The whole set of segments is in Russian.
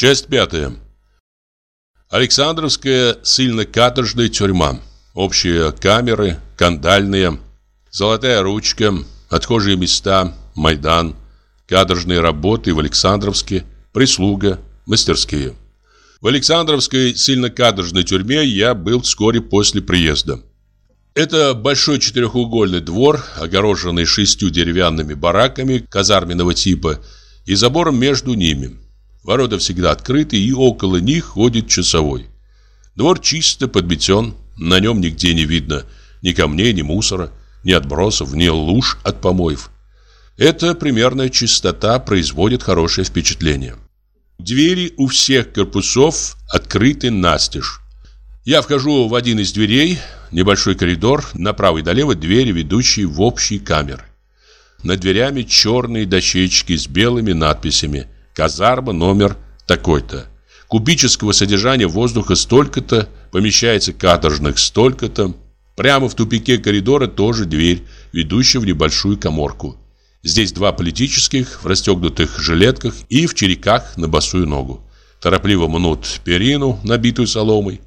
Часть пятая. Александровская ссыльно-каторжная тюрьма. Общие камеры, кандальные, золотая ручка, отхожие места, Майдан, каторжные работы в Александровске, прислуга, мастерские. В Александровской ссыльно-каторжной тюрьме я был вскоре после приезда. Это большой четырехугольный двор, огороженный шестью деревянными бараками казарменного типа и забором между ними. Ворота всегда открыты, и около них ходит часовой. Двор чисто подметен, на нем нигде не видно ни камней, ни мусора, ни отбросов, ни луж от помоев. Эта примерная чистота производит хорошее впечатление. Двери у всех корпусов открыты настежь. Я вхожу в один из дверей, небольшой коридор, направо и налево двери, ведущие в общие камеры. Над дверями черные дощечки с белыми надписями «Казарма номер такой-то». Кубического содержания воздуха столько-то, помещается каторжных столько-то. Прямо в тупике коридора тоже дверь, ведущая в небольшую коморку. Здесь два политических в расстегнутых жилетках и в череках на босую ногу. Торопливо мнут перину, набитую соломой.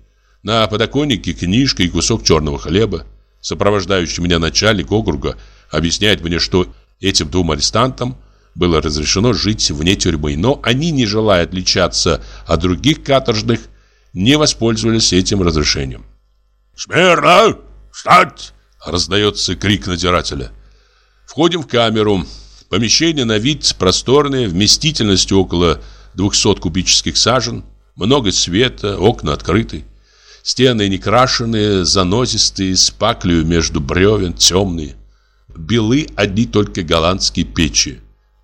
На подоконнике книжка и кусок черного хлеба. Сопровождающий меня начальник округа объясняет мне, что этим двум арестантам было разрешено жить вне тюрьмы, но они, не желая отличаться от других каторжных, не воспользовались этим разрешением. «Смирно! Встать!» — раздается крик надзирателя. Входим в камеру. Помещение на вид просторное, вместительностью около 200 кубических сажен. Много света, окна открыты. Стены не крашеные, занозистые, с паклею между бревен, темные. Белы одни только голландские печи.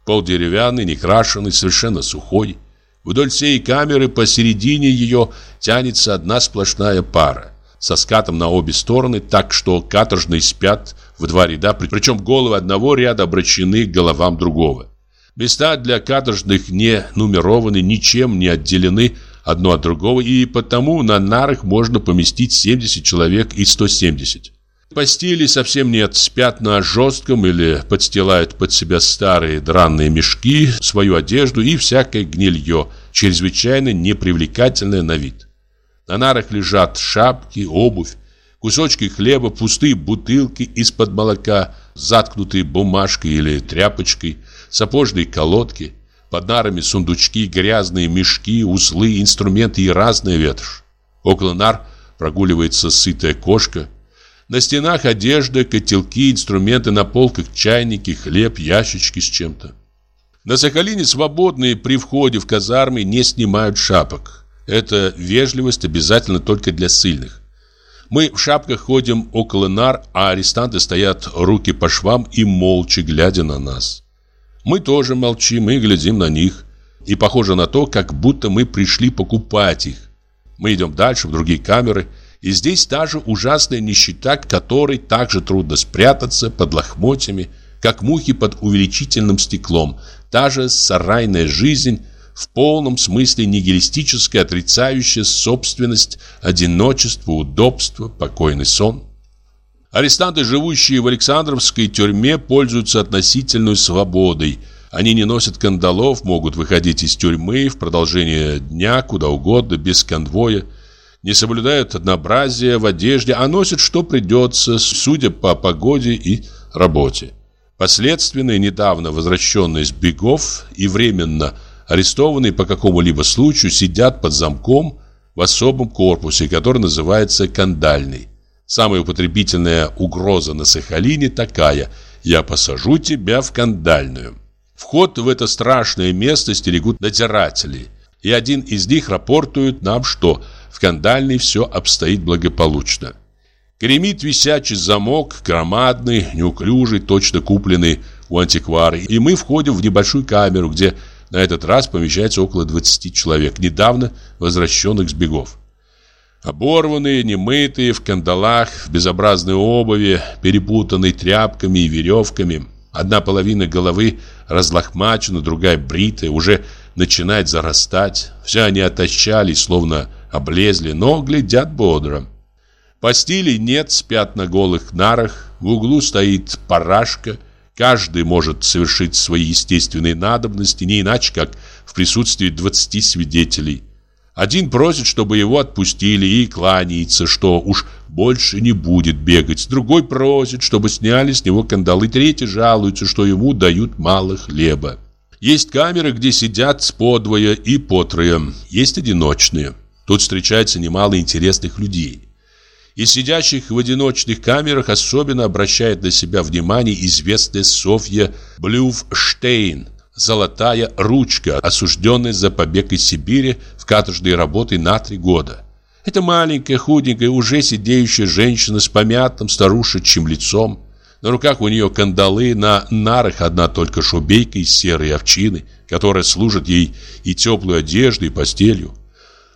Пол деревянный, не крашеный, совершенно сухой. Вдоль всей камеры посередине ее тянется одна сплошная пара со скатом на обе стороны, так что каторжные спят в два ряда, причем головы одного ряда обращены к головам другого. Места для каторжных не нумерованы, ничем не отделены одно от другого, и потому на нарах можно поместить 70 человек и 170. Постели совсем нет, спят на жестком или подстилают под себя старые дранные мешки, свою одежду и всякое гнилье, чрезвычайно непривлекательное на вид. На нарах лежат шапки, обувь, кусочки хлеба, пустые бутылки из-под молока, заткнутые бумажкой или тряпочкой, сапожные колодки, под нарами сундучки, грязные мешки, узлы, инструменты и разная ветошь. Около нар прогуливается сытая кошка. На стенах одежда, котелки, инструменты, на полках чайники, хлеб, ящички с чем-то. На Сахалине свободные при входе в казармы не снимают шапок. Эта вежливость обязательно только для сильных. Мы в шапках ходим около нар, а арестанты стоят руки по швам и молча глядя на нас. Мы тоже молчим и глядим на них. И похоже на то, как будто мы пришли покупать их. Мы идем дальше, в другие камеры, и здесь та же ужасная нищета, которой так же трудно спрятаться под лохмотьями, как мухи под увеличительным стеклом, та же сарайная жизнь, в полном смысле нигилистическое, отрицающее собственность, одиночество, удобство, покойный сон. Арестанты, живущие в Александровской тюрьме, пользуются относительной свободой. Они не носят кандалов, могут выходить из тюрьмы в продолжение дня, куда угодно, без конвоя. Не соблюдают однообразие в одежде, а носят, что придется, судя по погоде и работе. Последственные, недавно возвращенные с бегов и временно – арестованные по какому-либо случаю сидят под замком в особом корпусе, который называется кандальный. Самая употребительная угроза на Сахалине такая «Я посажу тебя в кандальную». Вход в это страшное место стерегут надзиратели, и один из них рапортует нам, что в кандальной все обстоит благополучно. Гремит висячий замок, громадный, неуклюжий, точно купленный у антиквара, и мы входим в небольшую камеру, где на этот раз помещается около 20 человек, недавно возвращенных с бегов. Оборванные, немытые, в кандалах, в безобразной обуви, перепутанные тряпками и веревками. Одна половина головы разлохмачена, другая бритая, уже начинает зарастать. Все они отощали, словно облезли, но глядят бодро. Постели нет, спят на голых нарах, в углу стоит парашка – Каждый может совершить свои естественные надобности, не иначе, как в присутствии 20 свидетелей. Один просит, чтобы его отпустили и кланяется, что уж больше не будет бегать. Другой просит, чтобы сняли с него кандалы. Третий жалуется, что ему дают мало хлеба. Есть камеры, где сидят подвое и потрое. Есть одиночные. Тут встречается немало интересных людей. Из сидящих в одиночных камерах особенно обращает на себя внимание известная Софья Блюфштейн, золотая ручка, осужденная за побег из Сибири в каторжные работы на три года. Это маленькая, худенькая, уже сидеющая женщина с помятым старушечьим лицом. На руках у нее кандалы, на нарах одна только шубейка из серой овчины, которая служит ей и теплую одежду, и постелью.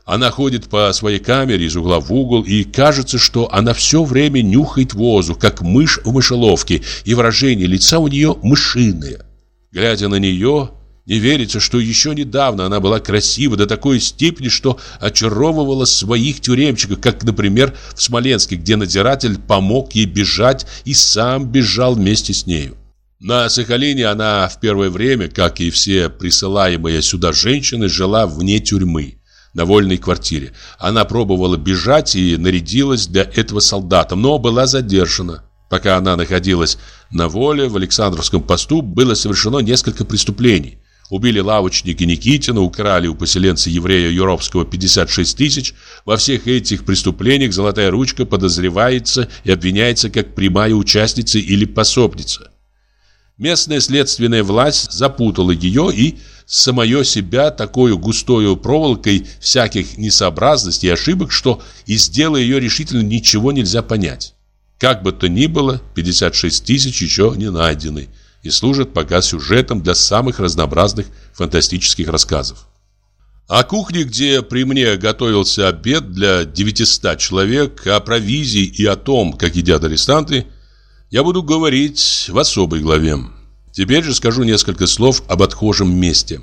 Она ходит по своей камере из угла в угол, и кажется, что она все время нюхает воздух, как мышь в мышеловке, и выражение лица у нее мышиное. Глядя на нее, не верится, что еще недавно она была красива до такой степени, что очаровывала своих тюремщиков, как, например, в Смоленске, где надзиратель помог ей бежать и сам бежал вместе с нею. На Сахалине она в первое время, как и все присылаемые сюда женщины, жила вне тюрьмы на вольной квартире. Она пробовала бежать и нарядилась для этого солдатом, но была задержана. Пока она находилась на воле, в Александровском посту было совершено несколько преступлений. Убили лавочники Никитина, украли у поселенца еврея Юровского 56 тысяч. Во всех этих преступлениях Золотая Ручка подозревается и обвиняется как прямая участница или пособница. Местная следственная власть запутала ее и самое себя такой густой проволокой всяких несообразностей и ошибок, что из дела ее решительно ничего нельзя понять. Как бы то ни было, 56 тысяч еще не найдены и служат пока сюжетом для самых разнообразных фантастических рассказов. О кухне, где при мне готовился обед для 900 человек, о провизии и о том, как едят арестанты, я буду говорить в особой главе. Теперь же скажу несколько слов об отхожем месте.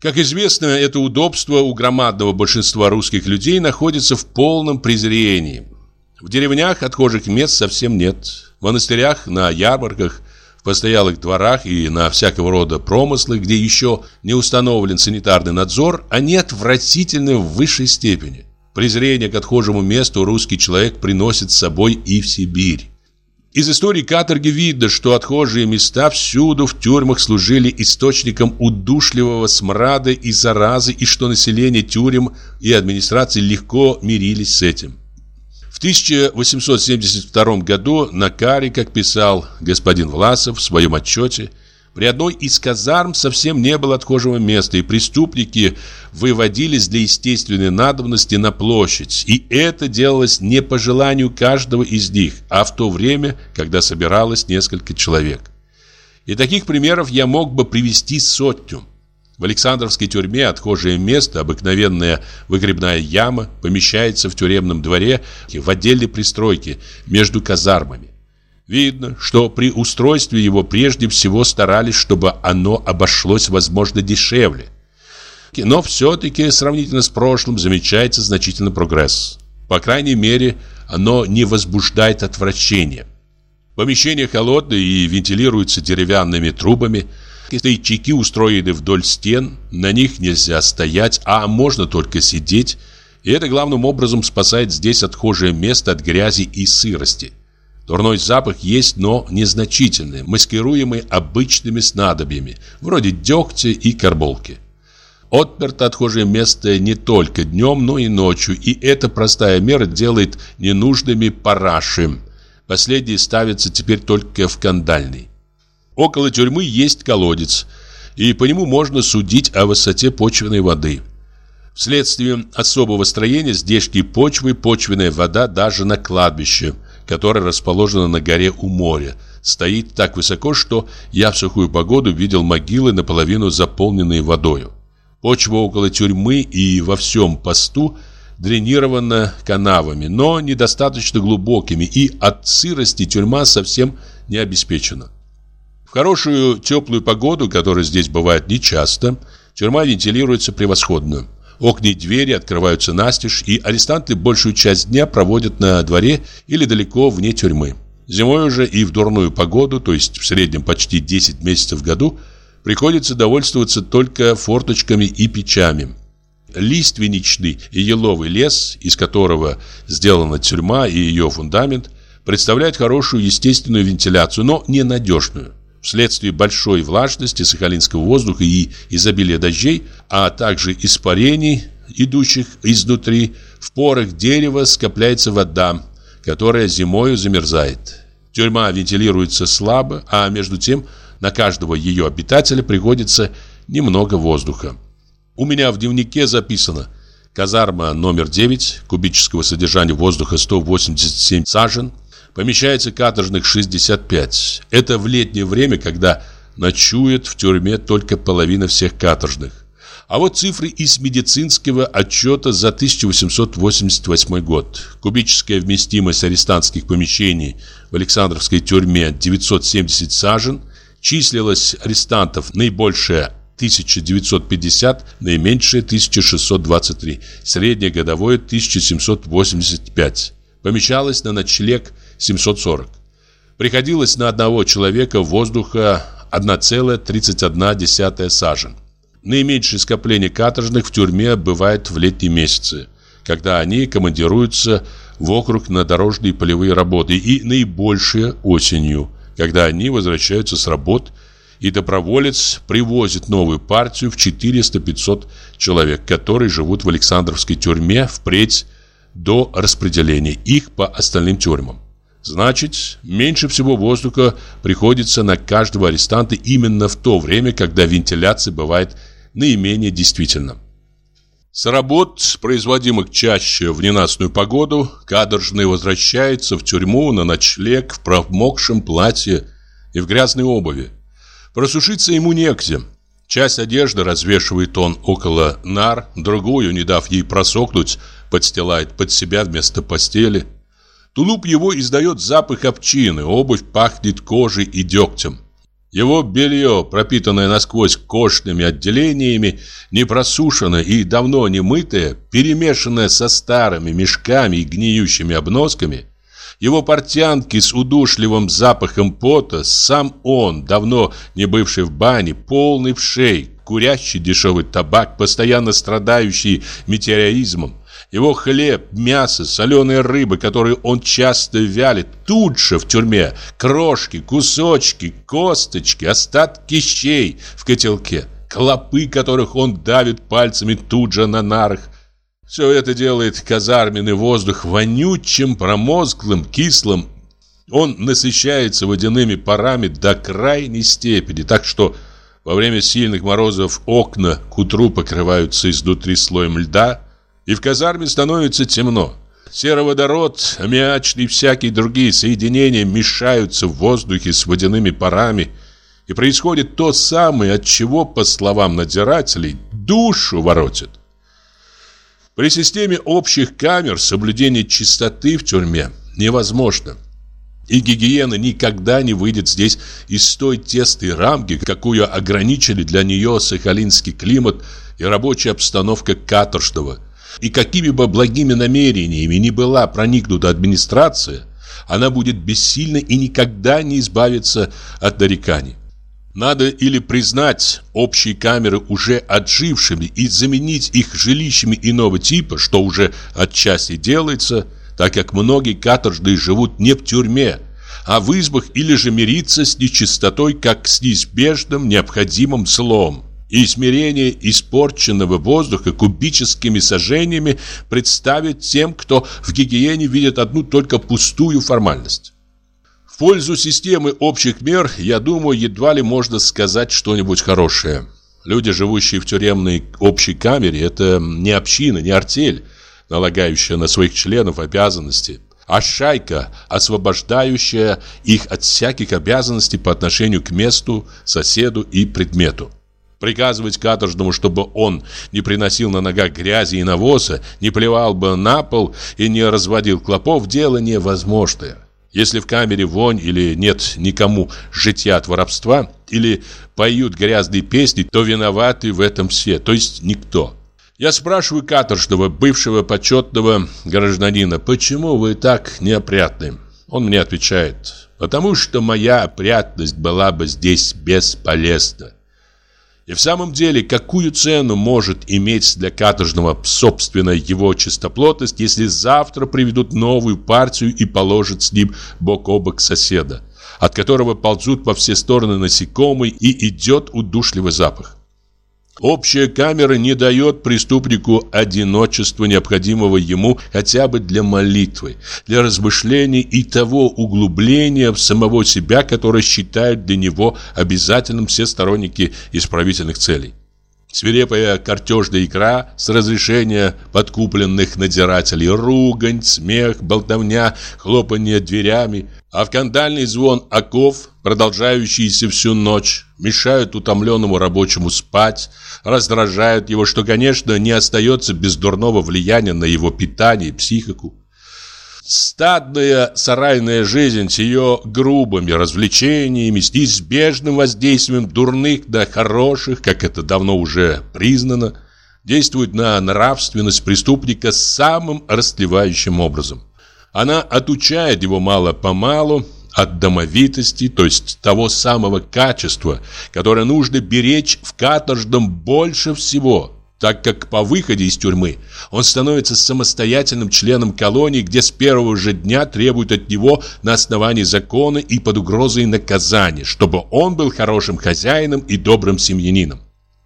Как известно, это удобство у громадного большинства русских людей находится в полном презрении. В деревнях отхожих мест совсем нет. В монастырях, на ярмарках, постоялых дворах и на всякого рода промыслах, где еще не установлен санитарный надзор, они отвратительны в высшей степени. Презрение к отхожему месту русский человек приносит с собой и в Сибирь. Из истории каторги видно, что отхожие места всюду в тюрьмах служили источником удушливого смрада и заразы, и что население тюрем и администрации легко мирились с этим. В 1872 году на каре, как писал господин Власов в своем отчете, при одной из казарм совсем не было отхожего места, и преступники выводились для естественной надобности на площадь. И это делалось не по желанию каждого из них, а в то время, когда собиралось несколько человек. И таких примеров я мог бы привести сотню. В Александровской тюрьме отхожее место, обыкновенная выгребная яма, помещается в тюремном дворе в отдельной пристройке между казармами. Видно, что при устройстве его прежде всего старались, чтобы оно обошлось, возможно, дешевле. Но все-таки, сравнительно с прошлым, замечается значительный прогресс. По крайней мере, оно не возбуждает отвращения. Помещение холодное и вентилируется деревянными трубами. Стойчики устроены вдоль стен, на них нельзя стоять, а можно только сидеть. И это главным образом спасает здесь отхожее место от грязи и сырости. Дурной запах есть, но незначительный, маскируемый обычными снадобьями, вроде дегтя и карболки. Отперто отхожее место не только днем, но и ночью, и эта простая мера делает ненужными параши. Последние ставятся теперь только в кандальный. Около тюрьмы есть колодец, и по нему можно судить о высоте почвенной воды. Вследствие особого строения здешней почвы почвенная вода даже на кладбище – которая расположена на горе у моря, стоит так высоко, что я в сухую погоду видел могилы наполовину заполненные водою. Почва около тюрьмы и во всем посту дренирована канавами, но недостаточно глубокими, и от сырости тюрьма совсем не обеспечена. В хорошую теплую погоду, которая здесь бывает нечасто, тюрьма вентилируется превосходно. Окна и двери открываются настежь, и арестанты большую часть дня проводят на дворе или далеко вне тюрьмы. Зимой уже и в дурную погоду, то есть в среднем почти 10 месяцев в году, приходится довольствоваться только форточками и печами. Лиственничный и еловый лес, из которого сделана тюрьма и ее фундамент, представляет хорошую естественную вентиляцию, но ненадежную. Вследствие большой влажности сахалинского воздуха и изобилия дождей, а также испарений, идущих изнутри, в порах дерева скопляется вода, которая зимою замерзает. Тюрьма вентилируется слабо, а между тем на каждого ее обитателя приходится немного воздуха. У меня в дневнике записано Казарма номер 9, кубического содержания воздуха 187 сажен, помещается каторжных 65. Это в летнее время, когда ночует в тюрьме только половина всех каторжных. А вот цифры из медицинского отчета за 1888 год. Кубическая вместимость арестантских помещений в Александровской тюрьме 970 сажен, числилось арестантов наибольшее 1950, наименьшее 1623, среднее годовое 1785. Помещалось на ночлег 740. Приходилось на одного человека воздуха 1,31 сажен. Наименьшее скопление каторжных в тюрьме бывает в летние месяцы, когда они командируются в округ на дорожные полевые работы, и наибольшее осенью, когда они возвращаются с работ и доброволец привозит новую партию в 400-500 человек, которые живут в Александровской тюрьме впредь до распределения их по остальным тюрьмам. Значит, меньше всего воздуха приходится на каждого арестанта именно в то время, когда вентиляция бывает наименее действительна. С работ, производимых чаще в ненастную погоду, каторжный возвращается в тюрьму на ночлег в промокшем платье и в грязной обуви. Просушиться ему негде. Часть одежды развешивает он около нар, другую, не дав ей просохнуть, подстилает под себя вместо постели. Тулуп его издает запах овчины, обувь пахнет кожей и дегтем. Его белье, пропитанное насквозь кожными отделениями, не просушенное и давно не мытое, перемешанное со старыми мешками и гниющими обносками – его портянки с удушливым запахом пота, сам он, давно не бывший в бане, полный в шей, курящий дешевый табак, постоянно страдающий метеоризмом, его хлеб, мясо, соленая рыба, которую он часто вялит, тут же в тюрьме, крошки, кусочки, косточки, остатки щей в котелке, клопы, которых он давит пальцами тут же на нарах, все это делает казарменный воздух вонючим, промозглым, кислым. Он насыщается водяными парами до крайней степени, так что во время сильных морозов окна к утру покрываются изнутри слоем льда, и в казарме становится темно. Сероводород, аммиачный и всякие другие соединения мешаются в воздухе с водяными парами, и происходит то самое, от чего, по словам надзирателей, душу воротит. При системе общих камер соблюдение чистоты в тюрьме невозможно. И гигиена никогда не выйдет здесь из той тесной рамки, какую ограничили для нее сахалинский климат и рабочая обстановка каторжного. И какими бы благими намерениями ни была проникнута администрация, она будет бессильна и никогда не избавится от нареканий. Надо или признать общие камеры уже отжившими и заменить их жилищами иного типа, что уже отчасти делается, так как многие каторжные живут не в тюрьме, а в избах или же мириться с нечистотой, как с неизбежным необходимым слом. И смирение испорченного воздуха кубическими сожжениями представит тем, кто в гигиене видит одну только пустую формальность. В пользу системы общих мер, я думаю, едва ли можно сказать что-нибудь хорошее. Люди, живущие в тюремной общей камере, это не община, не артель, налагающая на своих членов обязанности, а шайка, освобождающая их от всяких обязанностей по отношению к месту, соседу и предмету. Приказывать каторжному, чтобы он не приносил на ногах грязи и навоза, не плевал бы на пол и не разводил клопов, дело невозможное. Если в камере вонь или нет никому житья от воровства, или поют грязные песни, то виноваты в этом все, то есть никто. Я спрашиваю каторжного, бывшего почетного гражданина, почему вы так неопрятны? Он мне отвечает, потому что моя опрятность была бы здесь бесполезна. И в самом деле, какую цену может иметь для каторжного собственная его чистоплотность, если завтра приведут новую партию и положат с ним бок о бок соседа, от которого ползут во все стороны насекомые и идет удушливый запах? Общая камера не дает преступнику одиночества, необходимого ему хотя бы для молитвы, для размышлений и того углубления в самого себя, которое считают для него обязательным все сторонники исправительных целей. Свирепая картежная игра с разрешения подкупленных надзирателей, ругань, смех, болтовня, хлопанье дверями, а в кандальный звон оков, продолжающийся всю ночь, мешают утомленному рабочему спать, раздражают его, что, конечно, не остается без дурного влияния на его питание и психику. Стадная сарайная жизнь с ее грубыми развлечениями, с неизбежным воздействием дурных до хороших, как это давно уже признано, действует на нравственность преступника самым растлевающим образом. Она отучает его мало-помалу от домовитости, то есть того самого качества, которое нужно беречь в каторжном больше всего, так как по выходе из тюрьмы он становится самостоятельным членом колонии, где с первого же дня требуют от него на основании закона и под угрозой наказания, чтобы он был хорошим хозяином и добрым семьянином.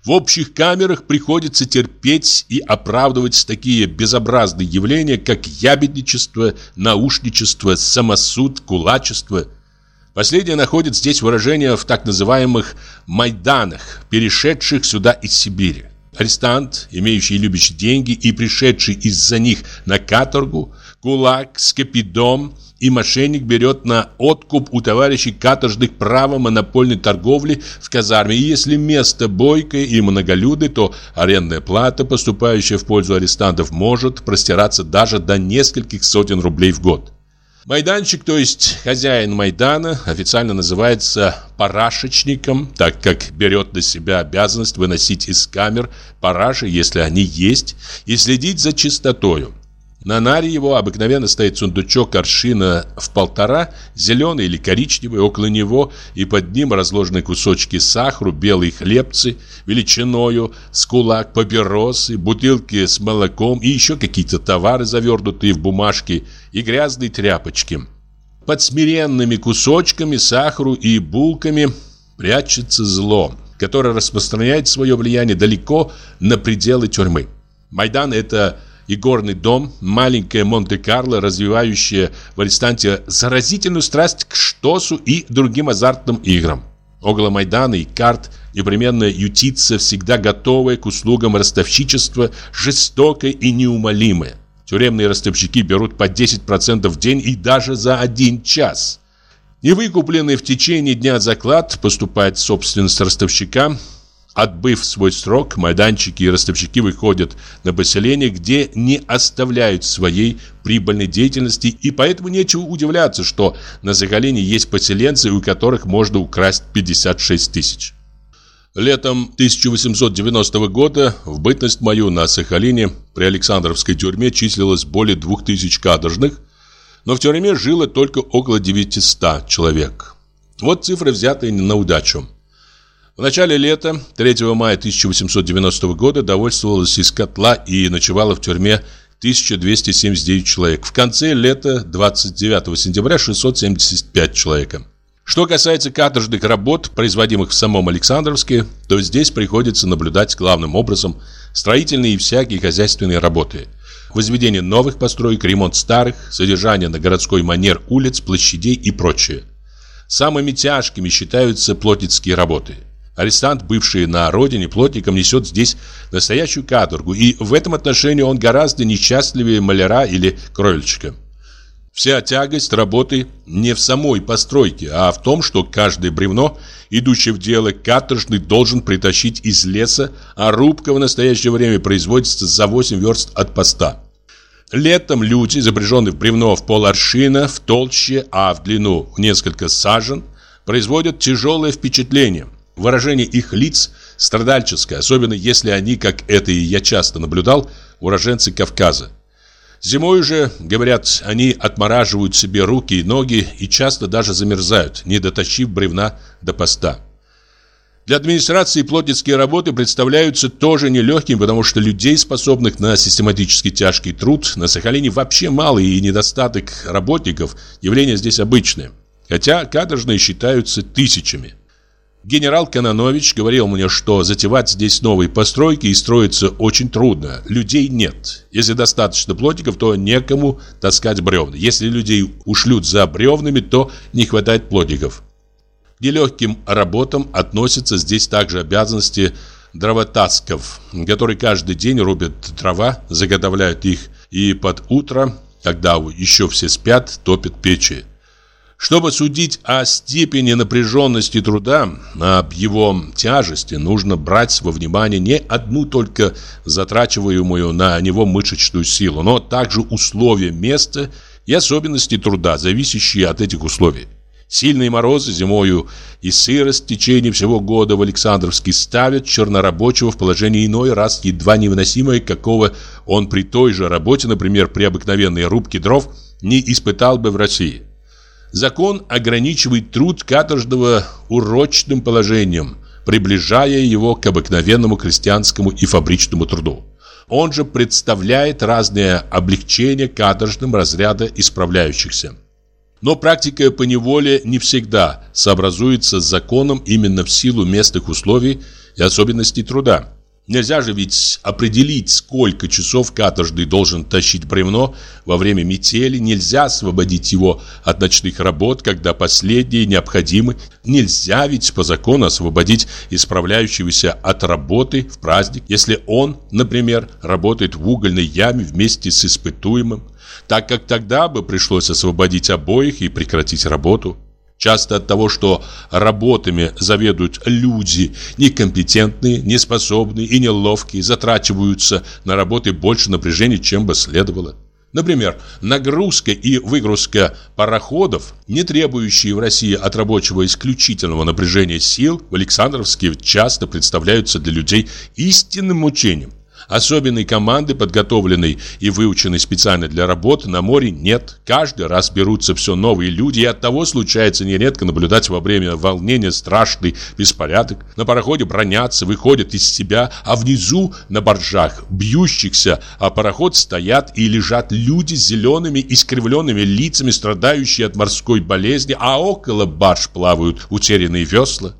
В общих камерах приходится терпеть и оправдывать такие безобразные явления, как ябедничество, наушничество, самосуд, кулачество. Последнее находит здесь выражение в так называемых «майданах», перешедших сюда из Сибири. Арестант, имеющий и деньги и пришедший из-за них на каторгу, кулак, скопидом и мошенник берет на откуп у товарищей каторжных право монопольной торговли в казарме. И если место бойкое и многолюдное, то арендная плата, поступающая в пользу арестантов, может простираться даже до нескольких сотен рублей в год. Майданчик, то есть хозяин Майдана, официально называется парашечником, так как берет на себя обязанность выносить из камер параши, если они есть, и следить за чистотою. На наре его обыкновенно стоит сундучок аршина в полтора, зеленый или коричневый, около него и под ним разложены кусочки сахару, белые хлебцы, величиною, с кулак, папиросы, бутылки с молоком и еще какие-то товары, завернутые в бумажки, и грязные тряпочки. Под смиренными кусочками сахару и булками прячется зло, которое распространяет свое влияние далеко на пределы тюрьмы. Майдан – это и горный дом, маленькое Монте-Карло, развивающее в арестанте заразительную страсть к штосу и другим азартным играм. Около Майдана и карт непременно ютится всегда готовое к услугам ростовщичества, жестокое и неумолимое. Тюремные ростовщики берут по 10% в день и даже за один час. Невыкупленный в течение дня заклад поступает в собственность ростовщика – Отбыв свой срок, майданчики и ростовщики выходят на поселение, где не оставляют своей прибыльной деятельности, и поэтому нечего удивляться, что на Сахалине есть поселенцы, у которых можно украсть 56 тысяч. Летом 1890 года в бытность мою на Сахалине при Александровской тюрьме числилось более 2000 каторжных, но в тюрьме жило только около 900 человек. Вот цифры, взятые на удачу. В начале лета, 3 мая 1890 года, довольствовалась из котла и ночевала в тюрьме 1279 человек. В конце лета, 29 сентября, 675 человек. Что касается каторжных работ, производимых в самом Александровске, то здесь приходится наблюдать главным образом строительные и всякие хозяйственные работы. Возведение новых построек, ремонт старых, содержание на городской манер улиц, площадей и прочее. Самыми тяжкими считаются плотницкие работы – Арестант, бывший на родине плотником, несет здесь настоящую каторгу, и в этом отношении он гораздо несчастливее маляра или кровельщика. Вся тягость работы не в самой постройке, а в том, что каждое бревно, идущее в дело каторжный, должен притащить из леса, а рубка в настоящее время производится за 8 верст от поста. Летом люди, запряженные в бревно в пол аршина, в толще, а в длину в несколько сажен, производят тяжелое впечатление – Выражение их лиц страдальческое, особенно если они, как это и я часто наблюдал, уроженцы Кавказа. Зимой же, говорят, они отмораживают себе руки и ноги и часто даже замерзают, не дотащив бревна до поста. Для администрации плотницкие работы представляются тоже нелегкими, потому что людей, способных на систематически тяжкий труд, на Сахалине вообще мало, и недостаток работников – явление здесь обычное. Хотя каторжные считаются тысячами. Генерал Кананович говорил мне, что затевать здесь новые постройки и строиться очень трудно. Людей нет. Если достаточно плотников, то некому таскать бревна. Если людей ушлют за бревнами, то не хватает плотников нелегким работам относятся здесь также обязанности дровотасков, которые каждый день рубят дрова, заготовляют их и под утро, когда еще все спят, топят печи. Чтобы судить о степени напряженности труда, об его тяжести, нужно брать во внимание не одну только затрачиваемую на него мышечную силу, но также условия места и особенности труда, зависящие от этих условий. Сильные морозы зимою и сырость в течение всего года в Александровске ставят чернорабочего в положение иной раз едва невыносимое, какого он при той же работе, например, при обыкновенной рубке дров, не испытал бы в России. Закон ограничивает труд каторжного урочным положением, приближая его к обыкновенному крестьянскому и фабричному труду. Он же представляет разные облегчения каторжным разряда исправляющихся. Но практика по неволе не всегда сообразуется с законом именно в силу местных условий и особенностей труда. Нельзя же ведь определить, сколько часов каторжный должен тащить бревно во время метели. Нельзя освободить его от ночных работ, когда последние необходимы. Нельзя ведь по закону освободить исправляющегося от работы в праздник, если он, например, работает в угольной яме вместе с испытуемым так как тогда бы пришлось освободить обоих и прекратить работу. Часто от того, что работами заведуют люди некомпетентные, неспособные и неловкие, затрачиваются на работы больше напряжения, чем бы следовало. Например, нагрузка и выгрузка пароходов, не требующие в России от рабочего исключительного напряжения сил, в Александровске часто представляются для людей истинным мучением. Особенной команды, подготовленной и выученной специально для работы, на море нет. Каждый раз берутся все новые люди, и от того случается нередко наблюдать во время волнения страшный беспорядок. На пароходе бронятся, выходят из себя, а внизу на боржах, бьющихся, а пароход стоят и лежат люди с зелеными искривленными лицами, страдающие от морской болезни, а около барж плавают утерянные весла.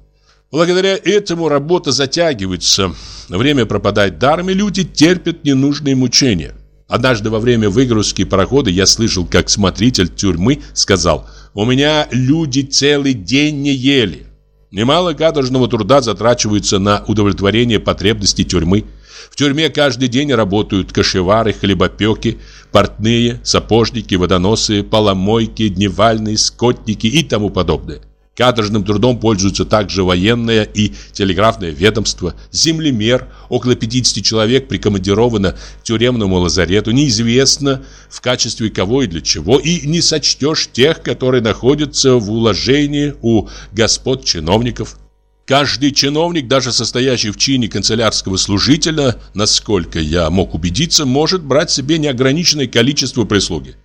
Благодаря этому работа затягивается, время пропадает даром, и люди терпят ненужные мучения. Однажды во время выгрузки парохода я слышал, как смотритель тюрьмы сказал «У меня люди целый день не ели». Немало каторжного труда затрачивается на удовлетворение потребностей тюрьмы. В тюрьме каждый день работают кошевары, хлебопеки, портные, сапожники, водоносы, поломойки, дневальные, скотники и тому подобное. Каторжным трудом пользуются также военное и телеграфное ведомство, землемер, около 50 человек прикомандировано к тюремному лазарету, неизвестно в качестве кого и для чего, и не сочтешь тех, которые находятся в уложении у господ чиновников. Каждый чиновник, даже состоящий в чине канцелярского служителя, насколько я мог убедиться, может брать себе неограниченное количество прислуги.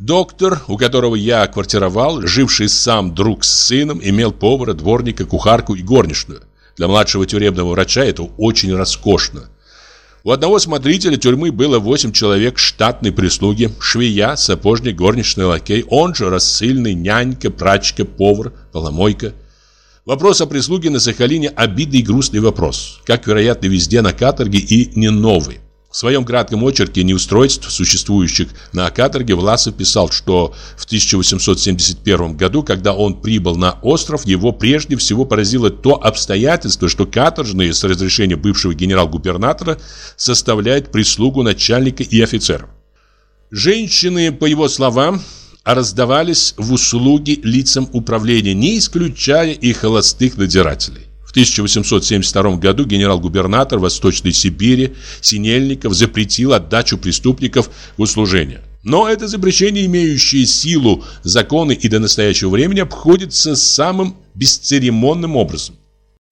Доктор, у которого я квартировал, живший сам друг с сыном, имел повара, дворника, кухарку и горничную. Для младшего тюремного врача это очень роскошно. У одного смотрителя тюрьмы было 8 человек штатной прислуги, швея, сапожник, горничный лакей, он же рассыльный, нянька, прачка, повар, поломойка. Вопрос о прислуге на Сахалине – обидный и грустный вопрос, как, вероятно, везде на каторге и не новый. В своем кратком очерке неустройств, существующих на каторге, Власов писал, что в 1871 году, когда он прибыл на остров, его прежде всего поразило то обстоятельство, что каторжные с разрешения бывшего генерал-губернатора составляют прислугу начальника и офицеров. Женщины, по его словам, раздавались в услуги лицам управления, не исключая и холостых надзирателей. В 1872 году генерал-губернатор Восточной Сибири Синельников запретил отдачу преступников в услужение. Но это запрещение, имеющее силу законы и до настоящего времени, обходится самым бесцеремонным образом.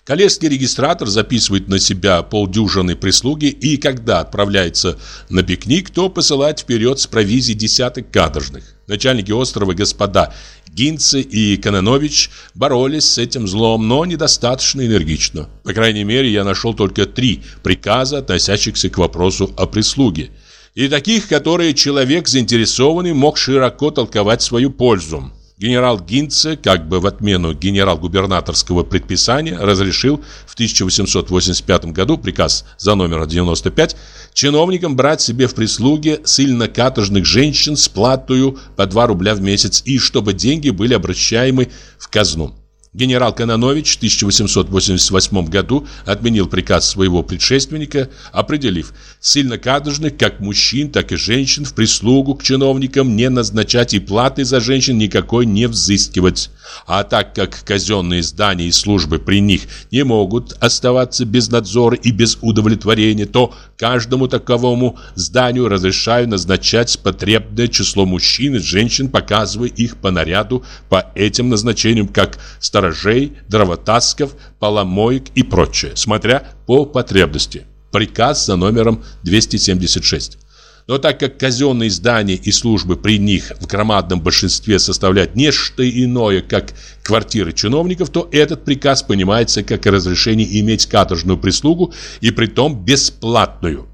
Коллежский регистратор записывает на себя полдюжины прислуги и, когда отправляется на пикник, то посылает вперед с провизией десяток каторжных. Начальники острова господа Гинце и Кононович боролись с этим злом, но недостаточно энергично. По крайней мере, я нашел только три приказа, относящихся к вопросу о прислуге. И таких, которые человек заинтересованный мог широко толковать в свою пользу. Генерал Гинце, как бы в отмену генерал-губернаторского предписания, разрешил в 1885 году приказ за номером 95 чиновникам брать себе в прислуге ссыльно-каторжных женщин с платою по 2 рубля в месяц и чтобы деньги были обращаемы в казну. Генерал Кононович в 1888 году отменил приказ своего предшественника, определив сильнокадржных как мужчин, так и женщин в прислугу к чиновникам не назначать и платы за женщин никакой не взыскивать. А так как казенные здания и службы при них не могут оставаться без надзора и без удовлетворения, то каждому таковому зданию разрешаю назначать потребное число мужчин и женщин, показывая их по наряду по этим назначениям, как сторожей, дровотасков, поломоек и прочее, смотря по потребности. Приказ за номером 276. Но так как казенные здания и службы при них в громадном большинстве составляют нечто иное, как квартиры чиновников, то этот приказ понимается как разрешение иметь каторжную прислугу и притом бесплатную.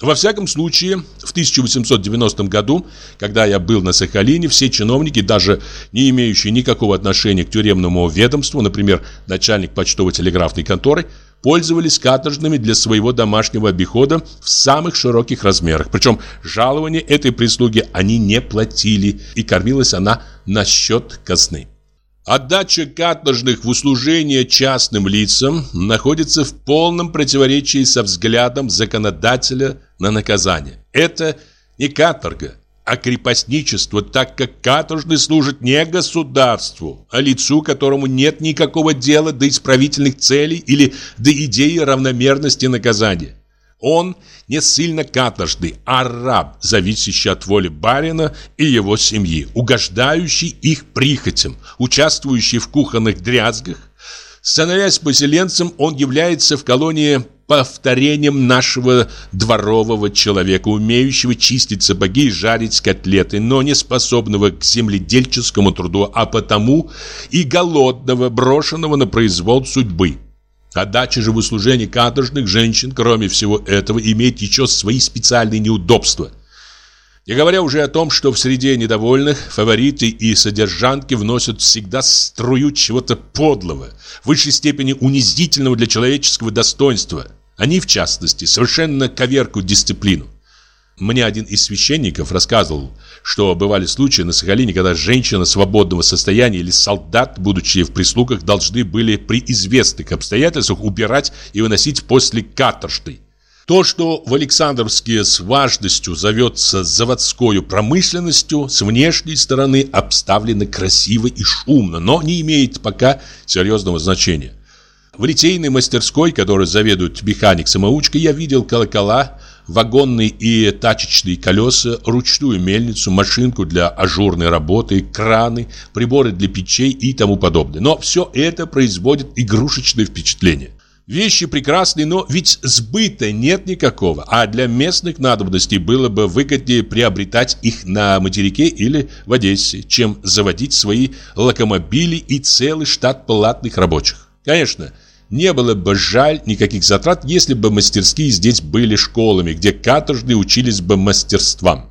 Во всяком случае, в 1890 году, когда я был на Сахалине, все чиновники, даже не имеющие никакого отношения к тюремному ведомству, например, начальник почтово-телеграфной конторы, пользовались каторжными для своего домашнего обихода в самых широких размерах. Причем жалование этой прислуги они не платили, и кормилась она на счет казны. Отдача каторжных в услужение частным лицам находится в полном противоречии со взглядом законодателя на наказание. Это не каторга, а крепостничество, так как каторжный служит не государству, а лицу, которому нет никакого дела до исправительных целей или до идеи равномерности наказания. Он не сильно каторжный, а раб, зависящий от воли барина и его семьи, угождающий их прихотям, участвующий в кухонных дрязгах. Становясь поселенцем, он является в колонии повторением нашего дворового человека, умеющего чистить сапоги и жарить котлеты, но не способного к земледельческому труду, а потому и голодного, брошенного на произвол судьбы. Отдача же в услужение каторжных женщин, кроме всего этого, имеет еще свои специальные неудобства. Не говоря уже о том, что в среде недовольных фавориты и содержанки вносят всегда струю чего-то подлого, в высшей степени унизительного для человеческого достоинства. Они, в частности, совершенно коверкают дисциплину. Мне один из священников рассказывал, что бывали случаи на Сахалине, когда женщина свободного состояния или солдат, будучи в прислугах, должны были при известных обстоятельствах убирать и выносить после каторжной. То, что в Александровске с важностью зовется заводской промышленностью, с внешней стороны обставлено красиво и шумно, но не имеет пока серьезного значения. В литейной мастерской, которой заведует механик-самоучка, я видел колокола, вагонные и тачечные колеса, ручную мельницу, машинку для ажурной работы, краны, приборы для печей и тому подобное. Но все это производит игрушечное впечатление. Вещи прекрасные, но ведь сбыта нет никакого, а для местных надобностей было бы выгоднее приобретать их на материке или в Одессе, чем заводить свои локомобили и целый штат платных рабочих. Конечно, не было бы жаль никаких затрат, если бы мастерские здесь были школами, где каторжные учились бы мастерствам.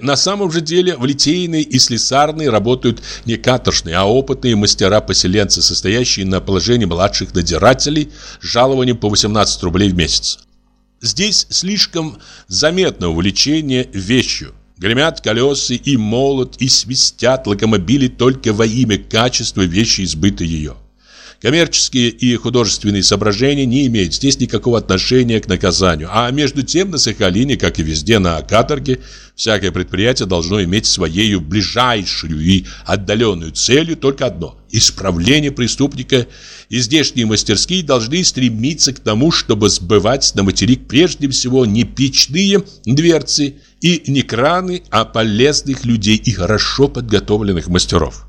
На самом же деле в литейной и слесарной работают не каторжные, а опытные мастера-поселенцы, состоящие на положении младших надзирателей с жалованием по 18 рублей в месяц. Здесь слишком заметно увлечение вещью. Гремят колеса и молот, и свистят локомобили только во имя качества вещи избыта ее. Коммерческие и художественные соображения не имеют здесь никакого отношения к наказанию, а между тем на Сахалине, как и везде на каторге, всякое предприятие должно иметь своей ближайшую и отдаленную целью только одно – исправление преступника, и здешние мастерские должны стремиться к тому, чтобы сбывать на материк прежде всего не печные дверцы и не краны, а полезных людей и хорошо подготовленных мастеров.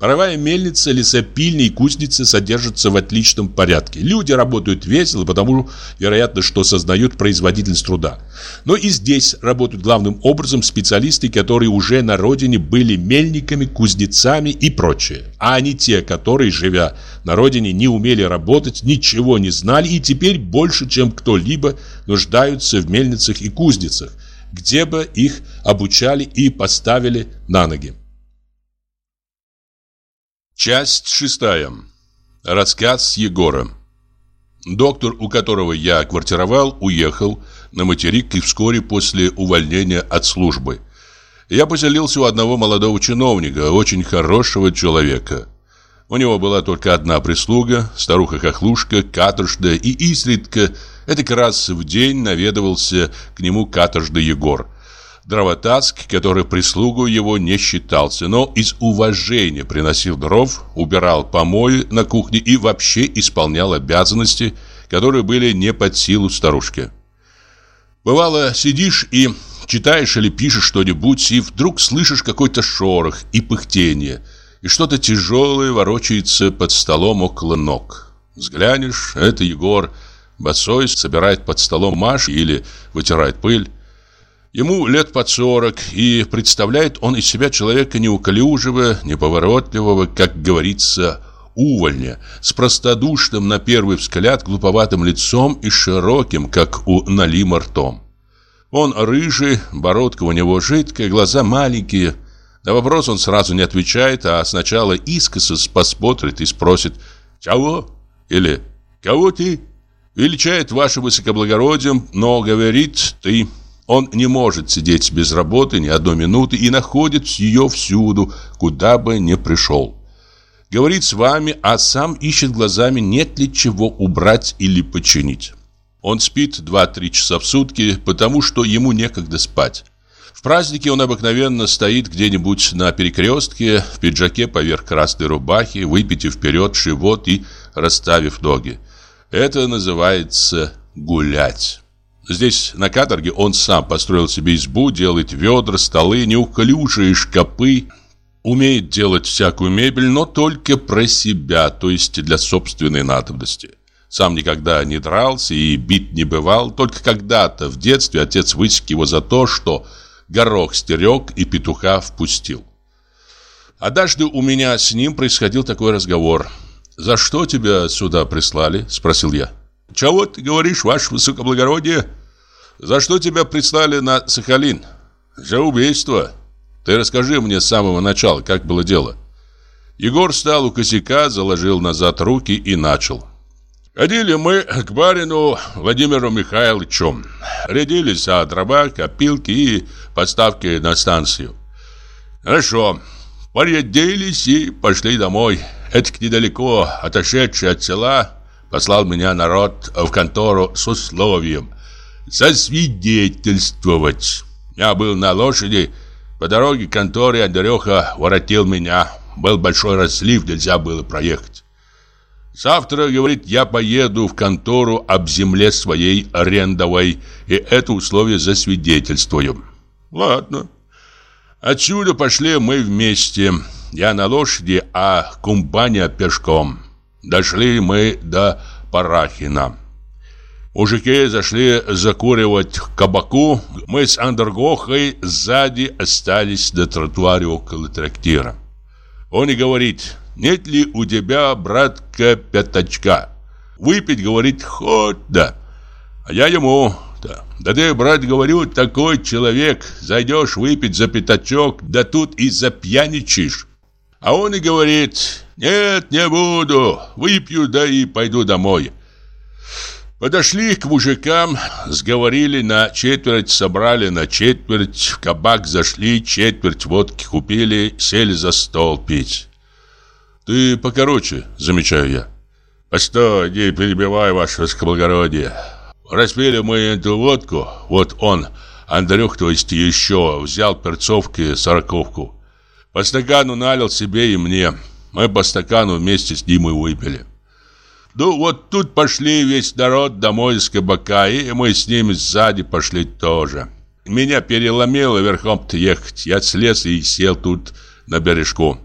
Паровая мельница, лесопильня и кузница содержатся в отличном порядке. Люди работают весело, потому, вероятно, что создают производительность труда. Но и здесь работают главным образом специалисты, которые уже на родине были мельниками, кузнецами и прочее. А не те, которые, живя на родине, не умели работать, ничего не знали и теперь больше, чем кто-либо, нуждаются в мельницах и кузницах, где бы их обучали и поставили на ноги. Часть шестая. Рассказ Егора. Доктор, у которого я квартировал, уехал на материк и вскоре после увольнения от службы. Я поселился у одного молодого чиновника, очень хорошего человека. У него была только одна прислуга, старуха-хохлушка, каторжная, и изредка, это раз в день наведывался к нему каторжный Егор – Дровотаск, который прислугу его не считался, но из уважения приносил дров, убирал помои на кухне и вообще исполнял обязанности, которые были не под силу старушке. Бывало, сидишь и читаешь или пишешь что-нибудь, и вдруг слышишь какой-то шорох и пыхтение, и что-то тяжелое ворочается под столом около ног. Взглянешь, это Егор, босой, собирает под столом маш или вытирает пыль. Ему лет под сорок, и представляет он из себя человека неуколюжего, неповоротливого, как говорится, увольня, с простодушным на первый взгляд глуповатым лицом и широким, как у Налима ртом. Он рыжий, бородка у него жидкая, глаза маленькие. На вопрос он сразу не отвечает, а сначала искоса посмотрит и спросит «Чего?» или «Кого ты?» Величает ваше высокоблагородием, но говорит «ты». Он не может сидеть без работы ни одной минуты и находит ее всюду, куда бы ни пришел. Говорит с вами, а сам ищет глазами, нет ли чего убрать или починить. Он спит 2-3 часа в сутки, потому что ему некогда спать. В празднике он обыкновенно стоит где-нибудь на перекрестке, в пиджаке поверх красной рубахи, выпитив вперед живот и расставив ноги. Это называется гулять. Здесь, на каторге, он сам построил себе избу, делает ведра, столы, неуклюжие шкапы. Умеет делать всякую мебель, но только про себя, то есть для собственной надобности. Сам никогда не дрался и бит не бывал, только когда-то в детстве отец высек его за то, что горох стерег и петуха впустил. Однажды у меня с ним происходил такой разговор. «За что тебя сюда прислали?» – спросил я. «Чего ты говоришь, ваше высокоблагородие?» За что тебя прислали на Сахалин? За убийство. Ты расскажи мне с самого начала, как было дело. Егор встал у косяка, заложил назад руки и начал. Ходили мы к барину Владимиру Михайловичу. Рядились о дровах, опилки и подставки на станцию. Хорошо. Порядились и пошли домой. Это недалеко, отошедший от села, послал меня народ в контору с условием – засвидетельствовать. Я был на лошади, по дороге к конторе Андрюха воротил меня. Был большой разлив, нельзя было проехать. Завтра, говорит, я поеду в контору об земле своей арендовой, и это условие засвидетельствую. Ладно. Отсюда пошли мы вместе. Я на лошади, а компания пешком. Дошли мы до Парахина. Мужики зашли закуривать кабаку. Мы с Андергохой сзади остались на тротуаре около трактира. Он и говорит, нет ли у тебя, братка, пятачка? Выпить, говорит, хоть да. А я ему, да, да ты, брат, говорю, такой человек, зайдешь выпить за пятачок, да тут и запьяничаешь. А он и говорит, нет, не буду, выпью, да и пойду домой. Подошли к мужикам, сговорили на четверть, собрали на четверть, в кабак зашли, четверть водки купили, сели за стол пить. «Ты покороче», — замечаю я. «Постой, не перебивай ваше благородие. Распили мы эту водку, вот он, Андрюх, то есть еще, взял перцовки сороковку. По стакану налил себе и мне. Мы по стакану вместе с ним и выпили. Ну вот тут пошли весь народ домой из кабака, и мы с ними сзади пошли тоже. Меня переломило верхом-то ехать. Я слез и сел тут на бережку.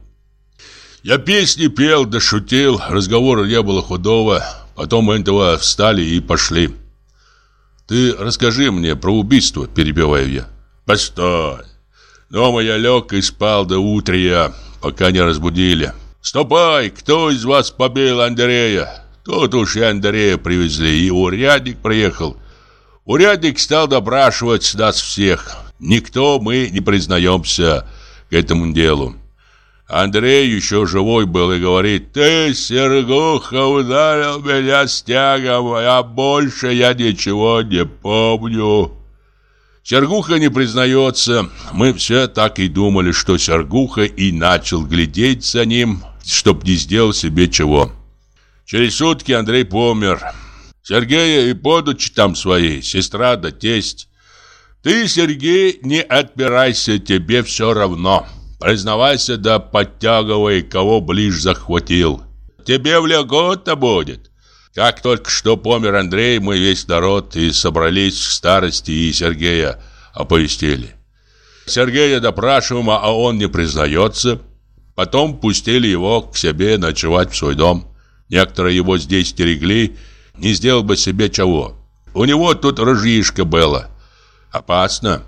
Я песни пел, да шутил, разговора не было худого. Потом этого встали и пошли. Ты расскажи мне про убийство, перебиваю я. Постой. Дома я лег и спал до утрия, пока не разбудили. Ступай, кто из вас побил Андрея? Тут уж и Андрея привезли, и урядник приехал. Урядник стал допрашивать нас всех. Никто мы не признаемся к этому делу. Андрей еще живой был и говорит, «Ты, Сергуха, ударил меня стягом, а больше я ничего не помню». Сергуха не признается. Мы все так и думали, что Сергуха и начал глядеть за ним, чтоб не сделал себе чего. Через сутки Андрей помер. Сергея и подучи там свои, сестра да тесть. Ты, Сергей, не отпирайся, тебе все равно. Признавайся да подтягивай, кого ближе захватил. Тебе в легко будет. Как только что помер Андрей, мы весь народ и собрались к старости и Сергея оповестили. Сергея допрашиваем, а он не признается. Потом пустили его к себе ночевать в свой дом. Некоторые его здесь стерегли, не сделал бы себе чего. У него тут рыжишка было. Опасно.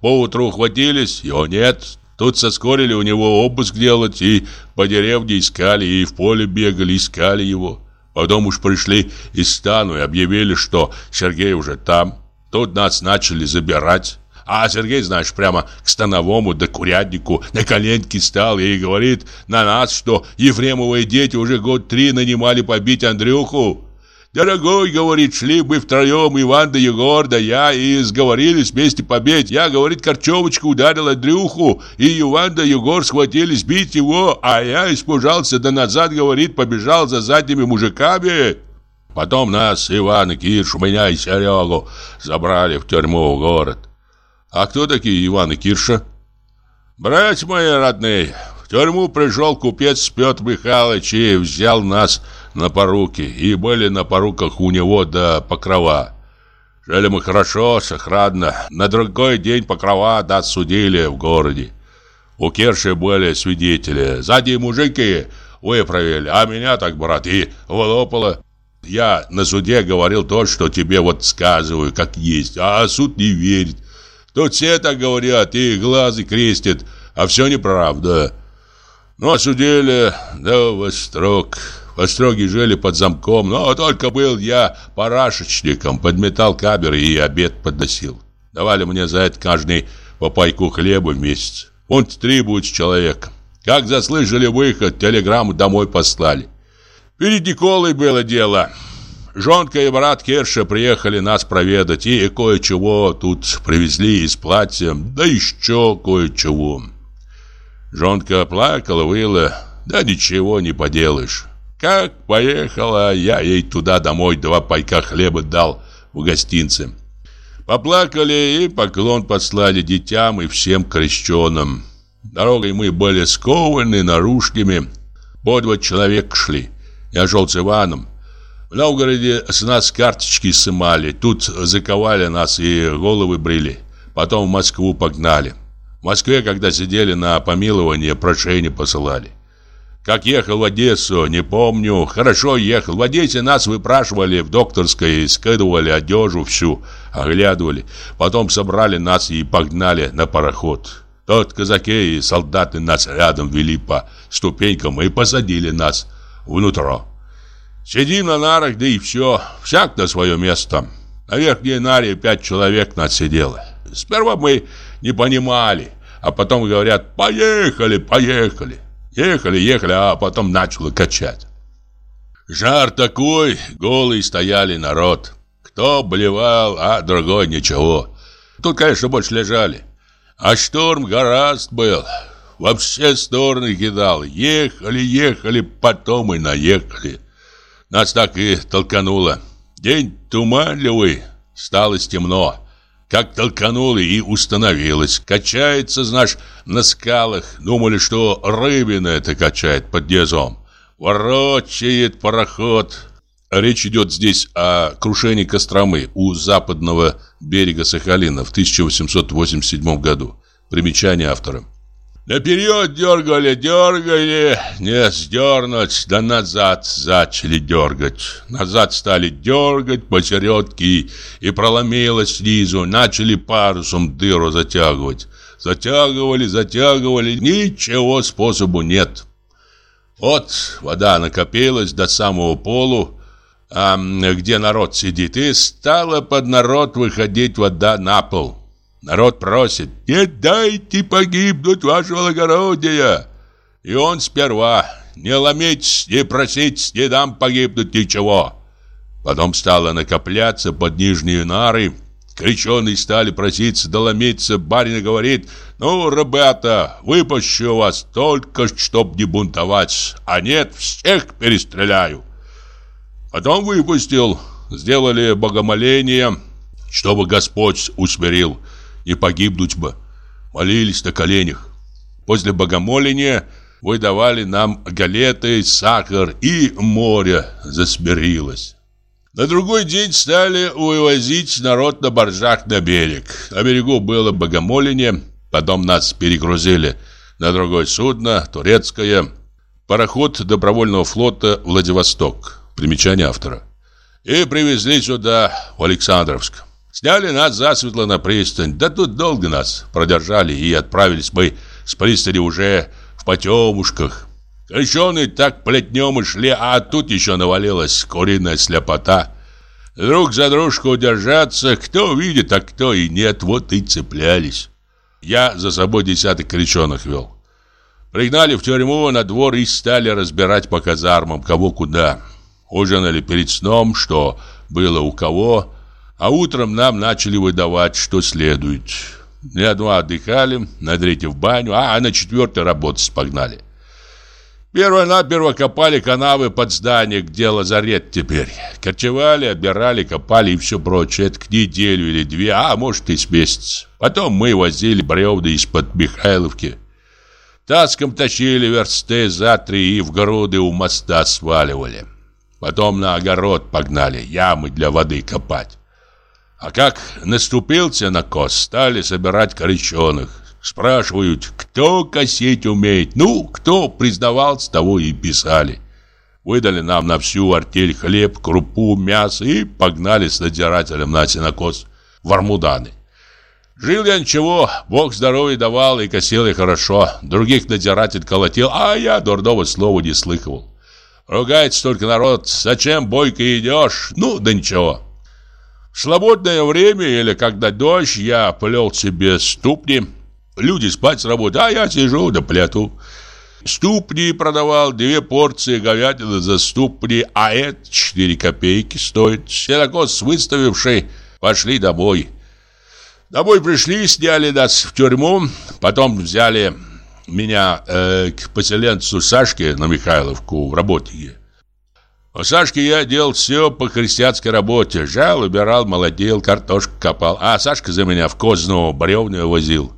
Поутру хватились, его нет. Тут соскорили у него обыск делать, и по деревне искали, и в поле бегали, искали его. Потом уж пришли из стану и объявили, что Сергей уже там. Тут нас начали забирать. А Сергей, знаешь, прямо к становому да курятнику на коленки стал и говорит на нас, что Ефремовые дети уже год три нанимали побить Андрюху. «Дорогой, — говорит, — шли бы втроем, Иван да Егор, да я, и сговорились вместе победить. Я, — говорит, — Корчевочка ударил Андрюху, и Иван да Егор схватились бить его, а я испужался, да назад, — говорит, — побежал за задними мужиками». Потом нас, Иван Кирш, меня и Серегу забрали в тюрьму в город. А кто такие Иван и Кирша? Братья мои родные, в тюрьму пришел купец Петр Михайлович и взял нас на поруки, и были на поруках у него до покрова. Жили мы хорошо, сохранно. На другой день покрова нас судили в городе. У Керши были свидетели. Сзади мужики выправили, а меня так, брат, и вылопало. Я на суде говорил то, что тебе вот сказываю, как есть, а суд не верит. Тут все так говорят и глазы крестят, а все неправда. Ну, осудили, да во строк. В строге жили под замком, но только был я парашечником, подметал камеры и обед подносил. Давали мне за это каждый по пайку хлеба в месяц. Фунт три будет человек. Как заслышали выход, телеграмму домой послали. Перед Николой было дело. Жонка и брат Керша приехали нас проведать и кое-чего тут привезли из платья, да еще кое-чего. Жонка плакала, выла, да ничего не поделаешь. Как поехала, я ей туда домой два пайка хлеба дал в гостинце. Поплакали и поклон послали детям и всем крещенным. Дорогой мы были скованы наружками. По два человека шли. Я шел с Иваном. В Новгороде с нас карточки сымали. Тут заковали нас и головы брили. Потом в Москву погнали. В Москве, когда сидели на помилование, прошение посылали. Как ехал в Одессу, не помню. Хорошо ехал. В Одессе нас выпрашивали в докторской, скидывали одежу всю, оглядывали. Потом собрали нас и погнали на пароход. Тот казаки и солдаты нас рядом вели по ступенькам и посадили нас внутрь. Сидим на нарах, да и все. Всяк на свое место. На верхней наре пять человек нас сидело. Сперва мы не понимали, а потом говорят «Поехали, поехали». Ехали, ехали, а потом начало качать. Жар такой, голый стояли народ. Кто блевал, а другой ничего. Тут, конечно, больше лежали. А шторм гораст был. Во все стороны кидал. Ехали, ехали, потом и наехали. Нас так и толкануло. День туманливый, стало темно. Как толкануло и установилось. Качается, знаешь, на скалах. Думали, что рыбина это качает под низом. Ворочает пароход. Речь идет здесь о крушении Костромы у западного берега Сахалина в 1887 году. Примечание автора. Наперед дергали, дергали, не сдернуть, да назад зачали дергать. Назад стали дергать посередке и проломилось снизу, начали парусом дыру затягивать. Затягивали, затягивали, ничего способу нет. Вот вода накопилась до самого полу, а где народ сидит, и стала под народ выходить вода на пол. Народ просит, не дайте погибнуть ваше благородие. И он сперва, не ломить, не просить, не дам погибнуть ничего. Потом стало накопляться под нижние нары, Криченые стали проситься, доломиться. Барин говорит, ну, ребята, выпущу вас только, чтоб не бунтовать. А нет, всех перестреляю. Потом выпустил, сделали богомоление, чтобы Господь усмирил и погибнуть бы. Молились на коленях. После богомоления выдавали нам галеты, сахар, и море засмирилось. На другой день стали вывозить народ на боржах на берег. На берегу было богомоление, потом нас перегрузили на другое судно, турецкое, пароход добровольного флота «Владивосток». Примечание автора. И привезли сюда, в Александровск. Сняли нас засветло на пристань. Да тут долго нас продержали и отправились мы с пристани уже в потемушках. Крещеные так плетнем и шли, а тут еще навалилась куриная слепота. Друг за дружку удержаться, кто видит, а кто и нет, вот и цеплялись. Я за собой десяток крещеных вел. Пригнали в тюрьму на двор и стали разбирать по казармам, кого куда. Ужинали перед сном, что было у кого, а утром нам начали выдавать, что следует. Дня два отдыхали, на третий в баню, а на четвертый работать погнали. Перво-наперво копали канавы под здание, где лазарет теперь. Корчевали, отбирали, копали и все прочее. Это к неделю или две, а может и с месяц. Потом мы возили бревна из-под Михайловки. Таском тащили версты за три и в груды у моста сваливали. Потом на огород погнали, ямы для воды копать. А как наступился на кост, стали собирать кориченых. Спрашивают, кто косить умеет. Ну, кто признавался, того и писали. Выдали нам на всю артель хлеб, крупу, мясо и погнали с надзирателем на сенокос в Армуданы. Жил я ничего, Бог здоровья давал и косил я хорошо. Других надзиратель колотил, а я дурного слова не слыхивал. Ругается только народ, зачем бойко идешь? Ну, да ничего. В свободное время или когда дождь, я плел себе ступни. Люди спать с работы, а я сижу да плету. Ступни продавал, две порции говядины за ступни, а это 4 копейки стоит. Сенокос, выставивший, пошли домой. Домой пришли, сняли нас в тюрьму, потом взяли меня э, к поселенцу Сашке на Михайловку в работе. У Сашки я делал все по христианской работе. Жал, убирал, молодел, картошку копал. А Сашка за меня в Козну бревна возил.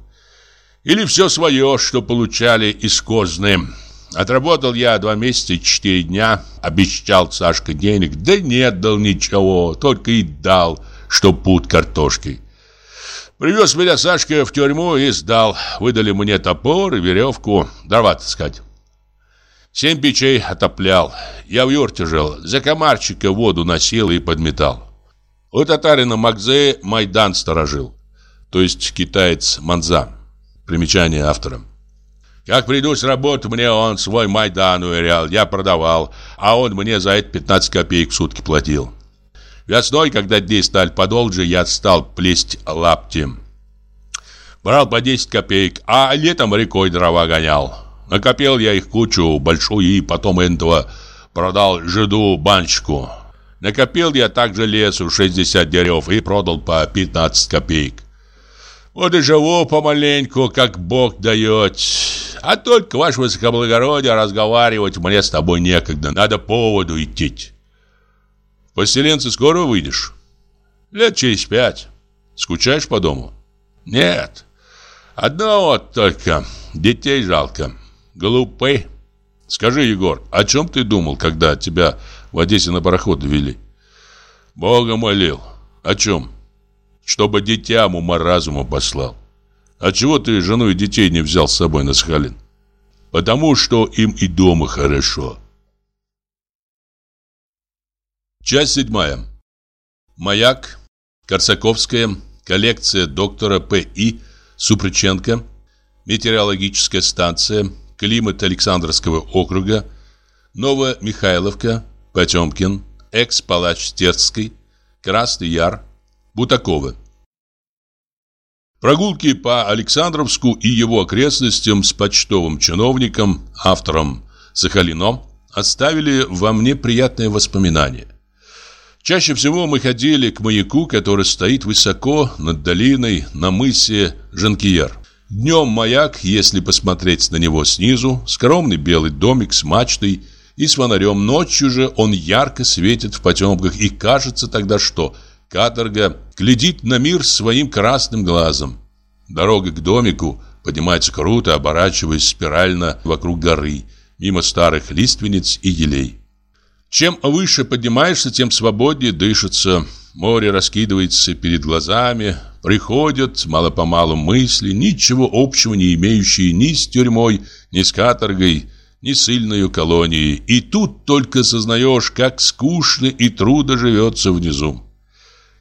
Или все свое, что получали из Козны. Отработал я два месяца и четыре дня. Обещал Сашка денег. Да не дал ничего, только и дал, что пут картошкой. Привез меня Сашка в тюрьму и сдал. Выдали мне топор и веревку. Дрова таскать. Семь печей отоплял. Я в юрте жил. За комарчика воду носил и подметал. У татарина Макзе Майдан сторожил. То есть китаец Манза. Примечание автора. Как приду с работы, мне он свой Майдан уверял. Я продавал, а он мне за это 15 копеек в сутки платил. Весной, когда дней стали подолже, я стал плесть лапти. Брал по 10 копеек, а летом рекой дрова гонял. Накопил я их кучу большую и потом этого продал жиду банчику. Накопил я также лесу 60 дерев и продал по 15 копеек. Вот и живу помаленьку, как Бог дает. А только, ваше высокоблагородие, разговаривать мне с тобой некогда. Надо поводу идти. Поселенцы скоро выйдешь? Лет через пять. Скучаешь по дому? Нет. Одно вот только. Детей жалко. Глупый. Скажи, Егор, о чем ты думал, когда тебя в Одессе на пароход вели? Бога молил. О чем? Чтобы дитя ума разума послал. А чего ты жену и детей не взял с собой на Сахалин? Потому что им и дома хорошо. Часть седьмая. Маяк. Корсаковская. Коллекция доктора П.И. Супрыченко. Метеорологическая станция. Климат Александровского округа. Новомихайловка. Потемкин. Экс-палач Стерский. Красный Яр. Бутакова. Прогулки по Александровску и его окрестностям с почтовым чиновником, автором Сахалино, оставили во мне приятные воспоминания. Чаще всего мы ходили к маяку, который стоит высоко над долиной на мысе Жанкиер. Днем маяк, если посмотреть на него снизу, скромный белый домик с мачтой и с фонарем. Ночью же он ярко светит в потемках, и кажется тогда, что каторга глядит на мир своим красным глазом. Дорога к домику поднимается круто, оборачиваясь спирально вокруг горы, мимо старых лиственниц и елей. Чем выше поднимаешься, тем свободнее дышится. Море раскидывается перед глазами, приходят мало-помалу мысли, ничего общего не имеющие ни с тюрьмой, ни с каторгой, ни с сильной колонией. И тут только сознаешь, как скучно и трудно живется внизу.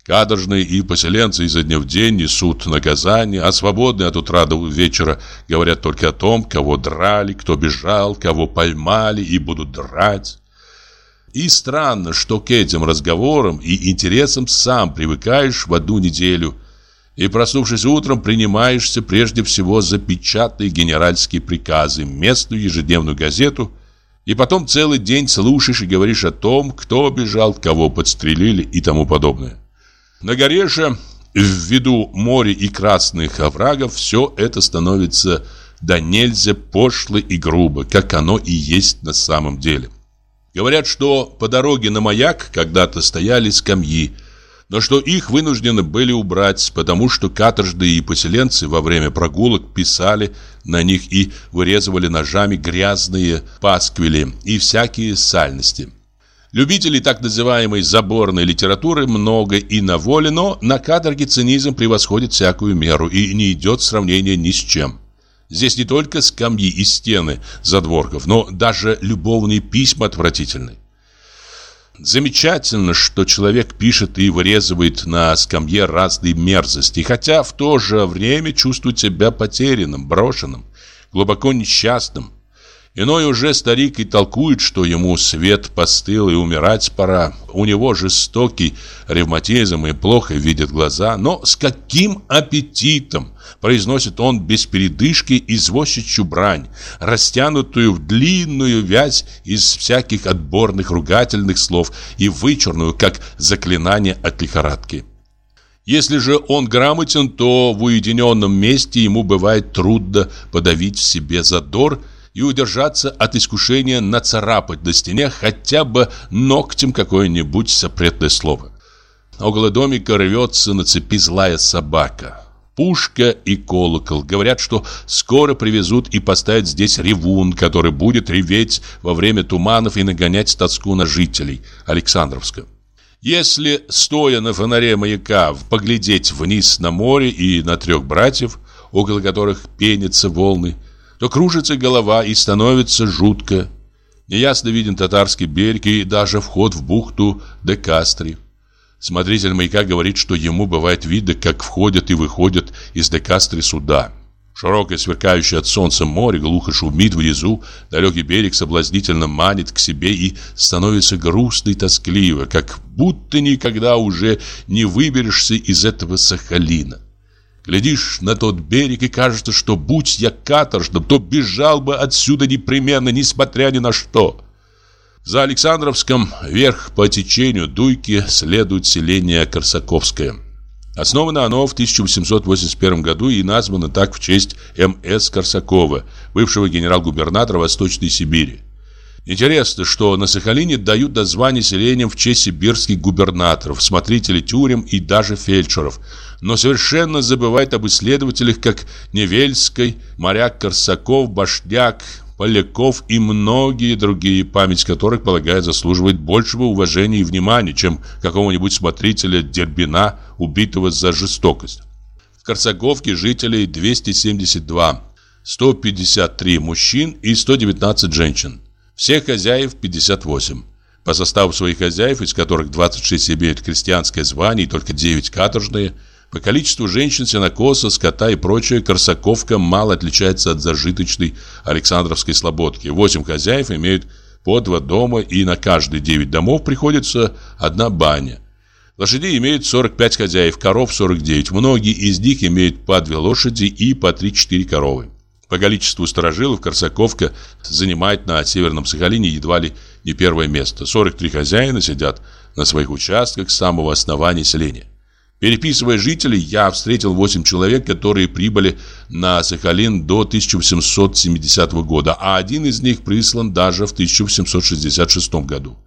Каторжные и поселенцы изо дня в день несут наказание, а свободные от утра до вечера говорят только о том, кого драли, кто бежал, кого поймали и будут драть. И странно, что к этим разговорам и интересам сам привыкаешь в одну неделю и, проснувшись утром, принимаешься прежде всего за печатные генеральские приказы, местную ежедневную газету, и потом целый день слушаешь и говоришь о том, кто бежал, кого подстрелили и тому подобное. На горе же, в виду моря и красных оврагов, все это становится да нельзя пошло и грубо, как оно и есть на самом деле. Говорят, что по дороге на маяк когда-то стояли скамьи, но что их вынуждены были убрать, потому что каторжные и поселенцы во время прогулок писали на них и вырезывали ножами грязные пасквили и всякие сальности. Любителей так называемой заборной литературы много и на воле, но на каторге цинизм превосходит всякую меру и не идет сравнения ни с чем. Здесь не только скамьи и стены задворков, но даже любовные письма отвратительны. Замечательно, что человек пишет и вырезывает на скамье разные мерзости, хотя в то же время чувствует себя потерянным, брошенным, глубоко несчастным, Иной уже старик и толкует, что ему свет постыл и умирать пора. У него жестокий ревматизм и плохо видят глаза. Но с каким аппетитом произносит он без передышки извозчичью брань, растянутую в длинную вязь из всяких отборных ругательных слов и вычурную, как заклинание от лихорадки. Если же он грамотен, то в уединенном месте ему бывает трудно подавить в себе задор – и удержаться от искушения нацарапать на стене хотя бы ногтем какое-нибудь запретное слово. Около домика рвется на цепи злая собака. Пушка и колокол. Говорят, что скоро привезут и поставят здесь ревун, который будет реветь во время туманов и нагонять тоску на жителей Александровска. Если, стоя на фонаре маяка, поглядеть вниз на море и на трех братьев, около которых пенятся волны, то кружится голова и становится жутко. Неясно виден татарский берег и даже вход в бухту де Кастри. Смотритель маяка говорит, что ему бывает видно, как входят и выходят из де Кастри суда. Широкое, сверкающее от солнца море глухо шумит внизу, далекий берег соблазнительно манит к себе и становится грустно и тоскливо, как будто никогда уже не выберешься из этого Сахалина. Глядишь на тот берег и кажется, что будь я каторжным, то бежал бы отсюда непременно, несмотря ни на что. За Александровском вверх по течению Дуйки следует селение Корсаковское. Основано оно в 1881 году и названо так в честь М.С. Корсакова, бывшего генерал-губернатора Восточной Сибири. Интересно, что на Сахалине дают название селениям в честь сибирских губернаторов, смотрителей тюрем и даже фельдшеров, но совершенно забывает об исследователях, как Невельской, моряк Корсаков, Башняк, Поляков и многие другие, память которых, полагаю, заслуживает большего уважения и внимания, чем какого-нибудь смотрителя Дербина, убитого за жестокость. Корсаковке жителей 272, 153 мужчин и 119 женщин. Всех хозяев 58. По составу своих хозяев, из которых 26 имеют крестьянское звание и только 9 каторжные, по количеству женщин, сенокоса, скота и прочее, Корсаковка мало отличается от зажиточной Александровской слободки. 8 хозяев имеют по два дома и на каждые 9 домов приходится одна баня. Лошадей имеют 45 хозяев, коров 49. Многие из них имеют по две лошади и по 3-4 коровы. По количеству сторожилов Корсаковка занимает на Северном Сахалине едва ли не первое место. 43 хозяина сидят на своих участках с самого основания селения. Переписывая жителей, я встретил 8 человек, которые прибыли на Сахалин до 1870 года, а один из них прислан даже в 1866 году.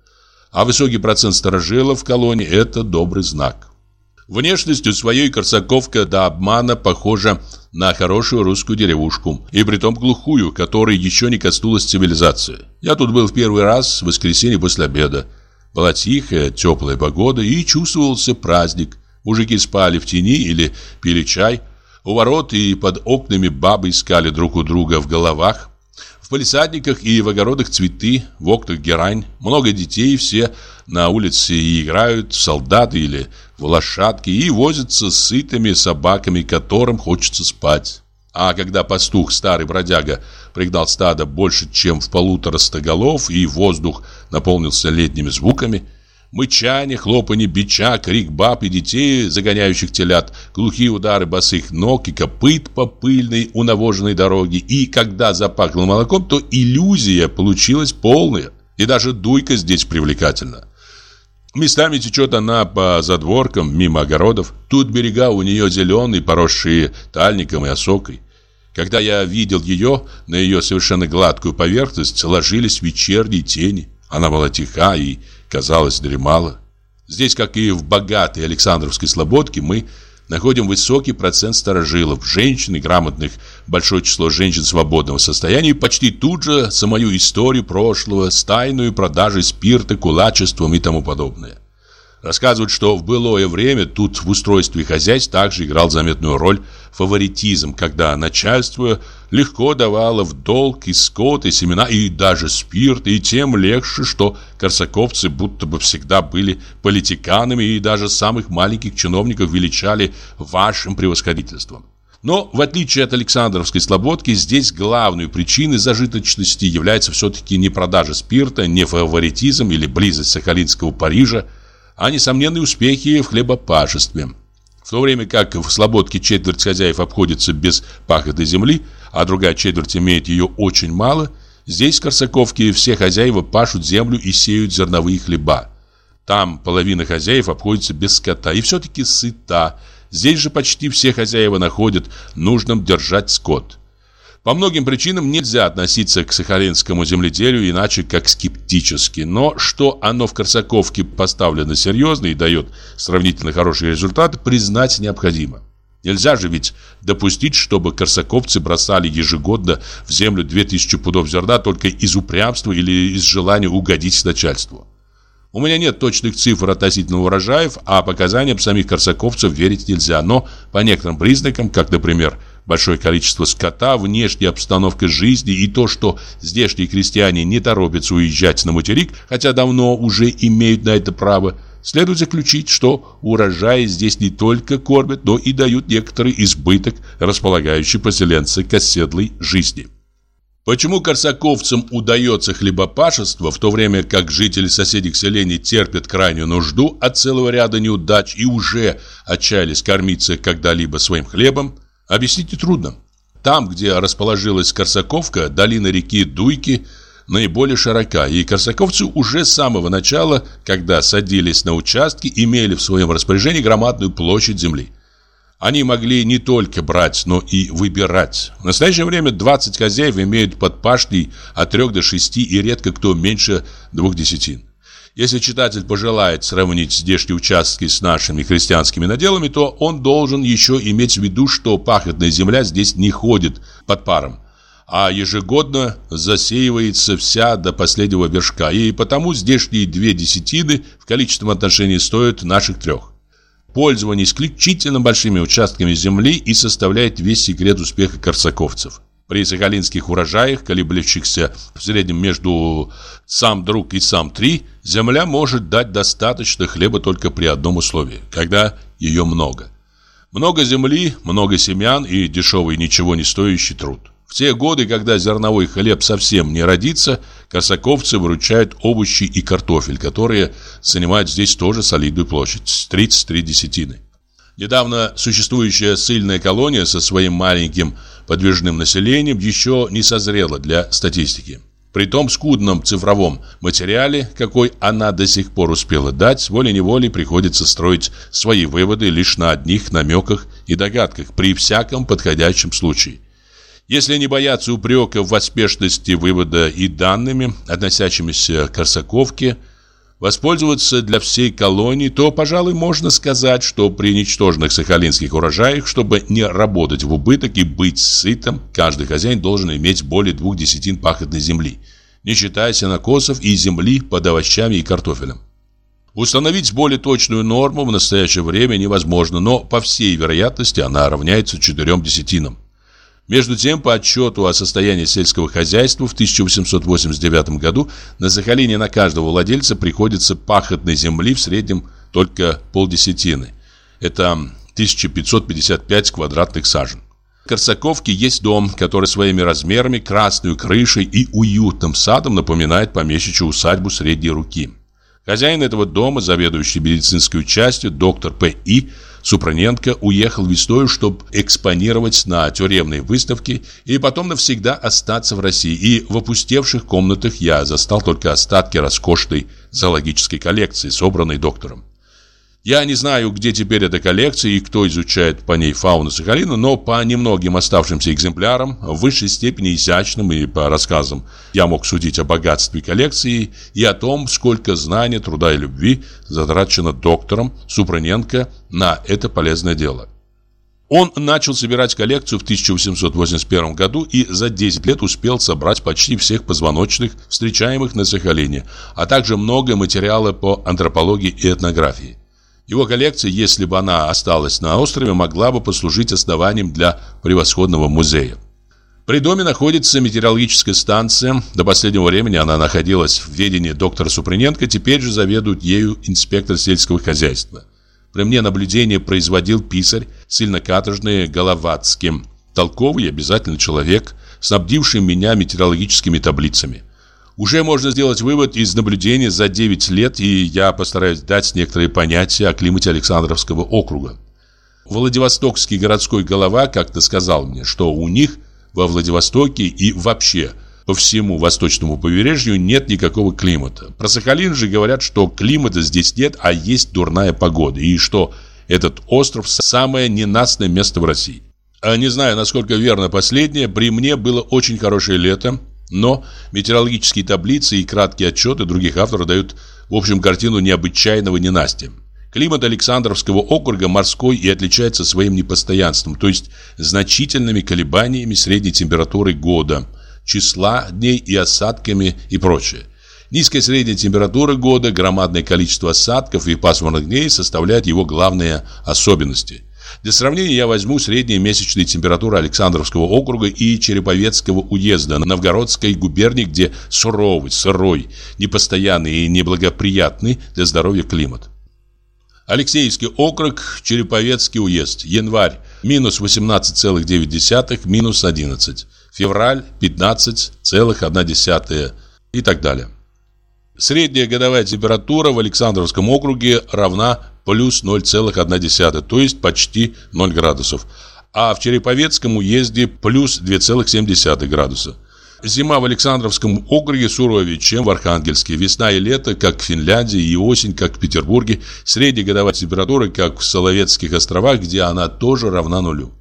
А высокий процент сторожилов в колонии – это добрый знак. Внешностью своей Корсаковка до обмана похожа на хорошую русскую деревушку, и притом глухую, которой еще не коснулась цивилизация. Я тут был в первый раз в воскресенье после обеда. Была тихая, теплая погода и чувствовался праздник. Мужики спали в тени или пили чай. У ворот и под окнами бабы искали друг у друга в головах. В палисадниках и в огородах цветы, в окнах герань. Много детей, все на улице и играют в солдаты или в лошадки и возятся с сытыми собаками, которым хочется спать. А когда пастух, старый бродяга, пригнал стадо больше, чем в полутора голов, и воздух наполнился летними звуками – Мычание, хлопанье бича, крик баб и детей, загоняющих телят, глухие удары босых ног и копыт по пыльной унавоженной дороге. И когда запахло молоком, то иллюзия получилась полная. И даже дуйка здесь привлекательна. Местами течет она по задворкам, мимо огородов. Тут берега у нее зеленые, поросшие тальником и осокой. Когда я видел ее, на ее совершенно гладкую поверхность ложились вечерние тени. Она была тиха и казалось, дремала. Здесь, как и в богатой Александровской слободке, мы находим высокий процент старожилов, женщин и грамотных, большое число женщин свободного состояния и почти тут же самую историю прошлого, стайную продажей спирта, кулачеством и тому подобное. Рассказывают, что в былое время тут в устройстве хозяйств также играл заметную роль фаворитизм, когда начальство легко давало в долг и скот, и семена, и даже спирт, и тем легче, что корсаковцы будто бы всегда были политиканами и даже самых маленьких чиновников величали вашим превосходительством. Но, в отличие от Александровской слободки, здесь главной причиной зажиточности является все-таки не продажа спирта, не фаворитизм или близость Сахалинского Парижа, а несомненные успехи в хлебопашестве. В то время как в Слободке четверть хозяев обходится без пахоты земли, а другая четверть имеет ее очень мало, здесь в Корсаковке все хозяева пашут землю и сеют зерновые хлеба. Там половина хозяев обходится без скота и все-таки сыта. Здесь же почти все хозяева находят нужным держать скот. По многим причинам нельзя относиться к сахалинскому земледелию иначе как скептически. Но что оно в Корсаковке поставлено серьезно и дает сравнительно хорошие результаты, признать необходимо. Нельзя же ведь допустить, чтобы корсаковцы бросали ежегодно в землю 2000 пудов зерна только из упрямства или из желания угодить начальству. У меня нет точных цифр относительно урожаев, а показаниям самих корсаковцев верить нельзя, но по некоторым признакам, как, например, большое количество скота, внешняя обстановка жизни и то, что здешние крестьяне не торопятся уезжать на материк, хотя давно уже имеют на это право, следует заключить, что урожаи здесь не только кормят, но и дают некоторый избыток, располагающий поселенца к оседлой жизни. Почему корсаковцам удается хлебопашество, в то время как жители соседних селений терпят крайнюю нужду от целого ряда неудач и уже отчаялись кормиться когда-либо своим хлебом, Объяснить трудно. Там, где расположилась Корсаковка, долина реки Дуйки наиболее широка, и корсаковцы уже с самого начала, когда садились на участки, имели в своем распоряжении громадную площадь земли. Они могли не только брать, но и выбирать. В настоящее время 20 хозяев имеют под пашней от 3 до 6 и редко кто меньше двух десятин. Если читатель пожелает сравнить здешние участки с нашими христианскими наделами, то он должен еще иметь в виду, что пахотная земля здесь не ходит под паром, а ежегодно засеивается вся до последнего вершка, и потому здешние две десятины в количественном отношении стоят наших трех. пользование исключительно большими участками земли и составляет весь секрет успеха корсаковцев. При сахалинских урожаях, колеблющихся в среднем между сам друг и сам три, земля может дать достаточно хлеба только при одном условии, когда ее много. Много земли, много семян и дешевый ничего не стоящий труд. В те годы, когда зерновой хлеб совсем не родится, косаковцы выручают овощи и картофель, которые занимают здесь тоже солидную площадь – 33 десятины. Недавно существующая сильная колония со своим маленьким подвижным населением еще не созрела для статистики. При том скудном цифровом материале, какой она до сих пор успела дать, волей-неволей приходится строить свои выводы лишь на одних намеках и догадках при всяком подходящем случае. Если не бояться упрека в поспешности вывода и данными, относящимися к Корсаковке – воспользоваться для всей колонии, то, пожалуй, можно сказать, что при ничтожных сахалинских урожаях, чтобы не работать в убыток и быть сытым, каждый хозяин должен иметь более двух десятин пахотной земли, не считая сенокосов и земли под овощами и картофелем. Установить более точную норму в настоящее время невозможно, но по всей вероятности она равняется четырем десятинам. Между тем, по отчету о состоянии сельского хозяйства в 1889 году на Сахалине на каждого владельца приходится пахотной земли в среднем только полдесятины. Это 1555 квадратных сажен. В Корсаковке есть дом, который своими размерами, красной крышей и уютным садом напоминает помещичью усадьбу средней руки. Хозяин этого дома, заведующий медицинской частью, доктор П.И., Супраненко уехал весной, чтобы экспонировать на тюремной выставке и потом навсегда остаться в России. И в опустевших комнатах я застал только остатки роскошной зоологической коллекции, собранной доктором. Я не знаю, где теперь эта коллекция и кто изучает по ней фауну Сахалина, но по немногим оставшимся экземплярам, в высшей степени изящным и по рассказам, я мог судить о богатстве коллекции и о том, сколько знаний, труда и любви затрачено доктором Супраненко на это полезное дело. Он начал собирать коллекцию в 1881 году и за 10 лет успел собрать почти всех позвоночных, встречаемых на Сахалине, а также много материала по антропологии и этнографии. Его коллекция, если бы она осталась на острове, могла бы послужить основанием для превосходного музея. При доме находится метеорологическая станция. До последнего времени она находилась в ведении доктора Суприненко, теперь же заведует ею инспектор сельского хозяйства. При мне наблюдение производил писарь, сильно-каторжный Головацким, толковый и обязательный человек, снабдивший меня метеорологическими таблицами. Уже можно сделать вывод из наблюдения за 9 лет, и я постараюсь дать некоторые понятия о климате Александровского округа. Владивостокский городской голова как-то сказал мне, что у них во Владивостоке и вообще по всему восточному побережью нет никакого климата. Про Сахалин же говорят, что климата здесь нет, а есть дурная погода, и что этот остров самое ненастное место в России. А не знаю, насколько верно последнее, при мне было очень хорошее лето, но метеорологические таблицы и краткие отчеты других авторов дают в общем картину необычайного ненастья. Климат Александровского округа морской и отличается своим непостоянством, то есть значительными колебаниями средней температуры года, числа дней и осадками и прочее. Низкая средняя температура года, громадное количество осадков и пасмурных дней составляют его главные особенности. Для сравнения я возьму средние месячные температуры Александровского округа и Череповецкого уезда Новгородской губернии, где суровый, сырой, непостоянный и неблагоприятный для здоровья климат. Алексеевский округ, Череповецкий уезд, январь, минус 18,9, минус 11, февраль, 15,1 и так далее. Средняя годовая температура в Александровском округе равна плюс 0,1, то есть почти 0 градусов. А в Череповецком уезде плюс 2,7 градуса. Зима в Александровском округе суровее, чем в Архангельске. Весна и лето, как в Финляндии, и осень, как в Петербурге. Средняя годовая температура, как в Соловецких островах, где она тоже равна нулю.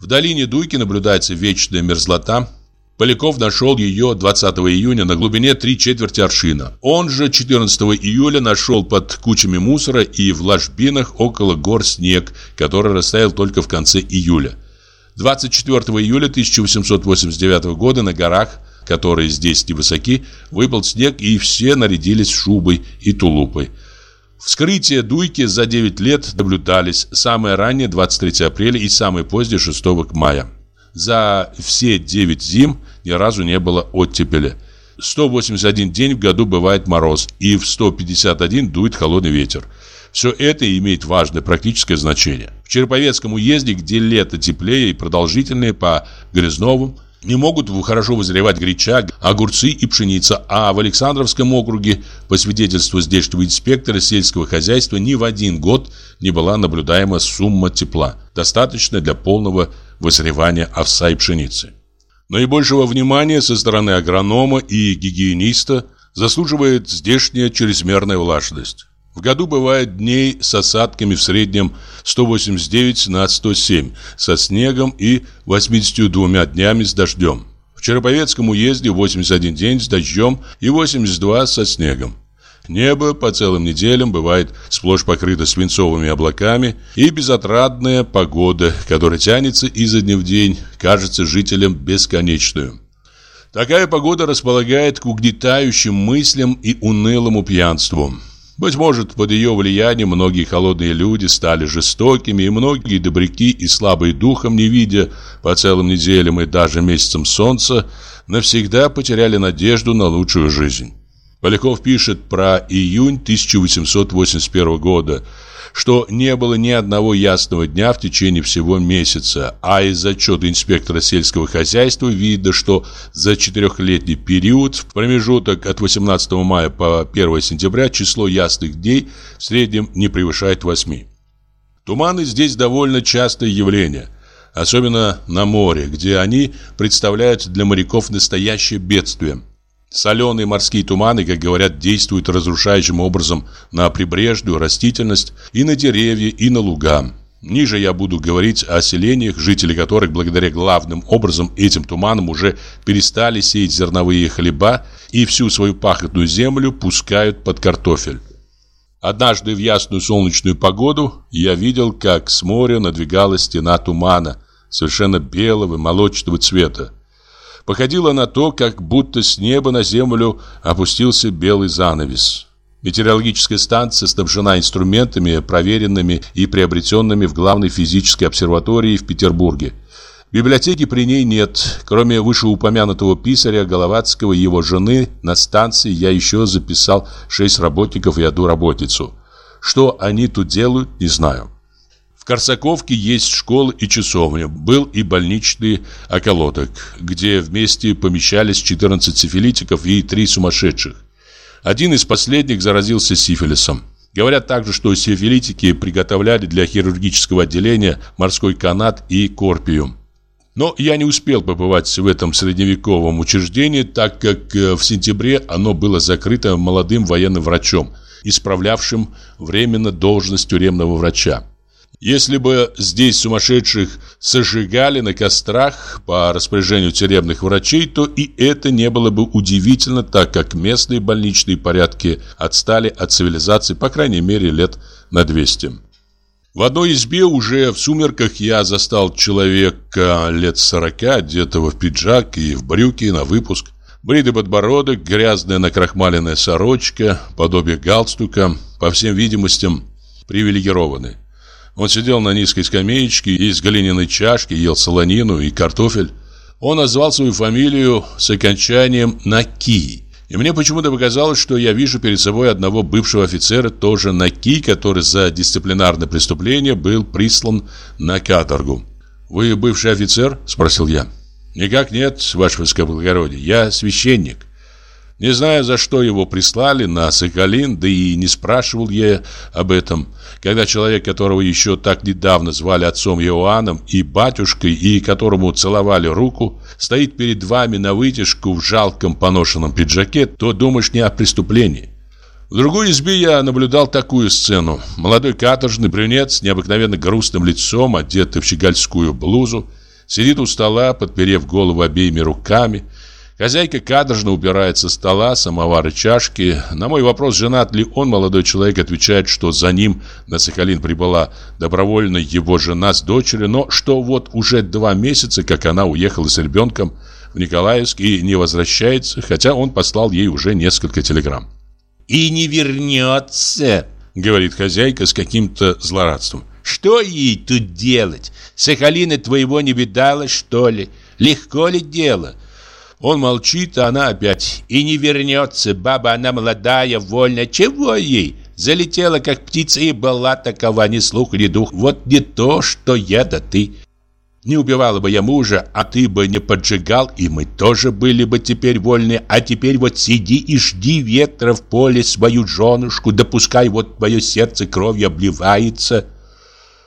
В долине Дуйки наблюдается вечная мерзлота, Поляков нашел ее 20 июня на глубине три четверти аршина. Он же 14 июля нашел под кучами мусора и в ложбинах около гор снег, который растаял только в конце июля. 24 июля 1889 года на горах, которые здесь невысоки, выпал снег и все нарядились шубой и тулупой. Вскрытие дуйки за 9 лет наблюдались самое раннее 23 апреля и самое позднее 6 мая. За все 9 зим ни разу не было оттепели. 181 день в году бывает мороз, и в 151 дует холодный ветер. Все это имеет важное практическое значение. В Череповецком уезде, где лето теплее и продолжительнее по Грязновым, не могут хорошо вызревать греча, огурцы и пшеница, а в Александровском округе, по свидетельству здешнего инспектора сельского хозяйства, ни в один год не была наблюдаема сумма тепла, достаточная для полного вызревания овса и пшеницы. Наибольшего внимания со стороны агронома и гигиениста заслуживает здешняя чрезмерная влажность. В году бывает дней с осадками в среднем 189 на 107, со снегом и 82 днями с дождем. В Череповецком уезде 81 день с дождем и 82 со снегом. Небо по целым неделям бывает сплошь покрыто свинцовыми облаками и безотрадная погода, которая тянется изо дня в день, кажется жителям бесконечную. Такая погода располагает к угнетающим мыслям и унылому пьянству. Быть может, под ее влиянием многие холодные люди стали жестокими, и многие добряки и слабые духом, не видя по целым неделям и даже месяцам солнца, навсегда потеряли надежду на лучшую жизнь. Поляков пишет про июнь 1881 года, что не было ни одного ясного дня в течение всего месяца, а из отчета инспектора сельского хозяйства видно, что за четырехлетний период, в промежуток от 18 мая по 1 сентября, число ясных дней в среднем не превышает 8. Туманы здесь довольно частое явление, особенно на море, где они представляют для моряков настоящее бедствие – Соленые морские туманы, как говорят, действуют разрушающим образом на прибрежную растительность и на деревья, и на луга. Ниже я буду говорить о селениях, жители которых благодаря главным образом этим туманам уже перестали сеять зерновые хлеба и всю свою пахотную землю пускают под картофель. Однажды в ясную солнечную погоду я видел, как с моря надвигалась стена тумана, совершенно белого молочного цвета походило на то, как будто с неба на землю опустился белый занавес. Метеорологическая станция снабжена инструментами, проверенными и приобретенными в главной физической обсерватории в Петербурге. Библиотеки при ней нет. Кроме вышеупомянутого писаря Головацкого и его жены, на станции я еще записал шесть работников и одну работницу. Что они тут делают, не знаю. Корсаковке есть школа и часовня. Был и больничный околоток, где вместе помещались 14 сифилитиков и 3 сумасшедших. Один из последних заразился сифилисом. Говорят также, что сифилитики приготовляли для хирургического отделения морской канат и корпиум. Но я не успел побывать в этом средневековом учреждении, так как э, в сентябре оно было закрыто молодым военным врачом, исправлявшим временно должность тюремного врача. Если бы здесь сумасшедших сожигали на кострах по распоряжению тюремных врачей, то и это не было бы удивительно, так как местные больничные порядки отстали от цивилизации по крайней мере лет на 200. В одной избе уже в сумерках я застал человека лет сорока, одетого в пиджак и в брюки на выпуск. Бритый подбородок, грязная накрахмаленная сорочка, подобие галстука, по всем видимостям, привилегированный. Он сидел на низкой скамеечке из глиняной чашки ел солонину и картофель. Он назвал свою фамилию с окончанием на «ки». И мне почему-то показалось, что я вижу перед собой одного бывшего офицера, тоже на «ки», который за дисциплинарное преступление был прислан на каторгу. «Вы бывший офицер?» – спросил я. «Никак нет, ваше высокоблагородие. Я священник». Не знаю, за что его прислали на Сахалин, да и не спрашивал я об этом. Когда человек, которого еще так недавно звали отцом Иоанном и батюшкой, и которому целовали руку, стоит перед вами на вытяжку в жалком поношенном пиджаке, то думаешь не о преступлении. В другой избе я наблюдал такую сцену. Молодой каторжный брюнет с необыкновенно грустным лицом, одетый в щегольскую блузу, сидит у стола, подперев голову обеими руками, Хозяйка кадржно убирает со стола самовары чашки. На мой вопрос, женат ли он, молодой человек отвечает, что за ним на Сахалин прибыла добровольно его жена с дочерью, но что вот уже два месяца, как она уехала с ребенком в Николаевск и не возвращается, хотя он послал ей уже несколько телеграмм. «И не вернется!» говорит хозяйка с каким-то злорадством. Что ей тут делать? Сахалина твоего не видала, что ли? Легко ли дело? Он молчит, а она опять. И не вернется. Баба она молодая, вольная. Чего ей? Залетела, как птица, и была такова, ни слух, ни дух. Вот не то, что я да ты. Не убивала бы я мужа, а ты бы не поджигал, и мы тоже были бы теперь вольны. А теперь вот сиди и жди ветра в поле свою женушку, допускай вот твое сердце кровью обливается.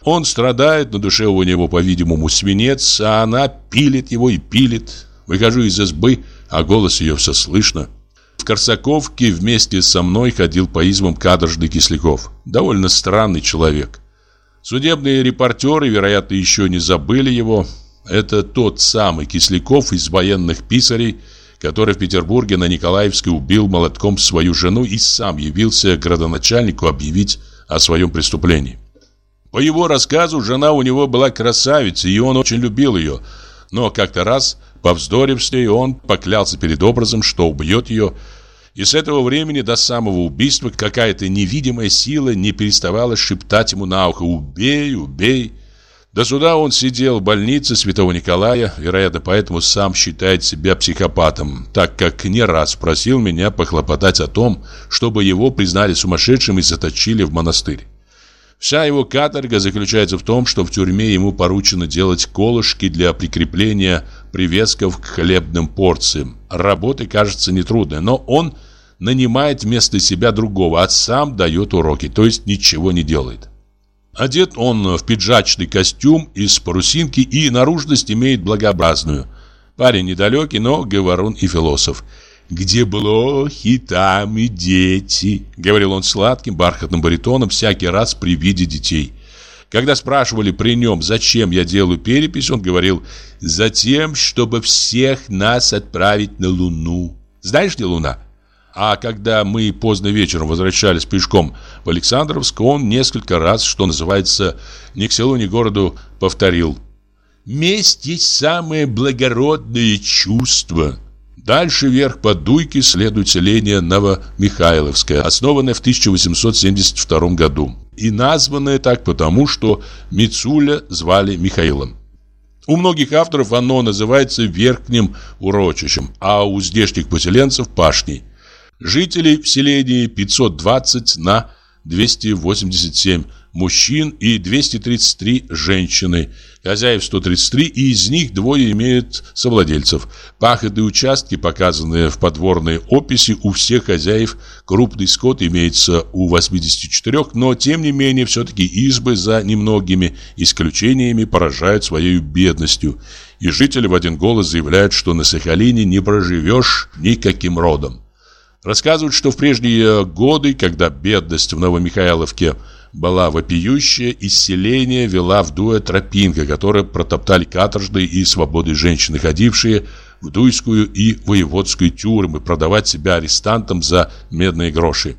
Он страдает, на душе у него, по-видимому, свинец, а она пилит его и пилит. Выхожу из избы, а голос ее все слышно. В Корсаковке вместе со мной ходил по избам каторжный Кисляков. Довольно странный человек. Судебные репортеры, вероятно, еще не забыли его. Это тот самый Кисляков из военных писарей, который в Петербурге на Николаевской убил молотком свою жену и сам явился градоначальнику объявить о своем преступлении. По его рассказу, жена у него была красавица, и он очень любил ее. Но как-то раз, повздорив с ней, он поклялся перед образом, что убьет ее, и с этого времени до самого убийства какая-то невидимая сила не переставала шептать ему на ухо «Убей, убей!». До суда он сидел в больнице Святого Николая, вероятно, поэтому сам считает себя психопатом, так как не раз просил меня похлопотать о том, чтобы его признали сумасшедшим и заточили в монастырь. Вся его каторга заключается в том, что в тюрьме ему поручено делать колышки для прикрепления привесков к хлебным порциям. Работы кажется нетрудной, но он нанимает вместо себя другого, а сам дает уроки, то есть ничего не делает. Одет он в пиджачный костюм из парусинки и наружность имеет благообразную. Парень недалекий, но говорун и философ. «Где блохи, там и дети», — говорил он сладким бархатным баритоном всякий раз при виде детей. Когда спрашивали при нем, зачем я делаю перепись, он говорил «Затем, чтобы всех нас отправить на Луну». Знаешь, где Луна? А когда мы поздно вечером возвращались пешком в Александровск, он несколько раз, что называется, ни к селу, ни к городу повторил. «Месть есть самое благородное чувство». Дальше вверх по Дуйке следует селение Новомихайловское, основанное в 1872 году. И названное так потому, что Мицуля звали Михаилом. У многих авторов оно называется верхним урочищем, а у здешних поселенцев – пашней. Жителей в селении 520 на 287 мужчин и 233 женщины, хозяев 133, и из них двое имеют совладельцев. Пахотные участки, показанные в подворной описи, у всех хозяев крупный скот имеется у 84, но тем не менее все-таки избы за немногими исключениями поражают своей бедностью, и жители в один голос заявляют, что на Сахалине не проживешь никаким родом. Рассказывают, что в прежние годы, когда бедность в Новомихайловке была вопиющая, из селения вела вдуя тропинка, которую протоптали каторжные и свободы женщины, ходившие в Дуйскую и Воеводскую тюрьмы продавать себя арестантам за медные гроши.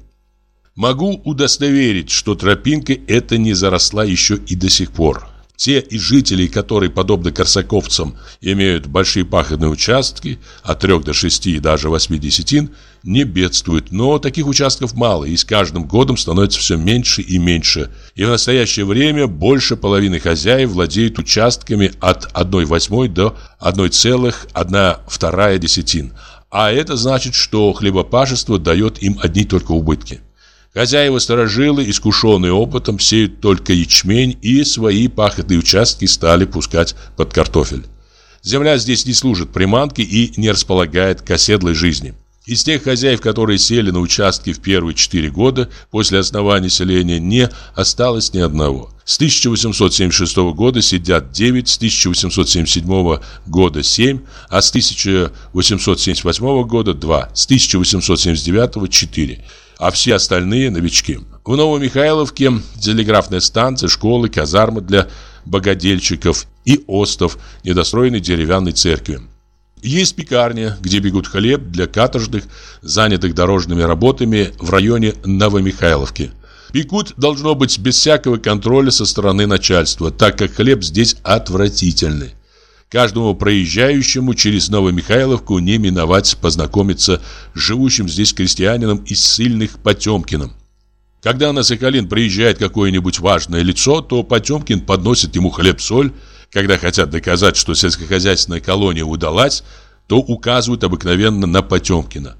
Могу удостоверить, что тропинка эта не заросла еще и до сих пор. Те из жителей, которые, подобно корсаковцам, имеют большие пахотные участки, от 3 до 6 и даже 8 десятин, не бедствуют. Но таких участков мало, и с каждым годом становится все меньше и меньше. И в настоящее время больше половины хозяев владеют участками от 1 восьмой до 1,1 десятин. А это значит, что хлебопашество дает им одни только убытки. Хозяева-сторожилы, искушенные опытом, сеют только ячмень и свои пахотные участки стали пускать под картофель. Земля здесь не служит приманкой и не располагает к оседлой жизни. Из тех хозяев, которые сели на участки в первые четыре года после основания селения, не осталось ни одного. С 1876 года сидят 9, с 1877 года 7, а с 1878 года 2, с 1879 4 а все остальные новички. В Новомихайловке телеграфная станция, школы, казармы для богадельщиков и остов недостроенной деревянной церкви. Есть пекарня, где бегут хлеб для каторжных, занятых дорожными работами в районе Новомихайловки. Пекут должно быть без всякого контроля со стороны начальства, так как хлеб здесь отвратительный. Каждому проезжающему через Новомихайловку не миновать познакомиться с живущим здесь крестьянином из сильных Потемкиным. Когда на Сахалин приезжает какое-нибудь важное лицо, то Потемкин подносит ему хлеб-соль. Когда хотят доказать, что сельскохозяйственная колония удалась, то указывают обыкновенно на Потемкина.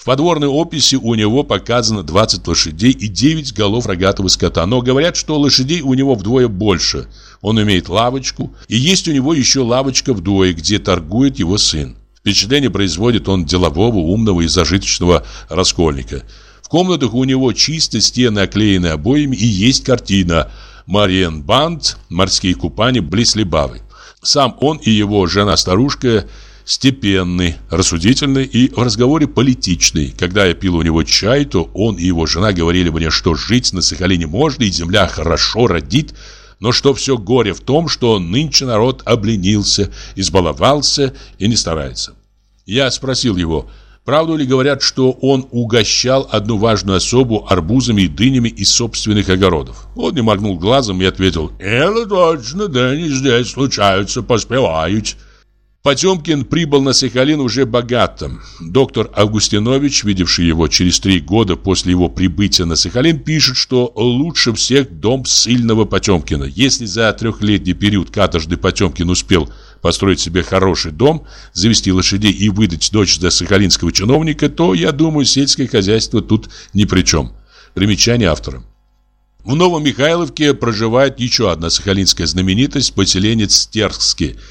В подворной описи у него показано 20 лошадей и 9 голов рогатого скота. Но говорят, что лошадей у него вдвое больше. Он имеет лавочку, и есть у него еще лавочка вдвое, где торгует его сын. Впечатление производит он делового, умного и зажиточного раскольника. В комнатах у него чисто, стены оклеены обоями и есть картина «Мариен Банд. Морские купания близ Либавы». Сам он и его жена-старушка – степенный, рассудительный и в разговоре политичный. Когда я пил у него чай, то он и его жена говорили мне, что жить на Сахалине можно и земля хорошо родит, но что все горе в том, что нынче народ обленился, избаловался и не старается. Я спросил его, правду ли говорят, что он угощал одну важную особу арбузами и дынями из собственных огородов. Он не моргнул глазом и ответил, «Это точно, да не здесь случаются, поспевают». Потемкин прибыл на Сахалин уже богатым. Доктор Августинович, видевший его через три года после его прибытия на Сахалин, пишет, что лучше всех дом сильного Потемкина. Если за трехлетний период каторжный Потемкин успел построить себе хороший дом, завести лошадей и выдать дочь за сахалинского чиновника, то, я думаю, сельское хозяйство тут ни при чем. Примечание автора. В Новом Михайловке проживает еще одна сахалинская знаменитость, поселенец Терский –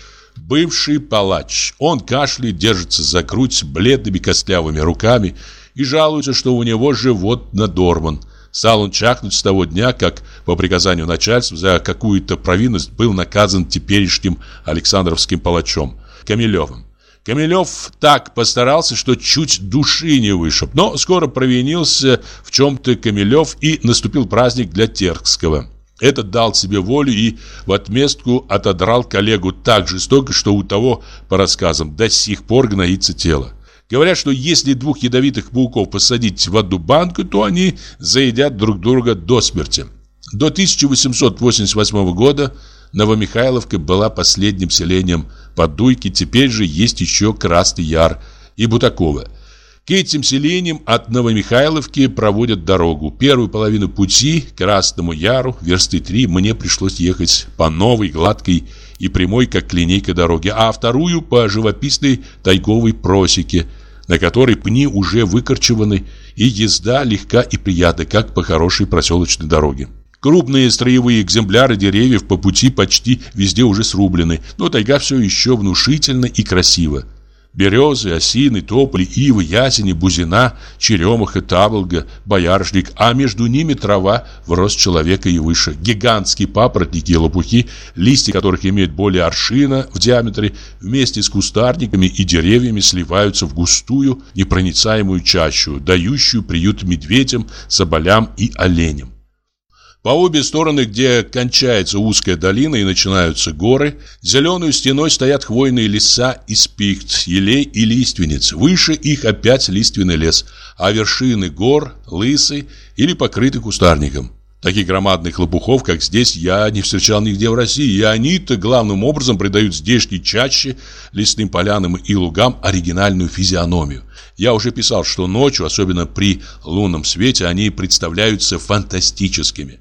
Бывший палач. Он кашляет, держится за грудь бледными костлявыми руками и жалуется, что у него живот надорван. Стал он чахнуть с того дня, как по приказанию начальства за какую-то провинность был наказан теперешним Александровским палачом Камилевым. Камилев так постарался, что чуть души не вышиб, но скоро провинился в чем-то Камилев и наступил праздник для Теркского. Этот дал себе волю и в отместку отодрал коллегу так жестоко, что у того, по рассказам, до сих пор гноится тело. Говорят, что если двух ядовитых пауков посадить в одну банку, то они заедят друг друга до смерти. До 1888 года Новомихайловка была последним селением Подуйки, теперь же есть еще Красный Яр и Бутакова – к этим селениям от Новомихайловки проводят дорогу. Первую половину пути к Красному Яру, версты три, мне пришлось ехать по новой, гладкой и прямой, как линейка дороги, а вторую по живописной тайговой просеке, на которой пни уже выкорчеваны, и езда легка и приятна, как по хорошей проселочной дороге. Крупные строевые экземпляры деревьев по пути почти везде уже срублены, но тайга все еще внушительна и красива. Березы, осины, тополи, ивы, ясени, бузина, черемаха, таволга, боярышник, а между ними трава в рост человека и выше. Гигантские папоротники и лопухи, листья которых имеют более аршина в диаметре, вместе с кустарниками и деревьями сливаются в густую, непроницаемую чащу, дающую приют медведям, соболям и оленям. По обе стороны, где кончается узкая долина и начинаются горы, зеленой стеной стоят хвойные леса из пихт, елей и лиственниц. Выше их опять лиственный лес, а вершины гор лысы или покрыты кустарником. Таких громадных лопухов, как здесь, я не встречал нигде в России, и они-то главным образом придают здешней чаще, лесным полянам и лугам оригинальную физиономию. Я уже писал, что ночью, особенно при лунном свете, они представляются фантастическими.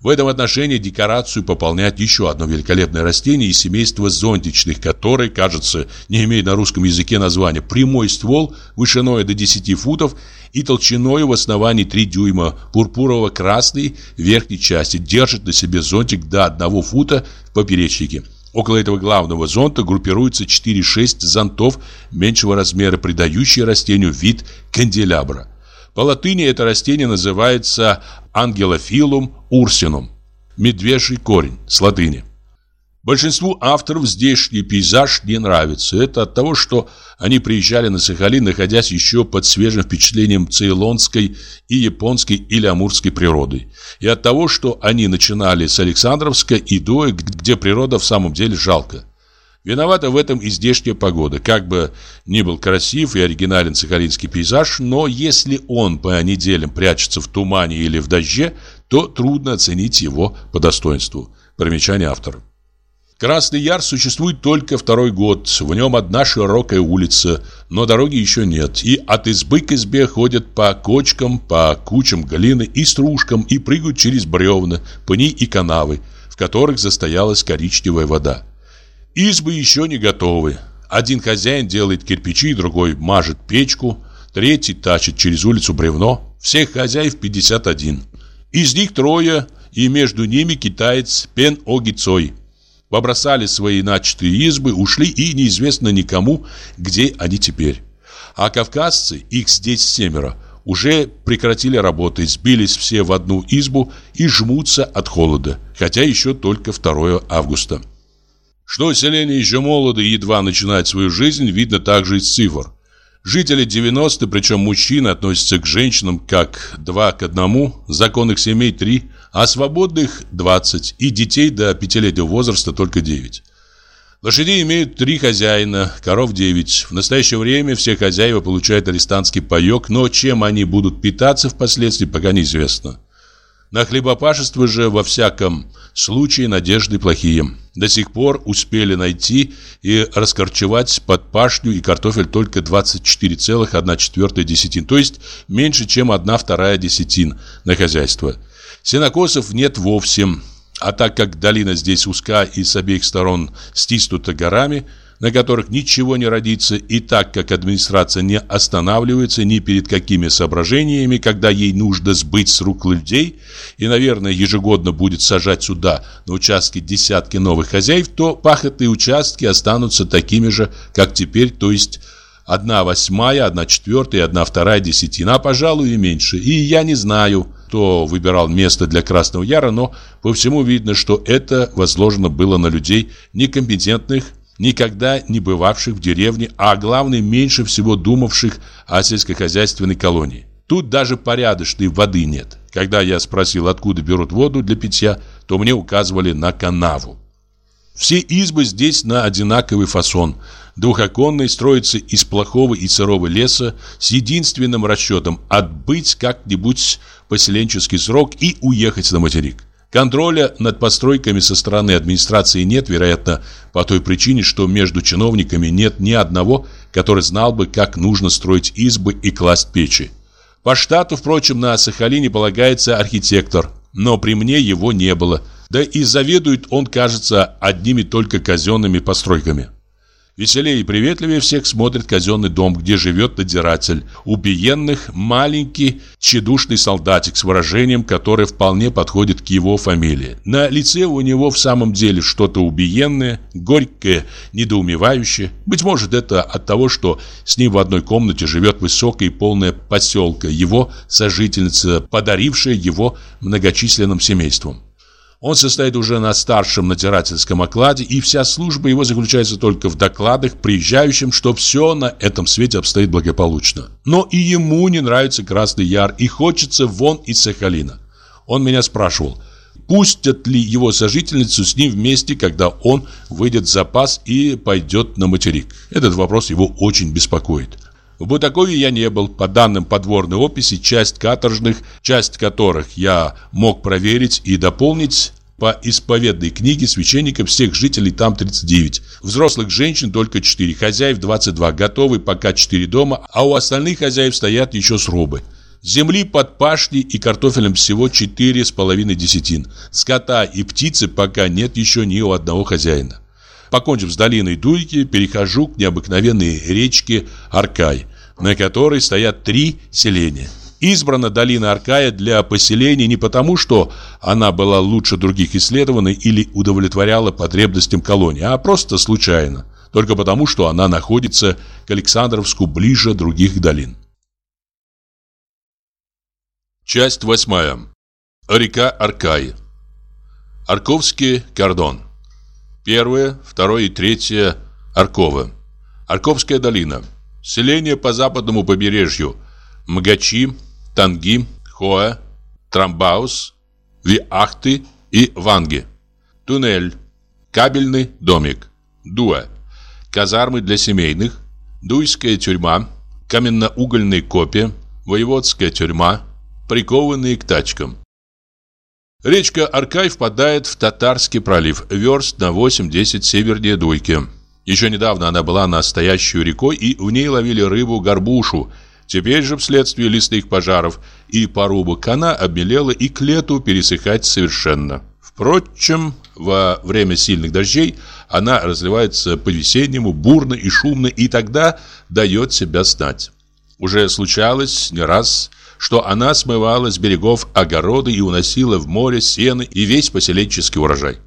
В этом отношении декорацию пополняет еще одно великолепное растение из семейства зонтичных, которое, кажется, не имеет на русском языке названия. Прямой ствол, вышиной до 10 футов и толщиной в основании 3 дюйма, пурпурово-красный в верхней части, держит на себе зонтик до 1 фута в поперечнике. Около этого главного зонта группируются 4-6 зонтов меньшего размера, придающие растению вид канделябра. По латыни это растение называется ангелофилум урсинум. Медвежий корень с латыни. Большинству авторов здешний пейзаж не нравится. Это от того, что они приезжали на Сахалин, находясь еще под свежим впечатлением цейлонской и японской или амурской природы. И от того, что они начинали с Александровска и Дуэ, где природа в самом деле жалко. Виновата в этом и здешняя погода. Как бы ни был красив и оригинален сахалинский пейзаж, но если он по неделям прячется в тумане или в дожде, то трудно оценить его по достоинству. Примечание автора. Красный Яр существует только второй год. В нем одна широкая улица, но дороги еще нет. И от избы к избе ходят по кочкам, по кучам глины и стружкам и прыгают через бревна, пни и канавы, в которых застоялась коричневая вода. Избы еще не готовы. Один хозяин делает кирпичи, другой мажет печку, третий тащит через улицу бревно. Всех хозяев 51. Из них трое, и между ними китаец Пен Огицой – Побросали свои начатые избы, ушли и неизвестно никому, где они теперь. А кавказцы, их здесь семеро, уже прекратили работы, сбились все в одну избу и жмутся от холода, хотя еще только 2 августа. Что селение еще молодо и едва начинает свою жизнь, видно также из цифр. Жители 90, причем мужчины относятся к женщинам как два к одному, законных семей три, а свободных 20 и детей до пятилетнего возраста только 9. Лошадей имеют три хозяина, коров 9. В настоящее время все хозяева получают арестантский паёк, но чем они будут питаться впоследствии, пока неизвестно. На хлебопашество же во всяком случае надежды плохие. До сих пор успели найти и раскорчевать под пашню и картофель только 24,1 десятин, то есть меньше, чем 1 вторая десятин на хозяйство. Сенокосов нет вовсе, а так как долина здесь узка и с обеих сторон стиснута горами, на которых ничего не родится, и так как администрация не останавливается ни перед какими соображениями, когда ей нужно сбыть с рук людей, и, наверное, ежегодно будет сажать сюда на участки десятки новых хозяев, то пахотные участки останутся такими же, как теперь, то есть одна восьмая, одна четвертая, одна вторая десятина, пожалуй, и меньше. И я не знаю, кто выбирал место для Красного Яра, но по всему видно, что это возложено было на людей некомпетентных, никогда не бывавших в деревне, а главное, меньше всего думавших о сельскохозяйственной колонии. Тут даже порядочной воды нет. Когда я спросил, откуда берут воду для питья, то мне указывали на канаву. Все избы здесь на одинаковый фасон. Двухоконные строятся из плохого и сырого леса с единственным расчетом отбыть как-нибудь поселенческий срок и уехать на материк. Контроля над постройками со стороны администрации нет, вероятно, по той причине, что между чиновниками нет ни одного, который знал бы, как нужно строить избы и класть печи. По штату, впрочем, на Сахалине полагается архитектор, но при мне его не было, да и заведует он, кажется, одними только казенными постройками. Веселее и приветливее всех смотрит казенный дом, где живет надзиратель. Убиенных маленький, тщедушный солдатик с выражением, которое вполне подходит к его фамилии. На лице у него в самом деле что-то убиенное, горькое, недоумевающее. Быть может, это от того, что с ним в одной комнате живет высокая и полная поселка, его сожительница, подарившая его многочисленным семейством. Он состоит уже на старшем надзирательском окладе, и вся служба его заключается только в докладах приезжающим, что все на этом свете обстоит благополучно. Но и ему не нравится Красный Яр, и хочется вон из Сахалина. Он меня спрашивал, пустят ли его сожительницу с ним вместе, когда он выйдет в запас и пойдет на материк. Этот вопрос его очень беспокоит. В Бутакове я не был. По данным подворной описи, часть каторжных, часть которых я мог проверить и дополнить, по исповедной книге священников всех жителей там 39. Взрослых женщин только 4, хозяев 22, готовы пока 4 дома, а у остальных хозяев стоят еще срубы. Земли под пашней и картофелем всего 4,5 десятин. Скота и птицы пока нет еще ни у одного хозяина. Покончив с долиной Дуйки, перехожу к необыкновенной речке Аркай, на которой стоят три селения. Избрана долина Аркая для поселения не потому, что она была лучше других исследована или удовлетворяла потребностям колонии, а просто случайно, только потому, что она находится к Александровску ближе других долин. Часть восьмая. Река Аркай. Арковский кордон. Первое, второе и третье – Арковы. Арковская долина. Селение по западному побережью. Мгачи, Танги, Хоа, Трамбаус, Виахты и Ванги. Туннель. Кабельный домик. Дуа. Казармы для семейных. Дуйская тюрьма. Каменно-угольные копья. Воеводская тюрьма. Прикованные к тачкам. Речка Аркай впадает в Татарский пролив, верст на 8-10 севернее Дуйки. Еще недавно она была настоящей рекой, и в ней ловили рыбу-горбушу. Теперь же, вследствие лесных пожаров и порубок, она обмелела и к лету пересыхать совершенно. Впрочем, во время сильных дождей она разливается по-весеннему, бурно и шумно, и тогда дает себя знать. Уже случалось не раз, что она смывала с берегов огороды и уносила в море сено и весь поселенческий урожай.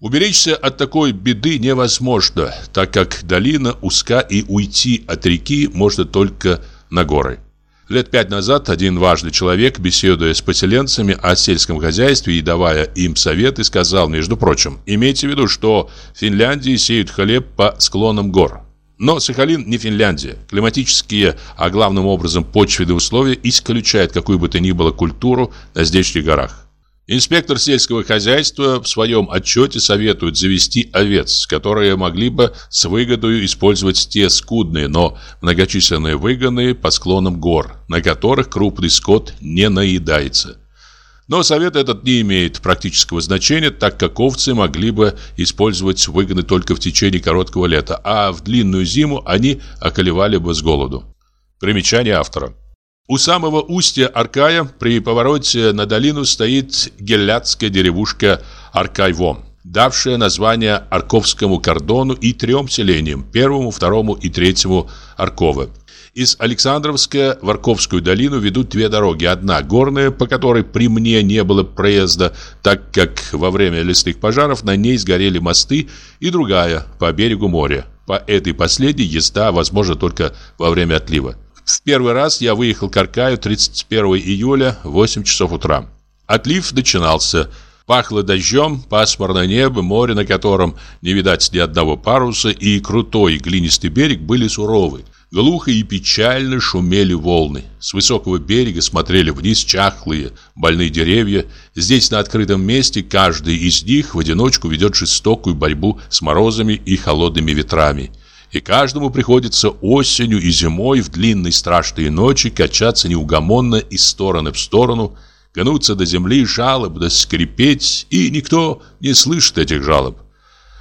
Уберечься от такой беды невозможно, так как долина узка и уйти от реки можно только на горы. Лет пять назад один важный человек, беседуя с поселенцами о сельском хозяйстве и давая им советы, сказал, между прочим, имейте в виду, что в Финляндии сеют хлеб по склонам гор. Но Сахалин не Финляндия. Климатические, а главным образом почвенные условия исключают какую бы то ни было культуру на здешних горах. Инспектор сельского хозяйства в своем отчете советует завести овец, которые могли бы с выгодой использовать те скудные, но многочисленные выгоны по склонам гор, на которых крупный скот не наедается. Но совет этот не имеет практического значения, так как овцы могли бы использовать выгоны только в течение короткого лета, а в длинную зиму они околевали бы с голоду. Примечание автора. У самого устья Аркая при повороте на долину стоит гелядская деревушка Аркайвом, давшая название Арковскому кордону и трем селениям, первому, второму и третьему Аркова. Из Александровска в Арковскую долину ведут две дороги. Одна горная, по которой при мне не было проезда, так как во время лесных пожаров на ней сгорели мосты, и другая по берегу моря. По этой последней езда возможна только во время отлива. В первый раз я выехал к Аркаю 31 июля в 8 часов утра. Отлив начинался. Пахло дождем, пасмурное небо, море, на котором не видать ни одного паруса, и крутой глинистый берег были суровы. Глухо и печально шумели волны. С высокого берега смотрели вниз чахлые, больные деревья. Здесь, на открытом месте, каждый из них в одиночку ведет жестокую борьбу с морозами и холодными ветрами. И каждому приходится осенью и зимой в длинные страшные ночи качаться неугомонно из стороны в сторону, гнуться до земли, жалобно скрипеть, и никто не слышит этих жалоб.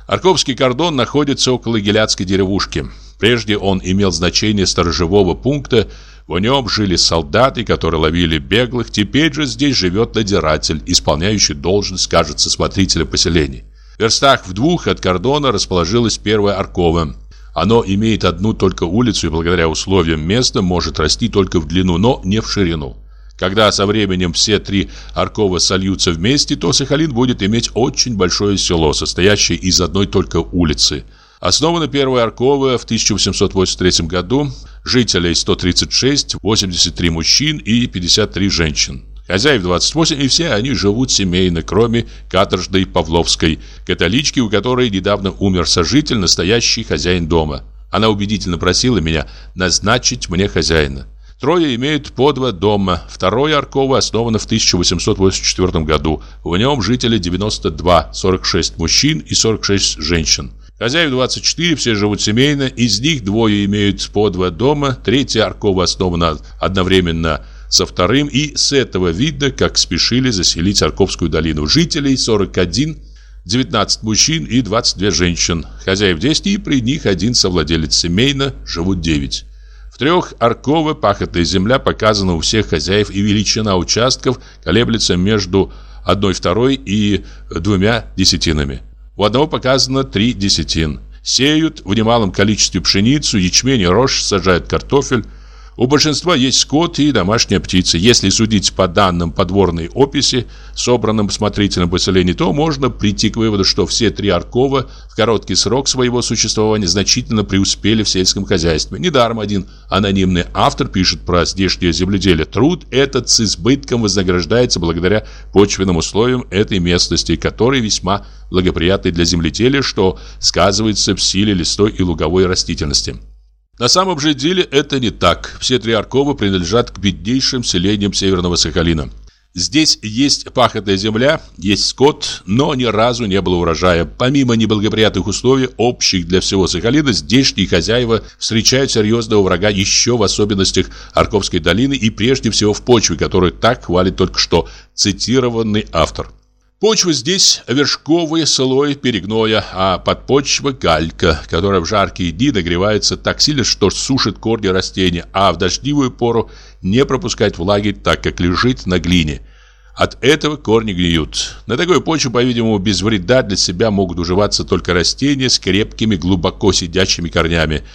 Арковский кордон находится около Геляцкой деревушки. Прежде он имел значение сторожевого пункта, в нем жили солдаты, которые ловили беглых, теперь же здесь живет надзиратель, исполняющий должность, кажется, смотрителя поселений. В верстах в двух от кордона расположилась первая Аркова, оно имеет одну только улицу и благодаря условиям места может расти только в длину, но не в ширину. Когда со временем все три Аркова сольются вместе, то Сахалин будет иметь очень большое село, состоящее из одной только улицы. Основана первая Аркова в 1883 году, жителей 136, 83 мужчин и 53 женщин. Хозяев 28, и все они живут семейно, кроме каторжной Павловской, католички, у которой недавно умер сожитель, настоящий хозяин дома. Она убедительно просила меня назначить мне хозяина. Трое имеют по два дома. Второе Арково основано в 1884 году. В нем жители 92, 46 мужчин и 46 женщин. Хозяев 24, все живут семейно, из них двое имеют по два дома, третье Арково основано одновременно со вторым, и с этого видно, как спешили заселить Арковскую долину. Жителей 41, 19 мужчин и 22 женщин. Хозяев 10, и при них один совладелец семейно, живут 9. В трех Арково пахотная земля показана у всех хозяев, и величина участков колеблется между одной второй и двумя десятинами. У одного показано три десятин. Сеют в немалом количестве пшеницу, ячмень и рожь, сажают картофель, у большинства есть скот и домашняя птица. Если судить по данным подворной описи, собранным смотрителем поселения, то можно прийти к выводу, что все три Аркова в короткий срок своего существования значительно преуспели в сельском хозяйстве. Недаром один анонимный автор пишет про здешнее земледелие. Труд этот с избытком вознаграждается благодаря почвенным условиям этой местности, которые весьма благоприятны для земледелия, что сказывается в силе лесной и луговой растительности. На самом же деле это не так. Все три Аркова принадлежат к беднейшим селениям Северного Сахалина. Здесь есть пахотная земля, есть скот, но ни разу не было урожая. Помимо неблагоприятных условий, общих для всего Сахалина, здешние хозяева встречают серьезного врага еще в особенностях Арковской долины и прежде всего в почве, которую так хвалит только что цитированный автор. Почва здесь вершковый слой перегноя, а подпочва галька, которая в жаркие дни нагревается так сильно, что сушит корни растения, а в дождливую пору не пропускает влаги, так как лежит на глине. От этого корни гниют. На такой почве, по-видимому, без вреда для себя могут уживаться только растения с крепкими, глубоко сидящими корнями –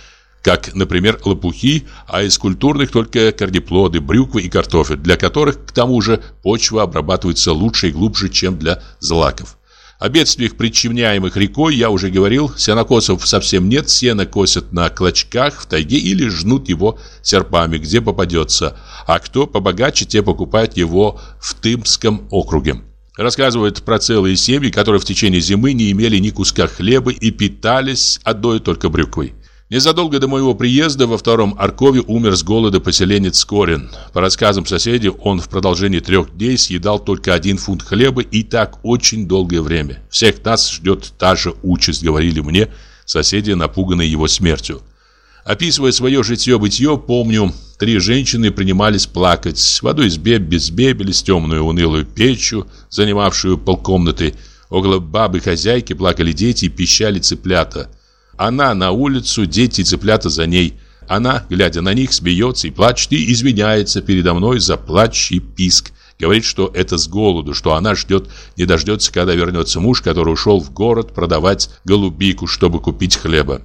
как, например, лопухи, а из культурных только корнеплоды, брюквы и картофель, для которых, к тому же, почва обрабатывается лучше и глубже, чем для злаков. О бедствиях, причиняемых рекой, я уже говорил, сенокосов совсем нет, сено косят на клочках в тайге или жнут его серпами, где попадется, а кто побогаче, те покупают его в Тымском округе. Рассказывают про целые семьи, которые в течение зимы не имели ни куска хлеба и питались одной только брюквой. Незадолго до моего приезда во втором Аркове умер с голода поселенец Скорин. По рассказам соседей, он в продолжении трех дней съедал только один фунт хлеба и так очень долгое время. Всех нас ждет та же участь, говорили мне соседи, напуганные его смертью. Описывая свое житье-бытье, помню, три женщины принимались плакать. В одной избе без мебели, с темную унылую печью, занимавшую полкомнаты. Около бабы-хозяйки плакали дети и пищали цыплята – она на улицу, дети цыплята за ней. Она, глядя на них, смеется и плачет, и извиняется передо мной за плач и писк. Говорит, что это с голоду, что она ждет, не дождется, когда вернется муж, который ушел в город продавать голубику, чтобы купить хлеба.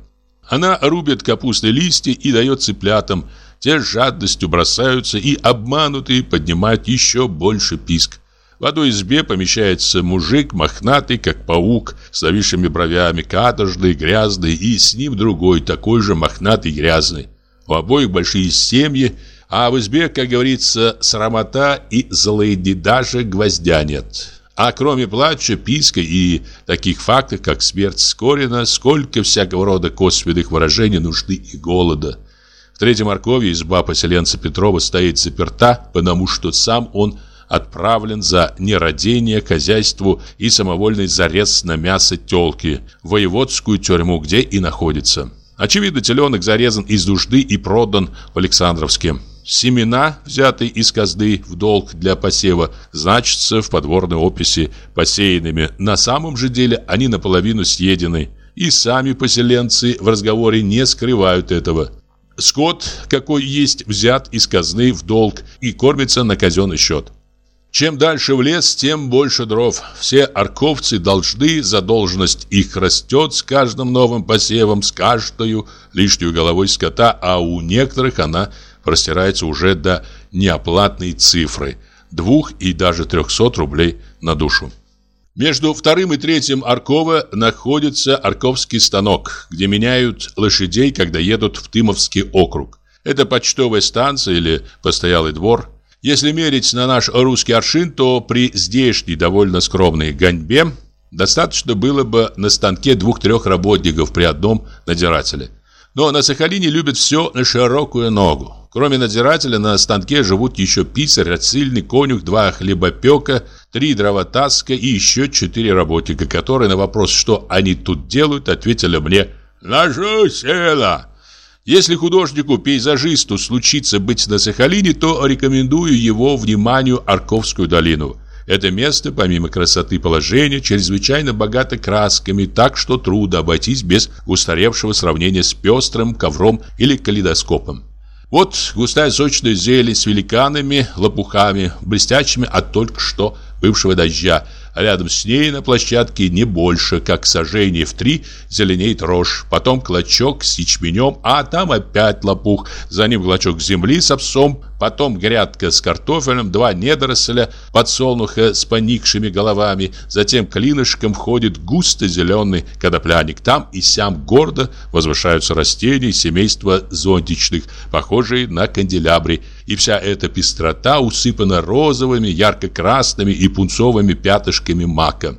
Она рубит капустные листья и дает цыплятам. Те с жадностью бросаются и обманутые поднимают еще больше писк. В одной избе помещается мужик, мохнатый, как паук, с зависшими бровями, каторжный, грязный, и с ним другой, такой же мохнатый, грязный. У обоих большие семьи, а в избе, как говорится, срамота и злыдни, даже гвоздя нет. А кроме плача, писка и таких фактов, как смерть Скорина, сколько всякого рода косвенных выражений нужды и голода. В третьем Аркове изба поселенца Петрова стоит заперта, потому что сам он – отправлен за нерадение хозяйству и самовольный зарез на мясо телки в воеводскую тюрьму, где и находится. Очевидно, теленок зарезан из нужды и продан в Александровске. Семена, взятые из казды в долг для посева, значатся в подворной описи посеянными. На самом же деле они наполовину съедены. И сами поселенцы в разговоре не скрывают этого. Скот, какой есть, взят из казны в долг и кормится на казенный счет. Чем дальше в лес, тем больше дров. Все арковцы должны, задолженность их растет с каждым новым посевом, с каждой лишнюю головой скота, а у некоторых она простирается уже до неоплатной цифры – двух и даже трехсот рублей на душу. Между вторым и третьим Аркова находится Арковский станок, где меняют лошадей, когда едут в Тымовский округ. Это почтовая станция или постоялый двор – если мерить на наш русский аршин, то при здешней довольно скромной гоньбе достаточно было бы на станке двух-трех работников при одном надзирателе. Но на Сахалине любят все на широкую ногу. Кроме надзирателя на станке живут еще писарь, отсыльный конюх, два хлебопека, три дровотаска и еще четыре работника, которые на вопрос, что они тут делают, ответили мне «Ложу села». Если художнику-пейзажисту случится быть на Сахалине, то рекомендую его вниманию Арковскую долину. Это место, помимо красоты положения, чрезвычайно богато красками, так что трудно обойтись без устаревшего сравнения с пестрым ковром или калейдоскопом. Вот густая сочная зелень с великанами, лопухами, блестящими от только что бывшего дождя – рядом с ней на площадке не больше, как сожжение в три, зеленеет рожь, потом клочок с ячменем, а там опять лопух, за ним клочок земли с овсом, потом грядка с картофелем, два недоросля, подсолнуха с поникшими головами, затем клинышком входит густо зеленый кадопляник. Там и сям гордо возвышаются растения семейства зонтичных, похожие на канделябри, и вся эта пестрота усыпана розовыми, ярко-красными и пунцовыми пятышками мака.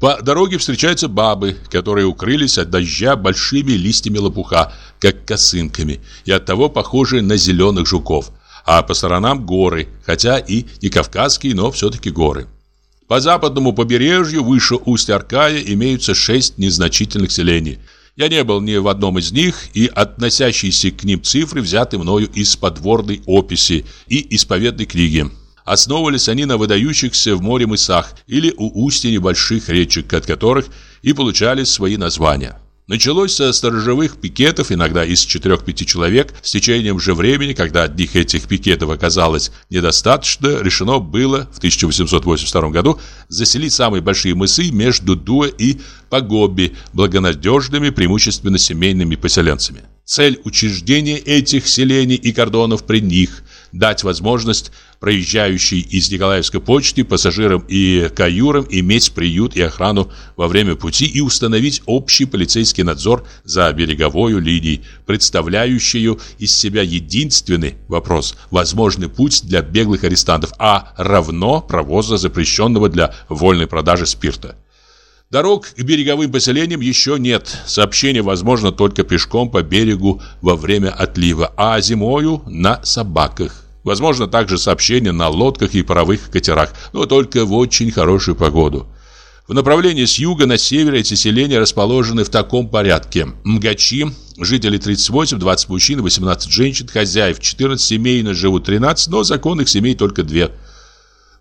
По дороге встречаются бабы, которые укрылись от дождя большими листьями лопуха, как косынками, и оттого похожи на зеленых жуков, а по сторонам горы, хотя и не кавказские, но все-таки горы. По западному побережью выше устья Аркая имеются шесть незначительных селений – я не был ни в одном из них, и относящиеся к ним цифры взяты мною из подворной описи и исповедной книги. Основывались они на выдающихся в море мысах или у устья небольших речек, от которых и получали свои названия. Началось со сторожевых пикетов, иногда из 4-5 человек. С течением же времени, когда одних этих пикетов оказалось недостаточно, решено было в 1882 году заселить самые большие мысы между Дуэ и Погоби благонадежными, преимущественно семейными поселенцами. Цель учреждения этих селений и кордонов при них – дать возможность проезжающей из Николаевской почты пассажирам и каюрам иметь приют и охрану во время пути и установить общий полицейский надзор за береговой линией, представляющую из себя единственный вопрос – возможный путь для беглых арестантов, а равно провоза запрещенного для вольной продажи спирта. Дорог к береговым поселениям еще нет. Сообщение возможно только пешком по берегу во время отлива, а зимою на собаках. Возможно также сообщение на лодках и паровых катерах, но только в очень хорошую погоду. В направлении с юга на север эти селения расположены в таком порядке. Мгачи, жители 38, 20 мужчин, 18 женщин, хозяев 14, семейно живут 13, но законных семей только 2.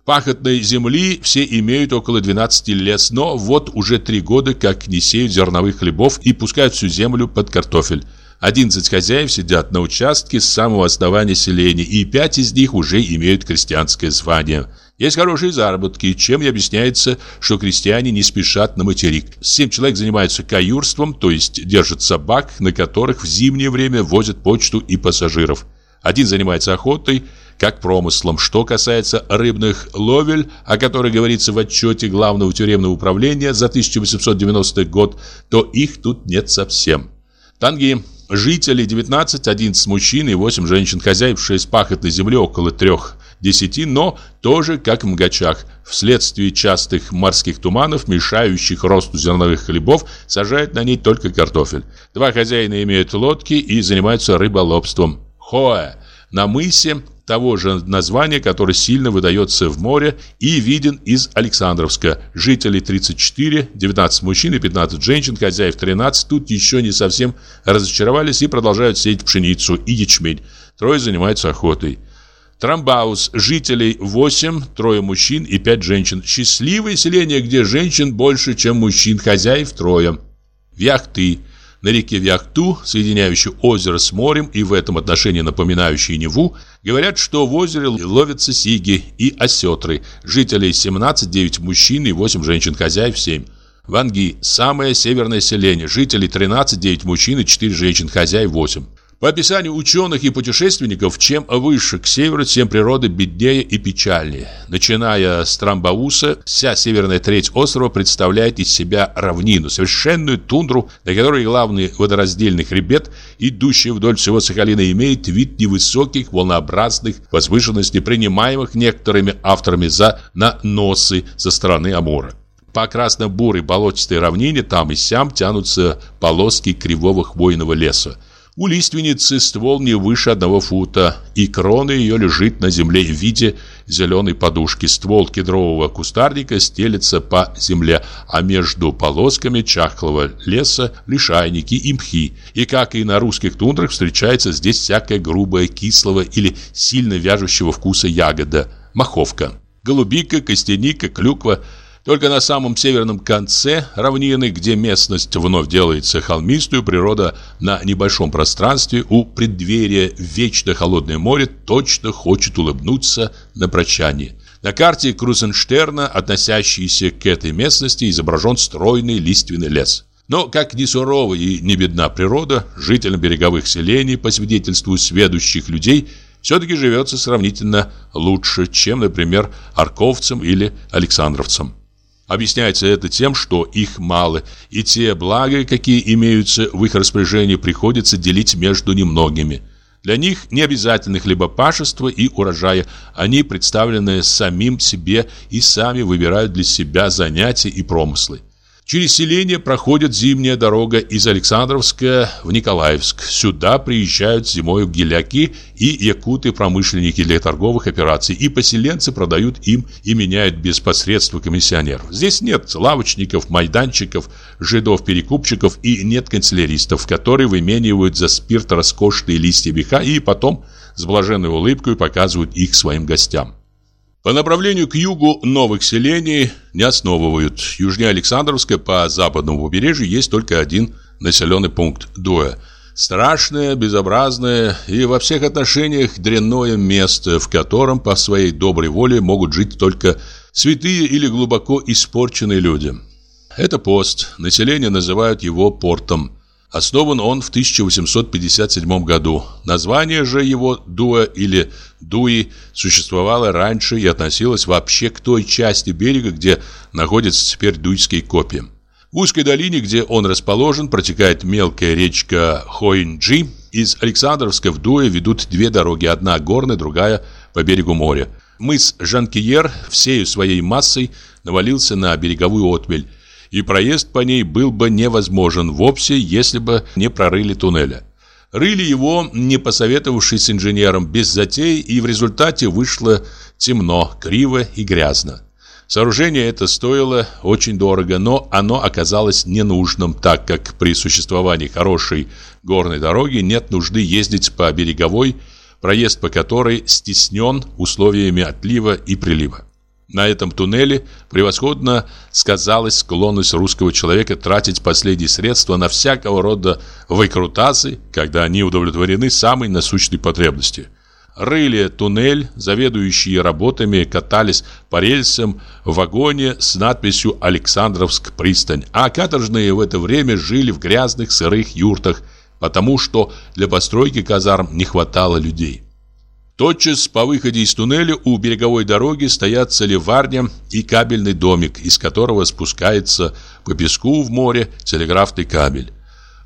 Пахотной земли все имеют около 12 лес, но вот уже три года как не сеют зерновых хлебов и пускают всю землю под картофель. 11 хозяев сидят на участке с самого основания селения, и пять из них уже имеют крестьянское звание. Есть хорошие заработки, чем и объясняется, что крестьяне не спешат на материк. Семь человек занимаются каюрством, то есть держат собак, на которых в зимнее время возят почту и пассажиров. Один занимается охотой, как промыслом. Что касается рыбных ловель, о которых говорится в отчете Главного тюремного управления за 1890 год, то их тут нет совсем. Танги жители 19, 11 мужчин и 8 женщин, хозяев 6 пахотной земли около трех десяти, но тоже как в Мгачах. Вследствие частых морских туманов, мешающих росту зерновых хлебов, сажают на ней только картофель. Два хозяина имеют лодки и занимаются рыболовством. Хоэ на мысе того же названия, который сильно выдается в море и виден из Александровска. Жителей 34, 19 мужчин и 15 женщин, хозяев 13, тут еще не совсем разочаровались и продолжают сеять пшеницу и ячмень. Трое занимаются охотой. Трамбаус, жителей 8, трое мужчин и 5 женщин. Счастливое селение, где женщин больше, чем мужчин, хозяев трое. Вяхты – на реке Вяхту, соединяющей озеро с морем и в этом отношении напоминающей Неву, говорят, что в озере ловятся сиги и осетры. Жителей 17, 9 мужчин и 8 женщин, хозяев 7. Ванги – самое северное селение, жителей 13, 9 мужчин и 4 женщин, хозяев 8. По описанию ученых и путешественников, чем выше к северу, тем природа беднее и печальнее. Начиная с Трамбауса, вся северная треть острова представляет из себя равнину, совершенную тундру, на которой главный водораздельный хребет, идущий вдоль всего Сахалина, имеет вид невысоких волнообразных возвышенностей, принимаемых некоторыми авторами за наносы со стороны Амура. По красно-бурой болотистой равнине там и сям тянутся полоски кривого хвойного леса. У лиственницы ствол не выше одного фута, и крона ее лежит на земле в виде зеленой подушки. Ствол кедрового кустарника стелется по земле, а между полосками чахлого леса лишайники и мхи. И как и на русских тундрах встречается здесь всякая грубая, кислого или сильно вяжущего вкуса ягода – маховка. Голубика, костяника, клюква – только на самом северном конце равнины, где местность вновь делается холмистую, природа на небольшом пространстве у преддверия вечно холодное море точно хочет улыбнуться на прощание. На карте Крузенштерна, относящейся к этой местности, изображен стройный лиственный лес. Но, как ни сурова и не бедна природа, жителям береговых селений, по свидетельству сведущих людей, все-таки живется сравнительно лучше, чем, например, арковцам или александровцам. Объясняется это тем, что их мало, и те блага, какие имеются в их распоряжении, приходится делить между немногими. Для них не обязательно хлебопашество и урожая, они представлены самим себе и сами выбирают для себя занятия и промыслы. Через селение проходит зимняя дорога из Александровска в Николаевск. Сюда приезжают зимой геляки и якуты-промышленники для торговых операций, и поселенцы продают им и меняют без посредства комиссионеров. Здесь нет лавочников, майданчиков, жидов-перекупщиков и нет канцеляристов, которые выменивают за спирт роскошные листья меха и потом с блаженной улыбкой показывают их своим гостям. По направлению к югу новых селений не основывают. Южнее Александровска по западному побережью есть только один населенный пункт – Дуэ. Страшное, безобразное и во всех отношениях дрянное место, в котором по своей доброй воле могут жить только святые или глубоко испорченные люди. Это пост, население называют его портом. Основан он в 1857 году. Название же его Дуа или Дуи существовало раньше и относилось вообще к той части берега, где находятся теперь дуйские копии. В узкой долине, где он расположен, протекает мелкая речка Хоинджи. Из Александровска в Дуе ведут две дороги, одна горная, другая по берегу моря. Мыс Жанкиер всею своей массой навалился на береговую отмель и проезд по ней был бы невозможен вовсе, если бы не прорыли туннеля. Рыли его, не посоветовавшись с инженером, без затей, и в результате вышло темно, криво и грязно. Сооружение это стоило очень дорого, но оно оказалось ненужным, так как при существовании хорошей горной дороги нет нужды ездить по береговой, проезд по которой стеснен условиями отлива и прилива. На этом туннеле превосходно сказалась склонность русского человека тратить последние средства на всякого рода выкрутасы, когда они удовлетворены самой насущной потребности. Рыли туннель, заведующие работами катались по рельсам в вагоне с надписью «Александровск пристань», а каторжные в это время жили в грязных сырых юртах, потому что для постройки казарм не хватало людей. Тотчас по выходе из туннеля у береговой дороги стоят целеварня и кабельный домик, из которого спускается по песку в море телеграфный кабель.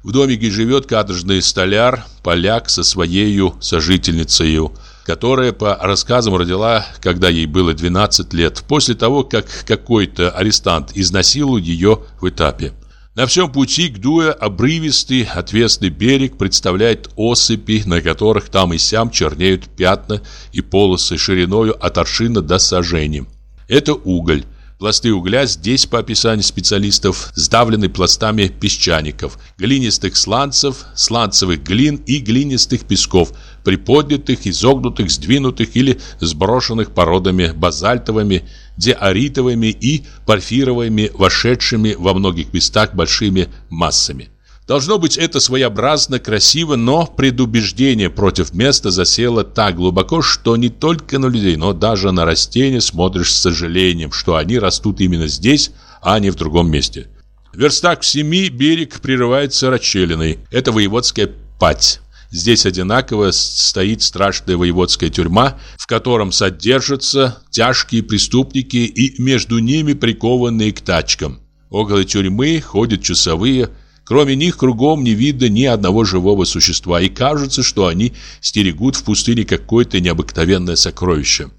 В домике живет каторжный столяр, поляк со своей сожительницей, которая по рассказам родила, когда ей было 12 лет, после того, как какой-то арестант изнасиловал ее в этапе. На всем пути к Дуэ обрывистый отвесный берег представляет осыпи, на которых там и сям чернеют пятна и полосы шириною от аршина до сажения. Это уголь. Пласты угля здесь, по описанию специалистов, сдавлены пластами песчаников, глинистых сланцев, сланцевых глин и глинистых песков, приподнятых, изогнутых, сдвинутых или сброшенных породами базальтовыми, диоритовыми и порфировыми, вошедшими во многих местах большими массами. Должно быть, это своеобразно, красиво, но предубеждение против места засело так глубоко, что не только на людей, но даже на растения смотришь с сожалением, что они растут именно здесь, а не в другом месте. Верстак в семи берег прерывается расщелиной. Это воеводская пать. Здесь одинаково стоит страшная воеводская тюрьма, в котором содержатся тяжкие преступники и между ними прикованные к тачкам. Около тюрьмы ходят часовые, Кроме них кругом не видно ни одного живого существа, и кажется, что они стерегут в пустыне какое-то необыкновенное сокровище.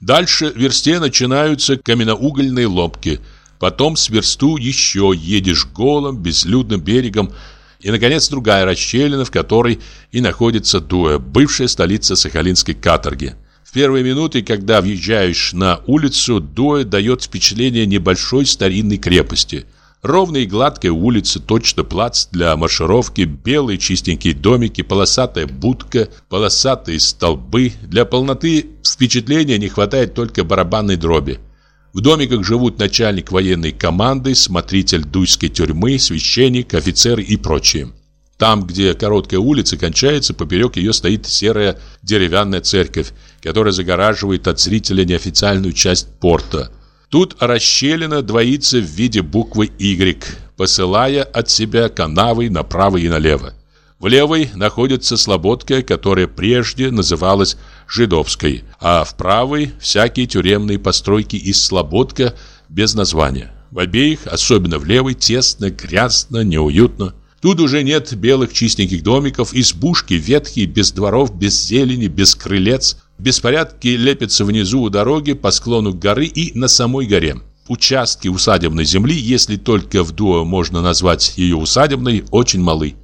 Дальше в версте начинаются каменноугольные ломки. Потом с версту еще едешь голым, безлюдным берегом, и, наконец, другая расщелина, в которой и находится Дуэ, бывшая столица Сахалинской каторги. В первые минуты, когда въезжаешь на улицу, Дуэ дает впечатление небольшой старинной крепости – Ровная и гладкая улица, точно плац для маршировки, белые чистенькие домики, полосатая будка, полосатые столбы. Для полноты впечатления не хватает только барабанной дроби. В домиках живут начальник военной команды, смотритель дуйской тюрьмы, священник, офицеры и прочие. Там, где короткая улица кончается, поперек ее стоит серая деревянная церковь, которая загораживает от зрителя неофициальную часть порта – Тут расщелина двоится в виде буквы «Y», посылая от себя канавы направо и налево. В левой находится слободка, которая прежде называлась Жидовской, а в правой – всякие тюремные постройки из слободка без названия. В обеих, особенно в левой, тесно, грязно, неуютно. Тут уже нет белых чистеньких домиков, избушки ветхие, без дворов, без зелени, без крылец – Беспорядки лепятся внизу у дороги, по склону горы и на самой горе. Участки усадебной земли, если только в Дуо можно назвать ее усадебной, очень малы.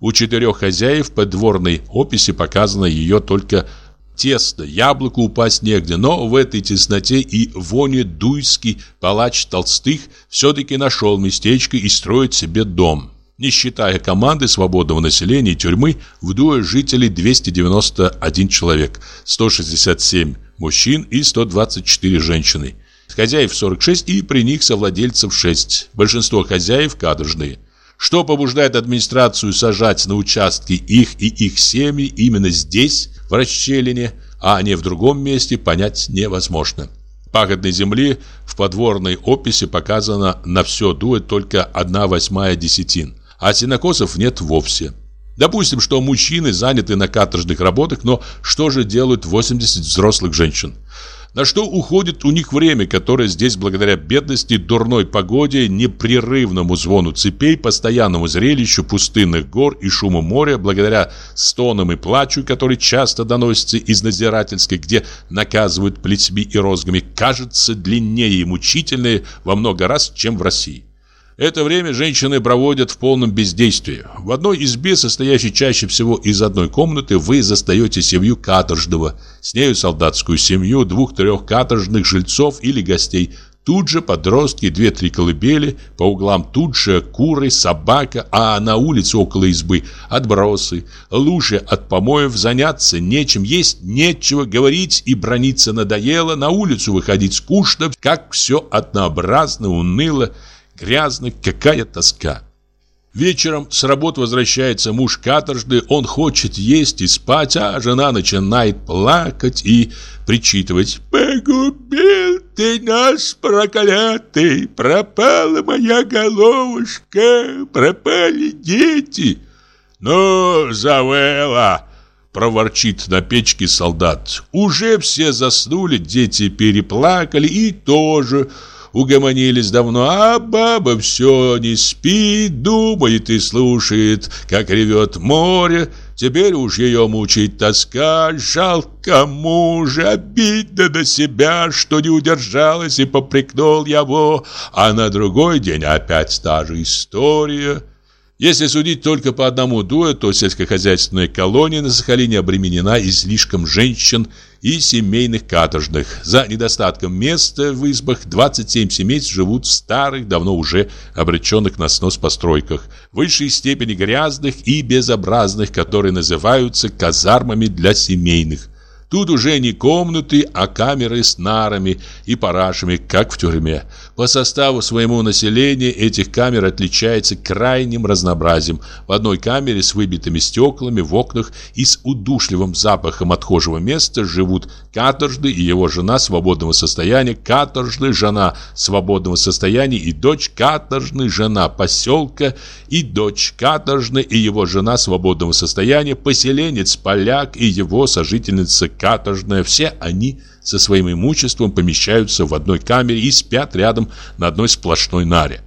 У четырех хозяев по дворной описи показано ее только тесно, яблоку упасть негде, но в этой тесноте и воне дуйский палач Толстых все-таки нашел местечко и строит себе дом. Не считая команды свободного населения и тюрьмы, в Дуэ жителей 291 человек, 167 мужчин и 124 женщины. Хозяев 46 и при них совладельцев 6. Большинство хозяев кадржные. Что побуждает администрацию сажать на участки их и их семьи именно здесь, в расщелине, а не в другом месте, понять невозможно. Пахотной земли в подворной описи показано на все дует только 1 восьмая десятин, а сенокосов нет вовсе. Допустим, что мужчины заняты на каторжных работах, но что же делают 80 взрослых женщин? На что уходит у них время, которое здесь благодаря бедности, дурной погоде, непрерывному звону цепей, постоянному зрелищу пустынных гор и шуму моря, благодаря стонам и плачу, который часто доносится из надзирательской, где наказывают плетьми и розгами, кажется длиннее и мучительнее во много раз, чем в России. Это время женщины проводят в полном бездействии. В одной избе, состоящей чаще всего из одной комнаты, вы застаете семью каторжного, с нею солдатскую семью, двух-трех каторжных жильцов или гостей. Тут же подростки, две-три колыбели, по углам тут же куры, собака, а на улице около избы отбросы, лужи от помоев, заняться нечем, есть нечего, говорить и брониться надоело, на улицу выходить скучно, как все однообразно, уныло, грязно, какая тоска. Вечером с работы возвращается муж каторжды, он хочет есть и спать, а жена начинает плакать и причитывать. «Погубил ты нас, проклятый! Пропала моя головушка, пропали дети!» «Ну, завела!» проворчит на печке солдат. «Уже все заснули, дети переплакали и тоже...» угомонились давно, а баба все не спит, думает и слушает, как ревет море. Теперь уж ее мучает тоска, жалко мужа, обидно на себя, что не удержалась и попрекнул его, а на другой день опять та же история. Если судить только по одному дуэ, то сельскохозяйственная колония на Сахалине обременена излишком женщин и семейных каторжных. За недостатком места в избах 27 семейств живут в старых, давно уже обреченных на снос постройках, высшей степени грязных и безобразных, которые называются казармами для семейных. Тут уже не комнаты, а камеры с нарами и парашами, как в тюрьме. По составу своему населения этих камер отличается крайним разнообразием. В одной камере с выбитыми стеклами в окнах и с удушливым запахом отхожего места живут каторжный и его жена свободного состояния, каторжная жена свободного состояния и дочь каторжной жена поселка и дочь каторжной и его жена свободного состояния, поселенец поляк и его сожительница каторжная. Все они – со своим имуществом помещаются в одной камере и спят рядом на одной сплошной наре.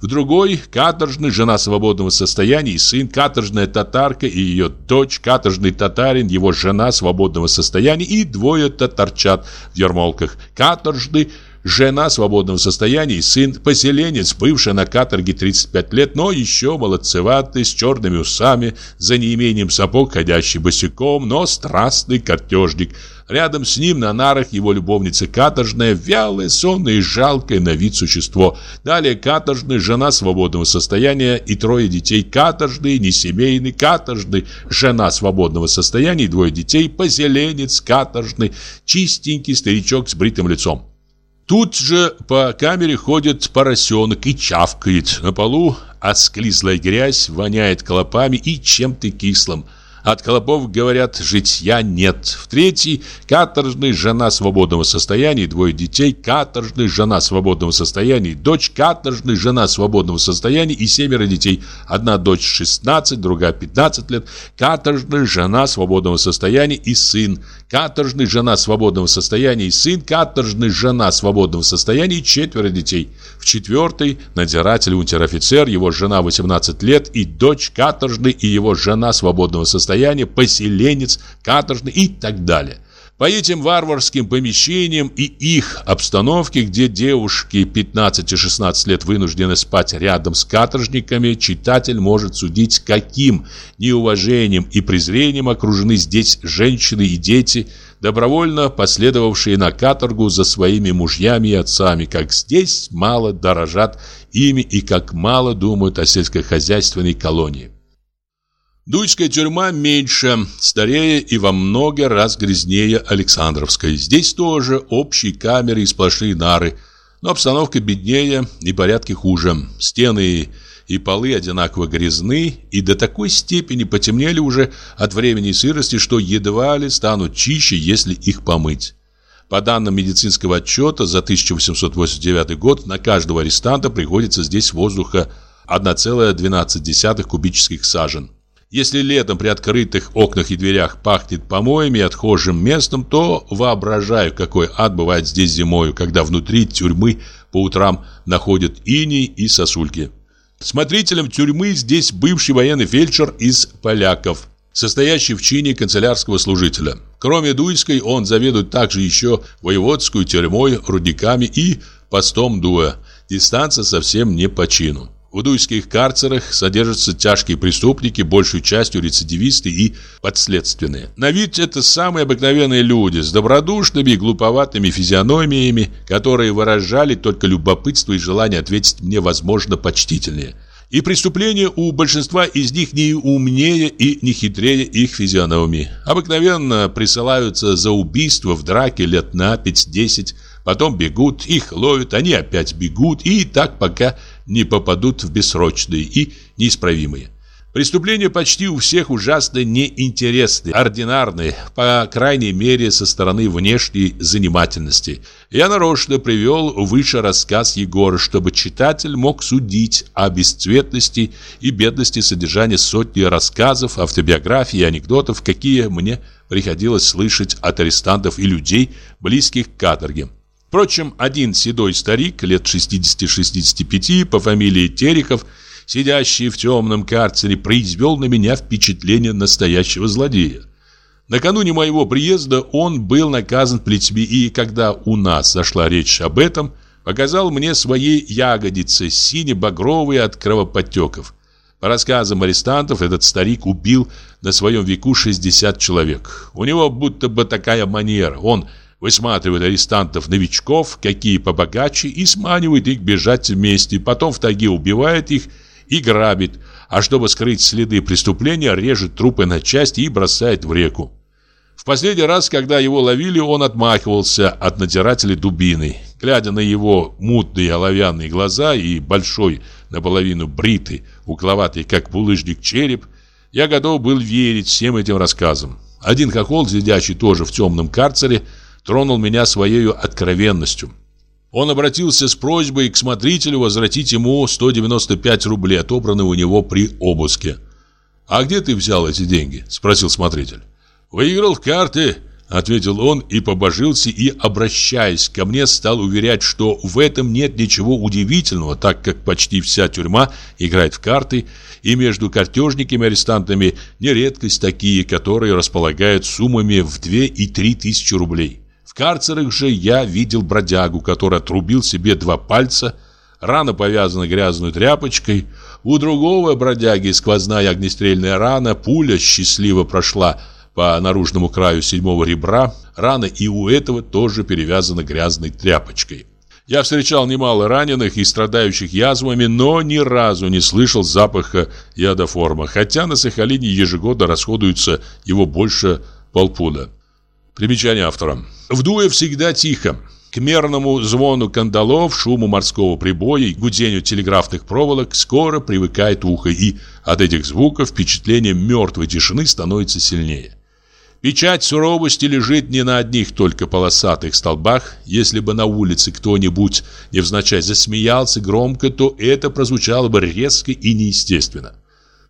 В другой – каторжный, жена свободного состояния и сын, каторжная татарка и ее дочь, каторжный татарин, его жена свободного состояния и двое татарчат в ермолках, каторжный, жена свободного состояния и сын, поселенец, бывший на каторге 35 лет, но еще молодцеватый, с черными усами, за неимением сапог, ходящий босиком, но страстный картежник – Рядом с ним на нарах его любовница каторжная, вялая, сонная и жалкое на вид существо. Далее каторжная, жена свободного состояния и трое детей каторжные, несемейный, каторжный, жена свободного состояния и двое детей, поселенец каторжный, чистенький старичок с бритым лицом. Тут же по камере ходит поросенок и чавкает. На полу осклизлая грязь, воняет клопами и чем-то кислым. От клопов, говорят, житья нет. В третий – каторжный, жена свободного состояния, двое детей, каторжный, жена свободного состояния, дочь каторжный, жена свободного состояния и семеро детей. Одна дочь 16, другая 15 лет, каторжный, жена свободного состояния и сын, каторжный, жена свободного состояния и сын, каторжный, жена свободного состояния и четверо детей. В четвертый – надзиратель унтер-офицер, его жена 18 лет и дочь каторжный и его жена свободного состояния состояние, поселенец, каторжный и так далее. По этим варварским помещениям и их обстановке, где девушки 15-16 лет вынуждены спать рядом с каторжниками, читатель может судить, каким неуважением и презрением окружены здесь женщины и дети, добровольно последовавшие на каторгу за своими мужьями и отцами, как здесь мало дорожат ими и как мало думают о сельскохозяйственной колонии. Дуйская тюрьма меньше, старее и во много раз грязнее Александровской. Здесь тоже общие камеры и сплошные нары, но обстановка беднее и порядки хуже. Стены и полы одинаково грязны и до такой степени потемнели уже от времени и сырости, что едва ли станут чище, если их помыть. По данным медицинского отчета за 1889 год на каждого арестанта приходится здесь воздуха 1,12 кубических сажен. Если летом при открытых окнах и дверях пахнет помоями и отхожим местом, то воображаю, какой ад бывает здесь зимою, когда внутри тюрьмы по утрам находят иней и сосульки. Смотрителем тюрьмы здесь бывший военный фельдшер из поляков, состоящий в чине канцелярского служителя. Кроме Дуйской, он заведует также еще воеводскую тюрьмой, рудниками и постом Дуя. Дистанция совсем не по чину. В дуйских карцерах содержатся тяжкие преступники, большей частью рецидивисты и подследственные. На вид это самые обыкновенные люди с добродушными и глуповатыми физиономиями, которые выражали только любопытство и желание ответить мне, возможно, почтительнее. И преступления у большинства из них не умнее и не хитрее их физиономии. Обыкновенно присылаются за убийство в драке лет на 5-10, потом бегут, их ловят, они опять бегут, и так пока не попадут в бессрочные и неисправимые. Преступления почти у всех ужасно неинтересны, ординарны, по крайней мере со стороны внешней занимательности. Я нарочно привел выше рассказ Егора, чтобы читатель мог судить о бесцветности и бедности содержания сотни рассказов, автобиографий и анекдотов, какие мне приходилось слышать от арестантов и людей, близких к каторге. Впрочем, один седой старик, лет 60-65, по фамилии Терехов, сидящий в темном карцере, произвел на меня впечатление настоящего злодея. Накануне моего приезда он был наказан плетьми, и когда у нас зашла речь об этом, показал мне свои ягодицы, сине-багровые от кровоподтеков. По рассказам арестантов, этот старик убил на своем веку 60 человек. У него будто бы такая манера. Он высматривает арестантов-новичков, какие побогаче, и сманивает их бежать вместе, потом в тайге убивает их и грабит, а чтобы скрыть следы преступления, режет трупы на части и бросает в реку. В последний раз, когда его ловили, он отмахивался от надзирателя дубиной. Глядя на его мутные оловянные глаза и большой, наполовину бритый, угловатый, как булыжник, череп, я готов был верить всем этим рассказам. Один хохол, сидящий тоже в темном карцере, тронул меня своей откровенностью. Он обратился с просьбой к смотрителю возвратить ему 195 рублей, отобранные у него при обыске. «А где ты взял эти деньги?» – спросил смотритель. «Выиграл в карты», – ответил он и побожился, и, обращаясь ко мне, стал уверять, что в этом нет ничего удивительного, так как почти вся тюрьма играет в карты, и между картежниками арестантами нередкость такие, которые располагают суммами в 2 и 3 тысячи рублей. Карцерах же я видел бродягу, который отрубил себе два пальца, рана повязана грязной тряпочкой, у другого бродяги сквозная огнестрельная рана, пуля счастливо прошла по наружному краю седьмого ребра, рана и у этого тоже перевязана грязной тряпочкой. Я встречал немало раненых и страдающих язвами, но ни разу не слышал запаха ядоформа, хотя на Сахалине ежегодно расходуется его больше полпуда. Примечание автора. В Дуе всегда тихо. К мерному звону кандалов, шуму морского прибоя и гудению телеграфных проволок скоро привыкает ухо, и от этих звуков впечатление мертвой тишины становится сильнее. Печать суровости лежит не на одних только полосатых столбах. Если бы на улице кто-нибудь невзначай засмеялся громко, то это прозвучало бы резко и неестественно.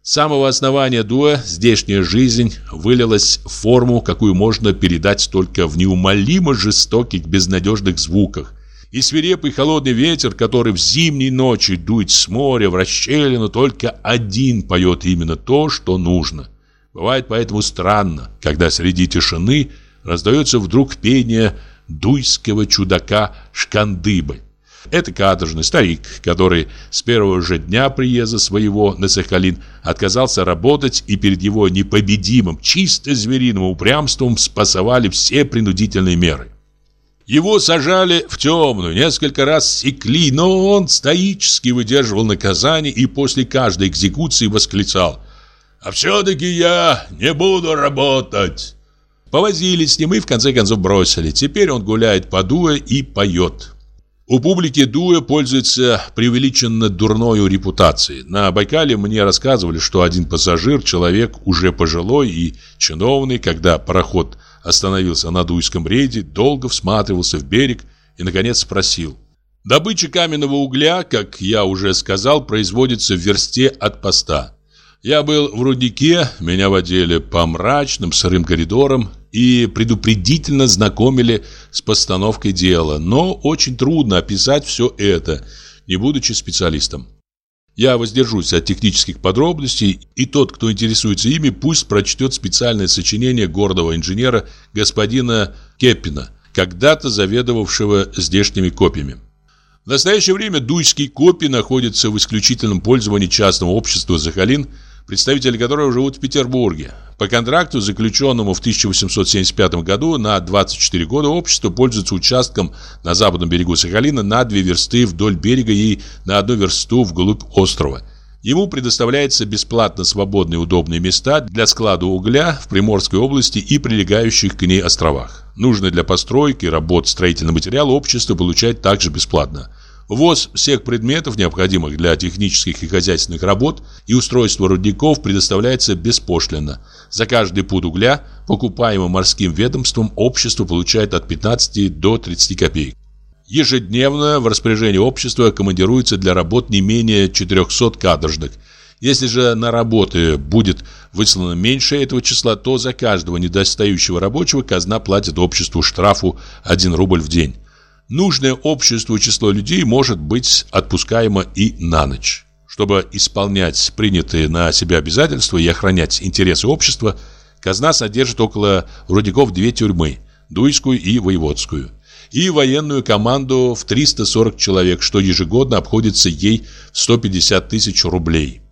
С самого основания дуа здешняя жизнь вылилась в форму, какую можно передать только в неумолимо жестоких, безнадежных звуках. И свирепый холодный ветер, который в зимней ночи дует с моря в расщелину, только один поет именно то, что нужно. Бывает поэтому странно, когда среди тишины раздается вдруг пение дуйского чудака Шкандыбы. Это каторжный старик, который с первого же дня приезда своего на Сахалин отказался работать и перед его непобедимым, чисто звериным упрямством спасовали все принудительные меры. Его сажали в темную, несколько раз секли, но он стоически выдерживал наказание и после каждой экзекуции восклицал А все-таки я не буду работать. Повозились с ним и в конце концов бросили. Теперь он гуляет по Дуэ и поет. У публики Дуэ пользуется преувеличенно дурной репутацией. На Байкале мне рассказывали, что один пассажир, человек уже пожилой и чиновный, когда пароход остановился на Дуйском рейде, долго всматривался в берег и, наконец, спросил. Добыча каменного угля, как я уже сказал, производится в версте от поста. Я был в руднике, меня водили по мрачным сырым коридорам и предупредительно знакомили с постановкой дела, но очень трудно описать все это, не будучи специалистом. Я воздержусь от технических подробностей, и тот, кто интересуется ими, пусть прочтет специальное сочинение гордого инженера господина Кеппина, когда-то заведовавшего здешними копьями. В настоящее время Дуйский копий находится в исключительном пользовании частного общества «Захалин», представители которого живут в Петербурге. По контракту, заключенному в 1875 году на 24 года, общество пользуется участком на западном берегу Сахалина на две версты вдоль берега и на одну версту вглубь острова. Ему предоставляется бесплатно свободные удобные места для склада угля в Приморской области и прилегающих к ней островах. Нужные для постройки работ строительного материала общество получает также бесплатно. Ввоз всех предметов, необходимых для технических и хозяйственных работ, и устройство рудников предоставляется беспошлино. За каждый пуд угля, покупаемый морским ведомством, общество получает от 15 до 30 копеек. Ежедневно в распоряжение общества командируется для работ не менее 400 каторжных. Если же на работы будет выслано меньше этого числа, то за каждого недостающего рабочего казна платит обществу штрафу 1 рубль в день нужное обществу число людей может быть отпускаемо и на ночь. Чтобы исполнять принятые на себя обязательства и охранять интересы общества, казна содержит около рудников две тюрьмы – Дуйскую и Воеводскую – и военную команду в 340 человек, что ежегодно обходится ей в 150 тысяч рублей.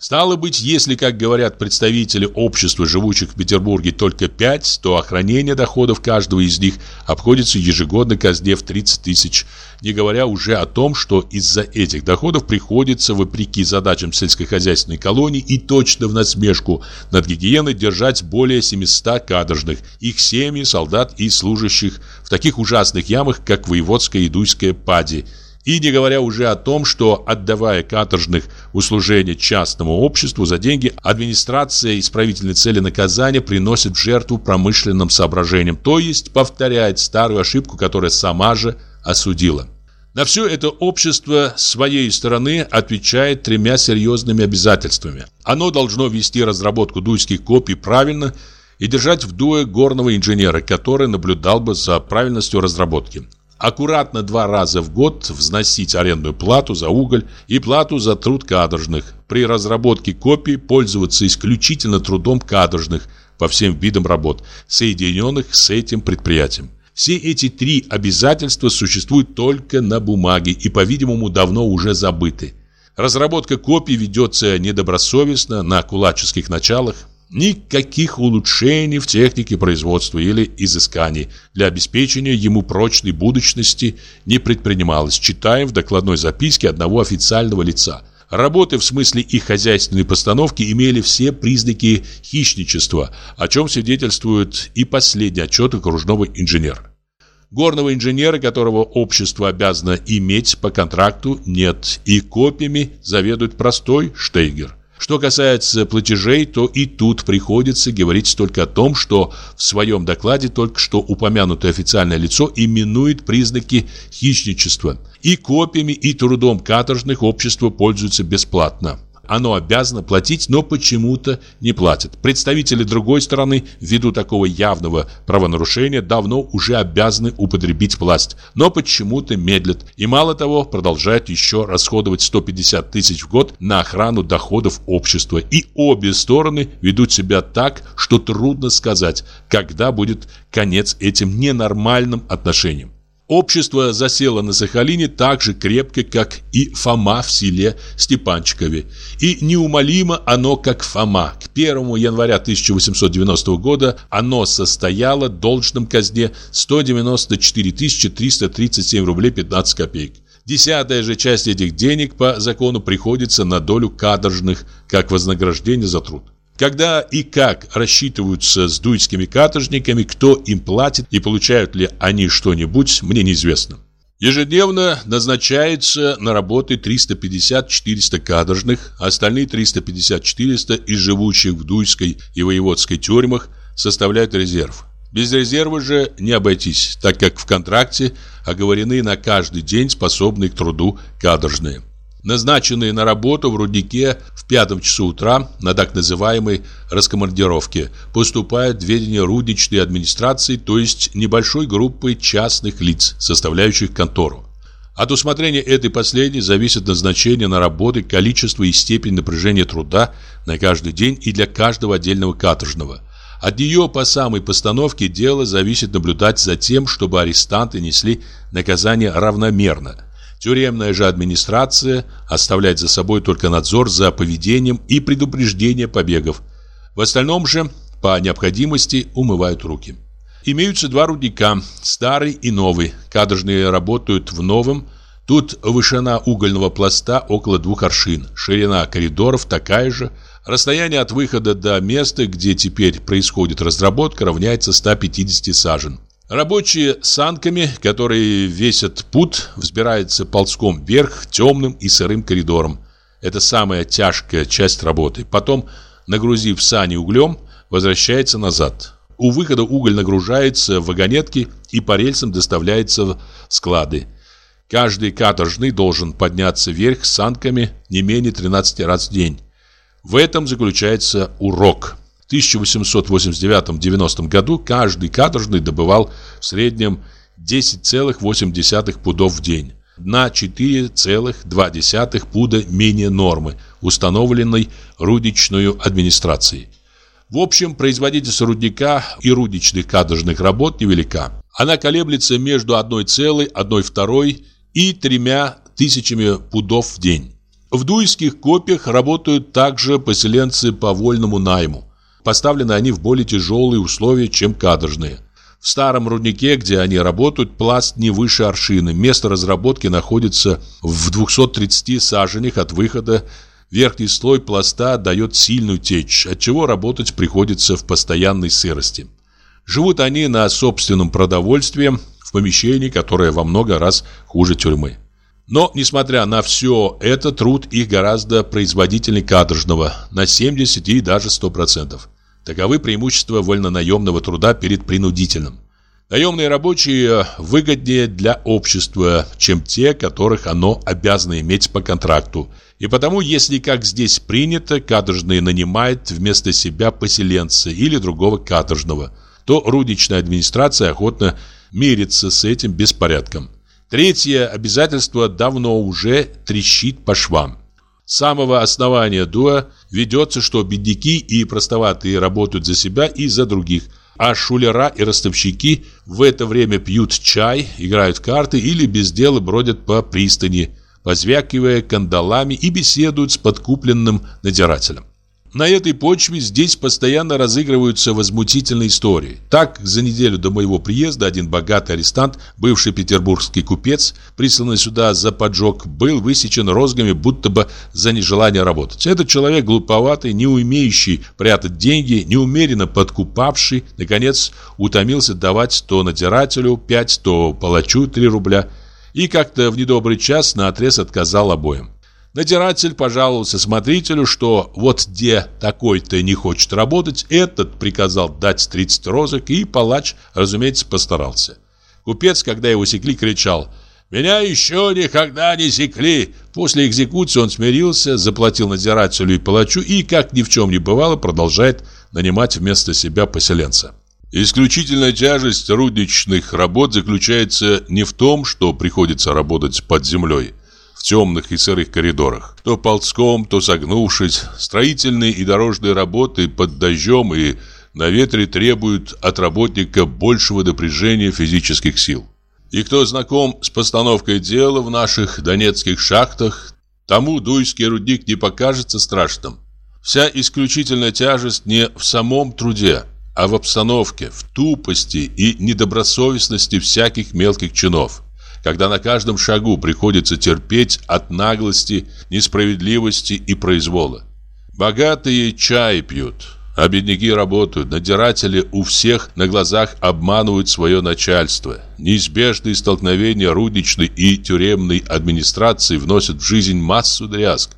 Стало быть, если, как говорят представители общества, живущих в Петербурге, только пять, то охранение доходов каждого из них обходится ежегодно казне в 30 тысяч, не говоря уже о том, что из-за этих доходов приходится, вопреки задачам сельскохозяйственной колонии и точно в насмешку над гигиеной, держать более 700 кадржных, их семьи, солдат и служащих в таких ужасных ямах, как воеводская и дуйская пади – и не говоря уже о том, что, отдавая каторжных услужения частному обществу за деньги, администрация исправительной цели наказания приносит в жертву промышленным соображениям, то есть повторяет старую ошибку, которая сама же осудила. На все это общество своей стороны отвечает тремя серьезными обязательствами. Оно должно вести разработку дуйских копий правильно и держать в дуе горного инженера, который наблюдал бы за правильностью разработки аккуратно два раза в год взносить арендную плату за уголь и плату за труд кадржных. При разработке копий пользоваться исключительно трудом кадржных по всем видам работ, соединенных с этим предприятием. Все эти три обязательства существуют только на бумаге и, по-видимому, давно уже забыты. Разработка копий ведется недобросовестно, на кулаческих началах. Никаких улучшений в технике производства или изысканий для обеспечения ему прочной будущности не предпринималось, читаем в докладной записке одного официального лица. Работы в смысле их хозяйственной постановки имели все признаки хищничества, о чем свидетельствует и последний отчет окружного инженера. Горного инженера, которого общество обязано иметь по контракту, нет, и копиями заведует простой Штейгер. Что касается платежей, то и тут приходится говорить только о том, что в своем докладе только что упомянутое официальное лицо именует признаки хищничества. И копиями, и трудом каторжных общество пользуется бесплатно. Оно обязано платить, но почему-то не платит. Представители другой стороны, ввиду такого явного правонарушения, давно уже обязаны употребить власть, но почему-то медлят. И мало того, продолжают еще расходовать 150 тысяч в год на охрану доходов общества. И обе стороны ведут себя так, что трудно сказать, когда будет конец этим ненормальным отношениям. Общество засело на Сахалине так же крепко, как и Фома в селе Степанчикове. И неумолимо оно, как Фома. К 1 января 1890 года оно состояло должным казне 194 337 рублей 15 копеек. Десятая же часть этих денег по закону приходится на долю каторжных, как вознаграждение за труд. Когда и как рассчитываются с дуйскими каторжниками, кто им платит и получают ли они что-нибудь, мне неизвестно. Ежедневно назначается на работы 350-400 каторжных, а остальные 350-400 из живущих в Дуйской и Воеводской тюрьмах составляют резерв. Без резерва же не обойтись, так как в контракте оговорены на каждый день способные к труду каторжные назначенные на работу в руднике в пятом часу утра на так называемой раскомандировке, поступают в ведение рудничной администрации, то есть небольшой группы частных лиц, составляющих контору. От усмотрения этой последней зависит назначение на работы, количество и степень напряжения труда на каждый день и для каждого отдельного каторжного. От нее по самой постановке дела зависит наблюдать за тем, чтобы арестанты несли наказание равномерно – Тюремная же администрация оставляет за собой только надзор за поведением и предупреждение побегов. В остальном же, по необходимости, умывают руки. Имеются два рудника, старый и новый. Кадржные работают в новом. Тут вышина угольного пласта около двух аршин, ширина коридоров такая же. Расстояние от выхода до места, где теперь происходит разработка, равняется 150 сажен. Рабочие санками, которые весят пут, взбираются ползком вверх темным и сырым коридором. Это самая тяжкая часть работы. Потом, нагрузив сани углем, возвращается назад. У выхода уголь нагружается в вагонетки и по рельсам доставляется в склады. Каждый каторжный должен подняться вверх санками не менее 13 раз в день. В этом заключается урок. 1889-90 году каждый каторжный добывал в среднем 10,8 пудов в день. На 4,2 пуда менее нормы, установленной рудничной администрацией. В общем, производительность рудника и рудничных каторжных работ невелика. Она колеблется между 1,1,2 и 3 тысячами пудов в день. В дуйских копиях работают также поселенцы по вольному найму. Поставлены они в более тяжелые условия, чем кадржные. В старом руднике, где они работают, пласт не выше аршины. Место разработки находится в 230 саженях от выхода. Верхний слой пласта дает сильную течь, отчего работать приходится в постоянной сырости. Живут они на собственном продовольствии в помещении, которое во много раз хуже тюрьмы. Но, несмотря на все это, труд их гораздо производительнее каторжного, на 70 и даже 100%. Таковы преимущества вольнонаемного труда перед принудительным. Наемные рабочие выгоднее для общества, чем те, которых оно обязано иметь по контракту. И потому, если, как здесь принято, каторжный нанимает вместо себя поселенца или другого каторжного, то рудничная администрация охотно мирится с этим беспорядком. Третье обязательство давно уже трещит по швам. С самого основания дуа ведется, что бедняки и простоватые работают за себя и за других, а шулера и ростовщики в это время пьют чай, играют в карты или без дела бродят по пристани, позвякивая кандалами и беседуют с подкупленным надирателем. На этой почве здесь постоянно разыгрываются возмутительные истории. Так, за неделю до моего приезда один богатый арестант, бывший петербургский купец, присланный сюда за поджог, был высечен розгами, будто бы за нежелание работать. Этот человек глуповатый, не умеющий прятать деньги, неумеренно подкупавший, наконец, утомился давать то надирателю 5, то палачу 3 рубля и как-то в недобрый час наотрез отказал обоим. Надиратель пожаловался смотрителю, что вот где такой-то не хочет работать, этот приказал дать 30 розок, и палач, разумеется, постарался. Купец, когда его секли, кричал «Меня еще никогда не секли!» После экзекуции он смирился, заплатил надзирателю и палачу и, как ни в чем не бывало, продолжает нанимать вместо себя поселенца. Исключительная тяжесть рудничных работ заключается не в том, что приходится работать под землей, в темных и сырых коридорах. То ползком, то согнувшись, строительные и дорожные работы под дождем и на ветре требуют от работника большего напряжения физических сил. И кто знаком с постановкой дела в наших донецких шахтах, тому дуйский рудник не покажется страшным. Вся исключительная тяжесть не в самом труде, а в обстановке, в тупости и недобросовестности всяких мелких чинов когда на каждом шагу приходится терпеть от наглости, несправедливости и произвола. Богатые чай пьют, а бедняки работают. Надиратели у всех на глазах обманывают свое начальство. Неизбежные столкновения рудничной и тюремной администрации вносят в жизнь массу дрязг.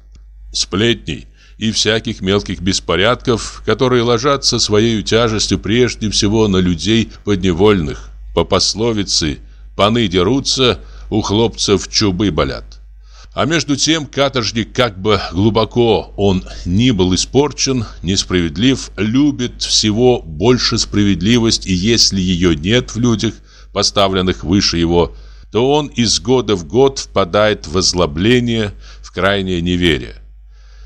Сплетней и всяких мелких беспорядков, которые ложатся своей тяжестью прежде всего на людей подневольных. По пословице «паны дерутся», у хлопцев чубы болят. А между тем каторжник, как бы глубоко он ни был испорчен, несправедлив, любит всего больше справедливость, и если ее нет в людях, поставленных выше его, то он из года в год впадает в озлобление, в крайнее неверие.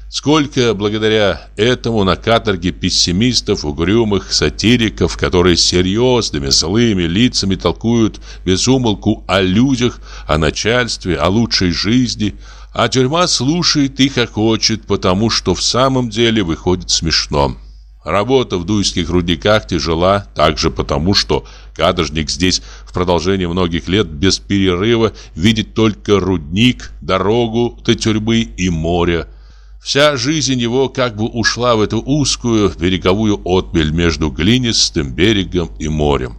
Сколько благодаря этому на каторге пессимистов, угрюмых, сатириков, которые серьезными, злыми лицами толкуют безумолку о людях, о начальстве, о лучшей жизни, а тюрьма слушает их и хочет, потому что в самом деле выходит смешно. Работа в дуйских рудниках тяжела также потому, что каторжник здесь в продолжении многих лет без перерыва видит только рудник, дорогу до тюрьмы и море, Вся жизнь его как бы ушла в эту узкую береговую отмель между глинистым берегом и морем.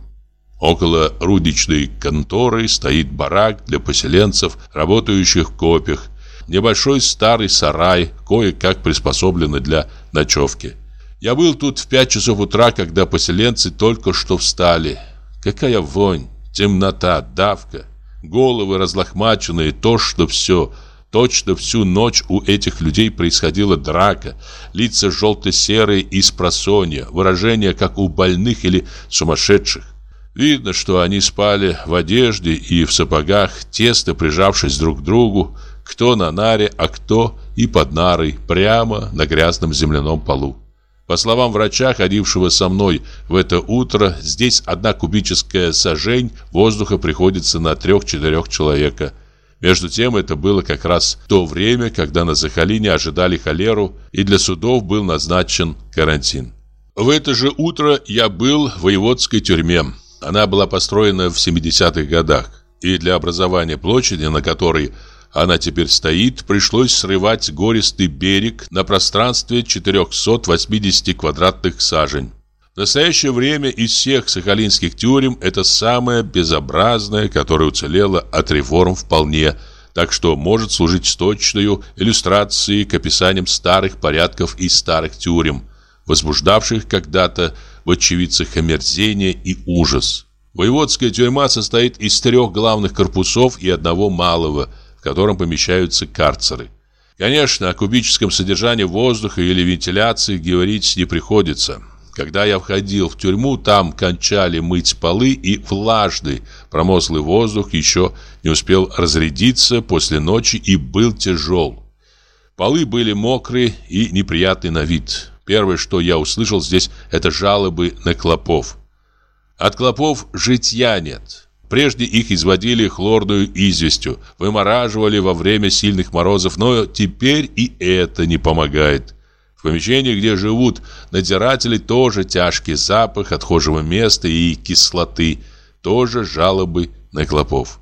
Около рудничной конторы стоит барак для поселенцев, работающих в копях, небольшой старый сарай, кое-как приспособленный для ночевки. Я был тут в пять часов утра, когда поселенцы только что встали. Какая вонь, темнота, давка, головы разлохмаченные, то, что все – Точно всю ночь у этих людей происходила драка. Лица желто-серые и с просонья, выражения, как у больных или сумасшедших. Видно, что они спали в одежде и в сапогах, тесно прижавшись друг к другу, кто на наре, а кто и под нарой, прямо на грязном земляном полу. По словам врача, ходившего со мной в это утро, здесь одна кубическая сажень воздуха приходится на трех-четырех человека – между тем, это было как раз то время, когда на Сахалине ожидали холеру, и для судов был назначен карантин. В это же утро я был в воеводской тюрьме. Она была построена в 70-х годах, и для образования площади, на которой она теперь стоит, пришлось срывать гористый берег на пространстве 480 квадратных сажень. В настоящее время из всех сахалинских тюрем это самое безобразное, которое уцелело от реформ вполне, так что может служить точной иллюстрацией к описаниям старых порядков и старых тюрем, возбуждавших когда-то в очевидцах омерзение и ужас. Воеводская тюрьма состоит из трех главных корпусов и одного малого, в котором помещаются карцеры. Конечно, о кубическом содержании воздуха или вентиляции говорить не приходится – когда я входил в тюрьму, там кончали мыть полы, и влажный, промозглый воздух еще не успел разрядиться после ночи и был тяжел. Полы были мокрые и неприятный на вид. Первое, что я услышал здесь, это жалобы на клопов. От клопов житья нет. Прежде их изводили хлорную известью, вымораживали во время сильных морозов, но теперь и это не помогает. Помещении, где живут надзиратели, тоже тяжкий запах отхожего места и кислоты, тоже жалобы на клопов.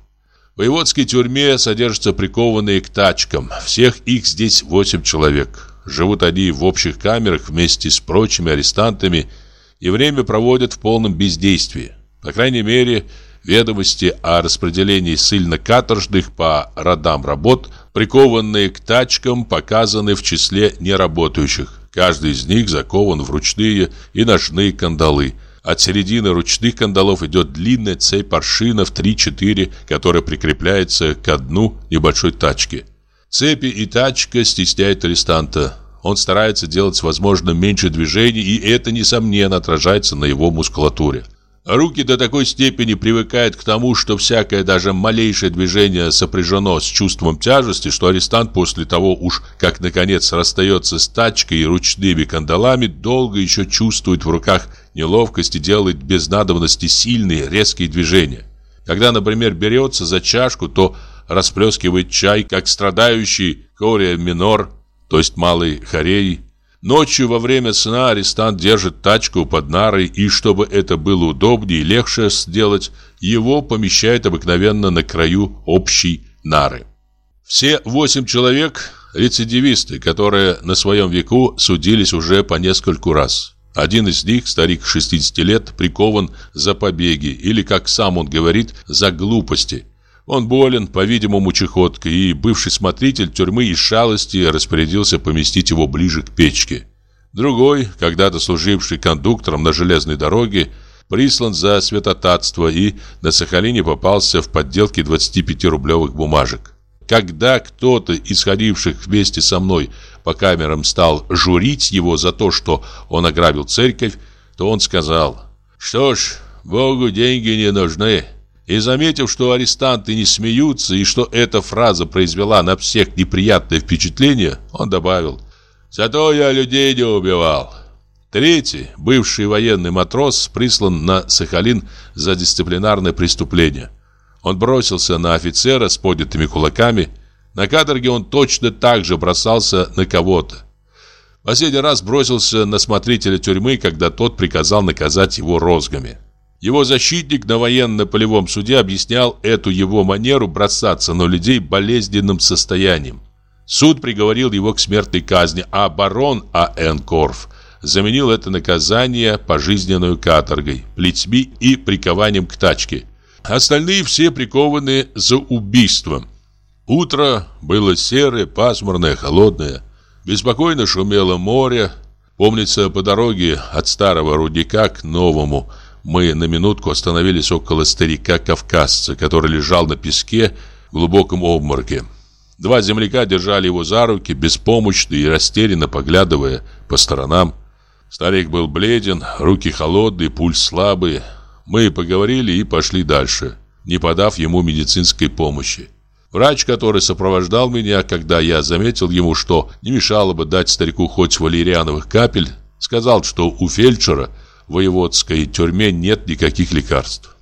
В воеводской тюрьме содержатся прикованные к тачкам. Всех их здесь восемь человек. Живут они в общих камерах вместе с прочими арестантами и время проводят в полном бездействии. По крайней мере, ведомости о распределении ссыльно-каторжных по родам работ прикованные к тачкам, показаны в числе неработающих. Каждый из них закован в ручные и ножные кандалы. От середины ручных кандалов идет длинная цепь аршинов 3-4, которая прикрепляется к дну небольшой тачки. Цепи и тачка стесняют арестанта. Он старается делать, возможно, меньше движений, и это, несомненно, отражается на его мускулатуре. Руки до такой степени привыкают к тому, что всякое даже малейшее движение сопряжено с чувством тяжести, что арестант после того уж, как наконец расстается с тачкой и ручными кандалами, долго еще чувствует в руках неловкость и делает без надобности сильные, резкие движения. Когда, например, берется за чашку, то расплескивает чай, как страдающий кория минор, то есть малый хорей, Ночью во время сна арестант держит тачку под нарой, и чтобы это было удобнее и легче сделать, его помещают обыкновенно на краю общей нары. Все восемь человек рецидивисты, которые на своем веку судились уже по нескольку раз. Один из них, старик 60 лет, прикован за побеги или, как сам он говорит, за глупости. Он болен, по-видимому, чехоткой, и бывший смотритель тюрьмы из шалости распорядился поместить его ближе к печке. Другой, когда-то служивший кондуктором на железной дороге, прислан за святотатство и на Сахалине попался в подделке 25-рублевых бумажек. Когда кто-то из ходивших вместе со мной по камерам стал журить его за то, что он ограбил церковь, то он сказал, «Что ж, Богу деньги не нужны». И заметив, что арестанты не смеются и что эта фраза произвела на всех неприятное впечатление, он добавил, «Зато я людей не убивал». Третий, бывший военный матрос, прислан на Сахалин за дисциплинарное преступление. Он бросился на офицера с поднятыми кулаками. На каторге он точно так же бросался на кого-то. Последний раз бросился на смотрителя тюрьмы, когда тот приказал наказать его розгами. Его защитник на военно-полевом суде объяснял эту его манеру бросаться на людей болезненным состоянием. Суд приговорил его к смертной казни, а барон А.Н. Корф заменил это наказание пожизненной каторгой, плетьми и прикованием к тачке – Остальные все прикованы за убийством. Утро было серое, пасмурное, холодное. Беспокойно шумело море. Помнится, по дороге от старого рудника к новому мы на минутку остановились около старика-кавказца, который лежал на песке в глубоком обмороке. Два земляка держали его за руки, беспомощно и растерянно поглядывая по сторонам. Старик был бледен, руки холодные, пульс слабый. Мы поговорили и пошли дальше, не подав ему медицинской помощи. Врач, который сопровождал меня, когда я заметил ему, что не мешало бы дать старику хоть валериановых капель, сказал, что у фельдшера воеводской тюрьме нет никаких лекарств.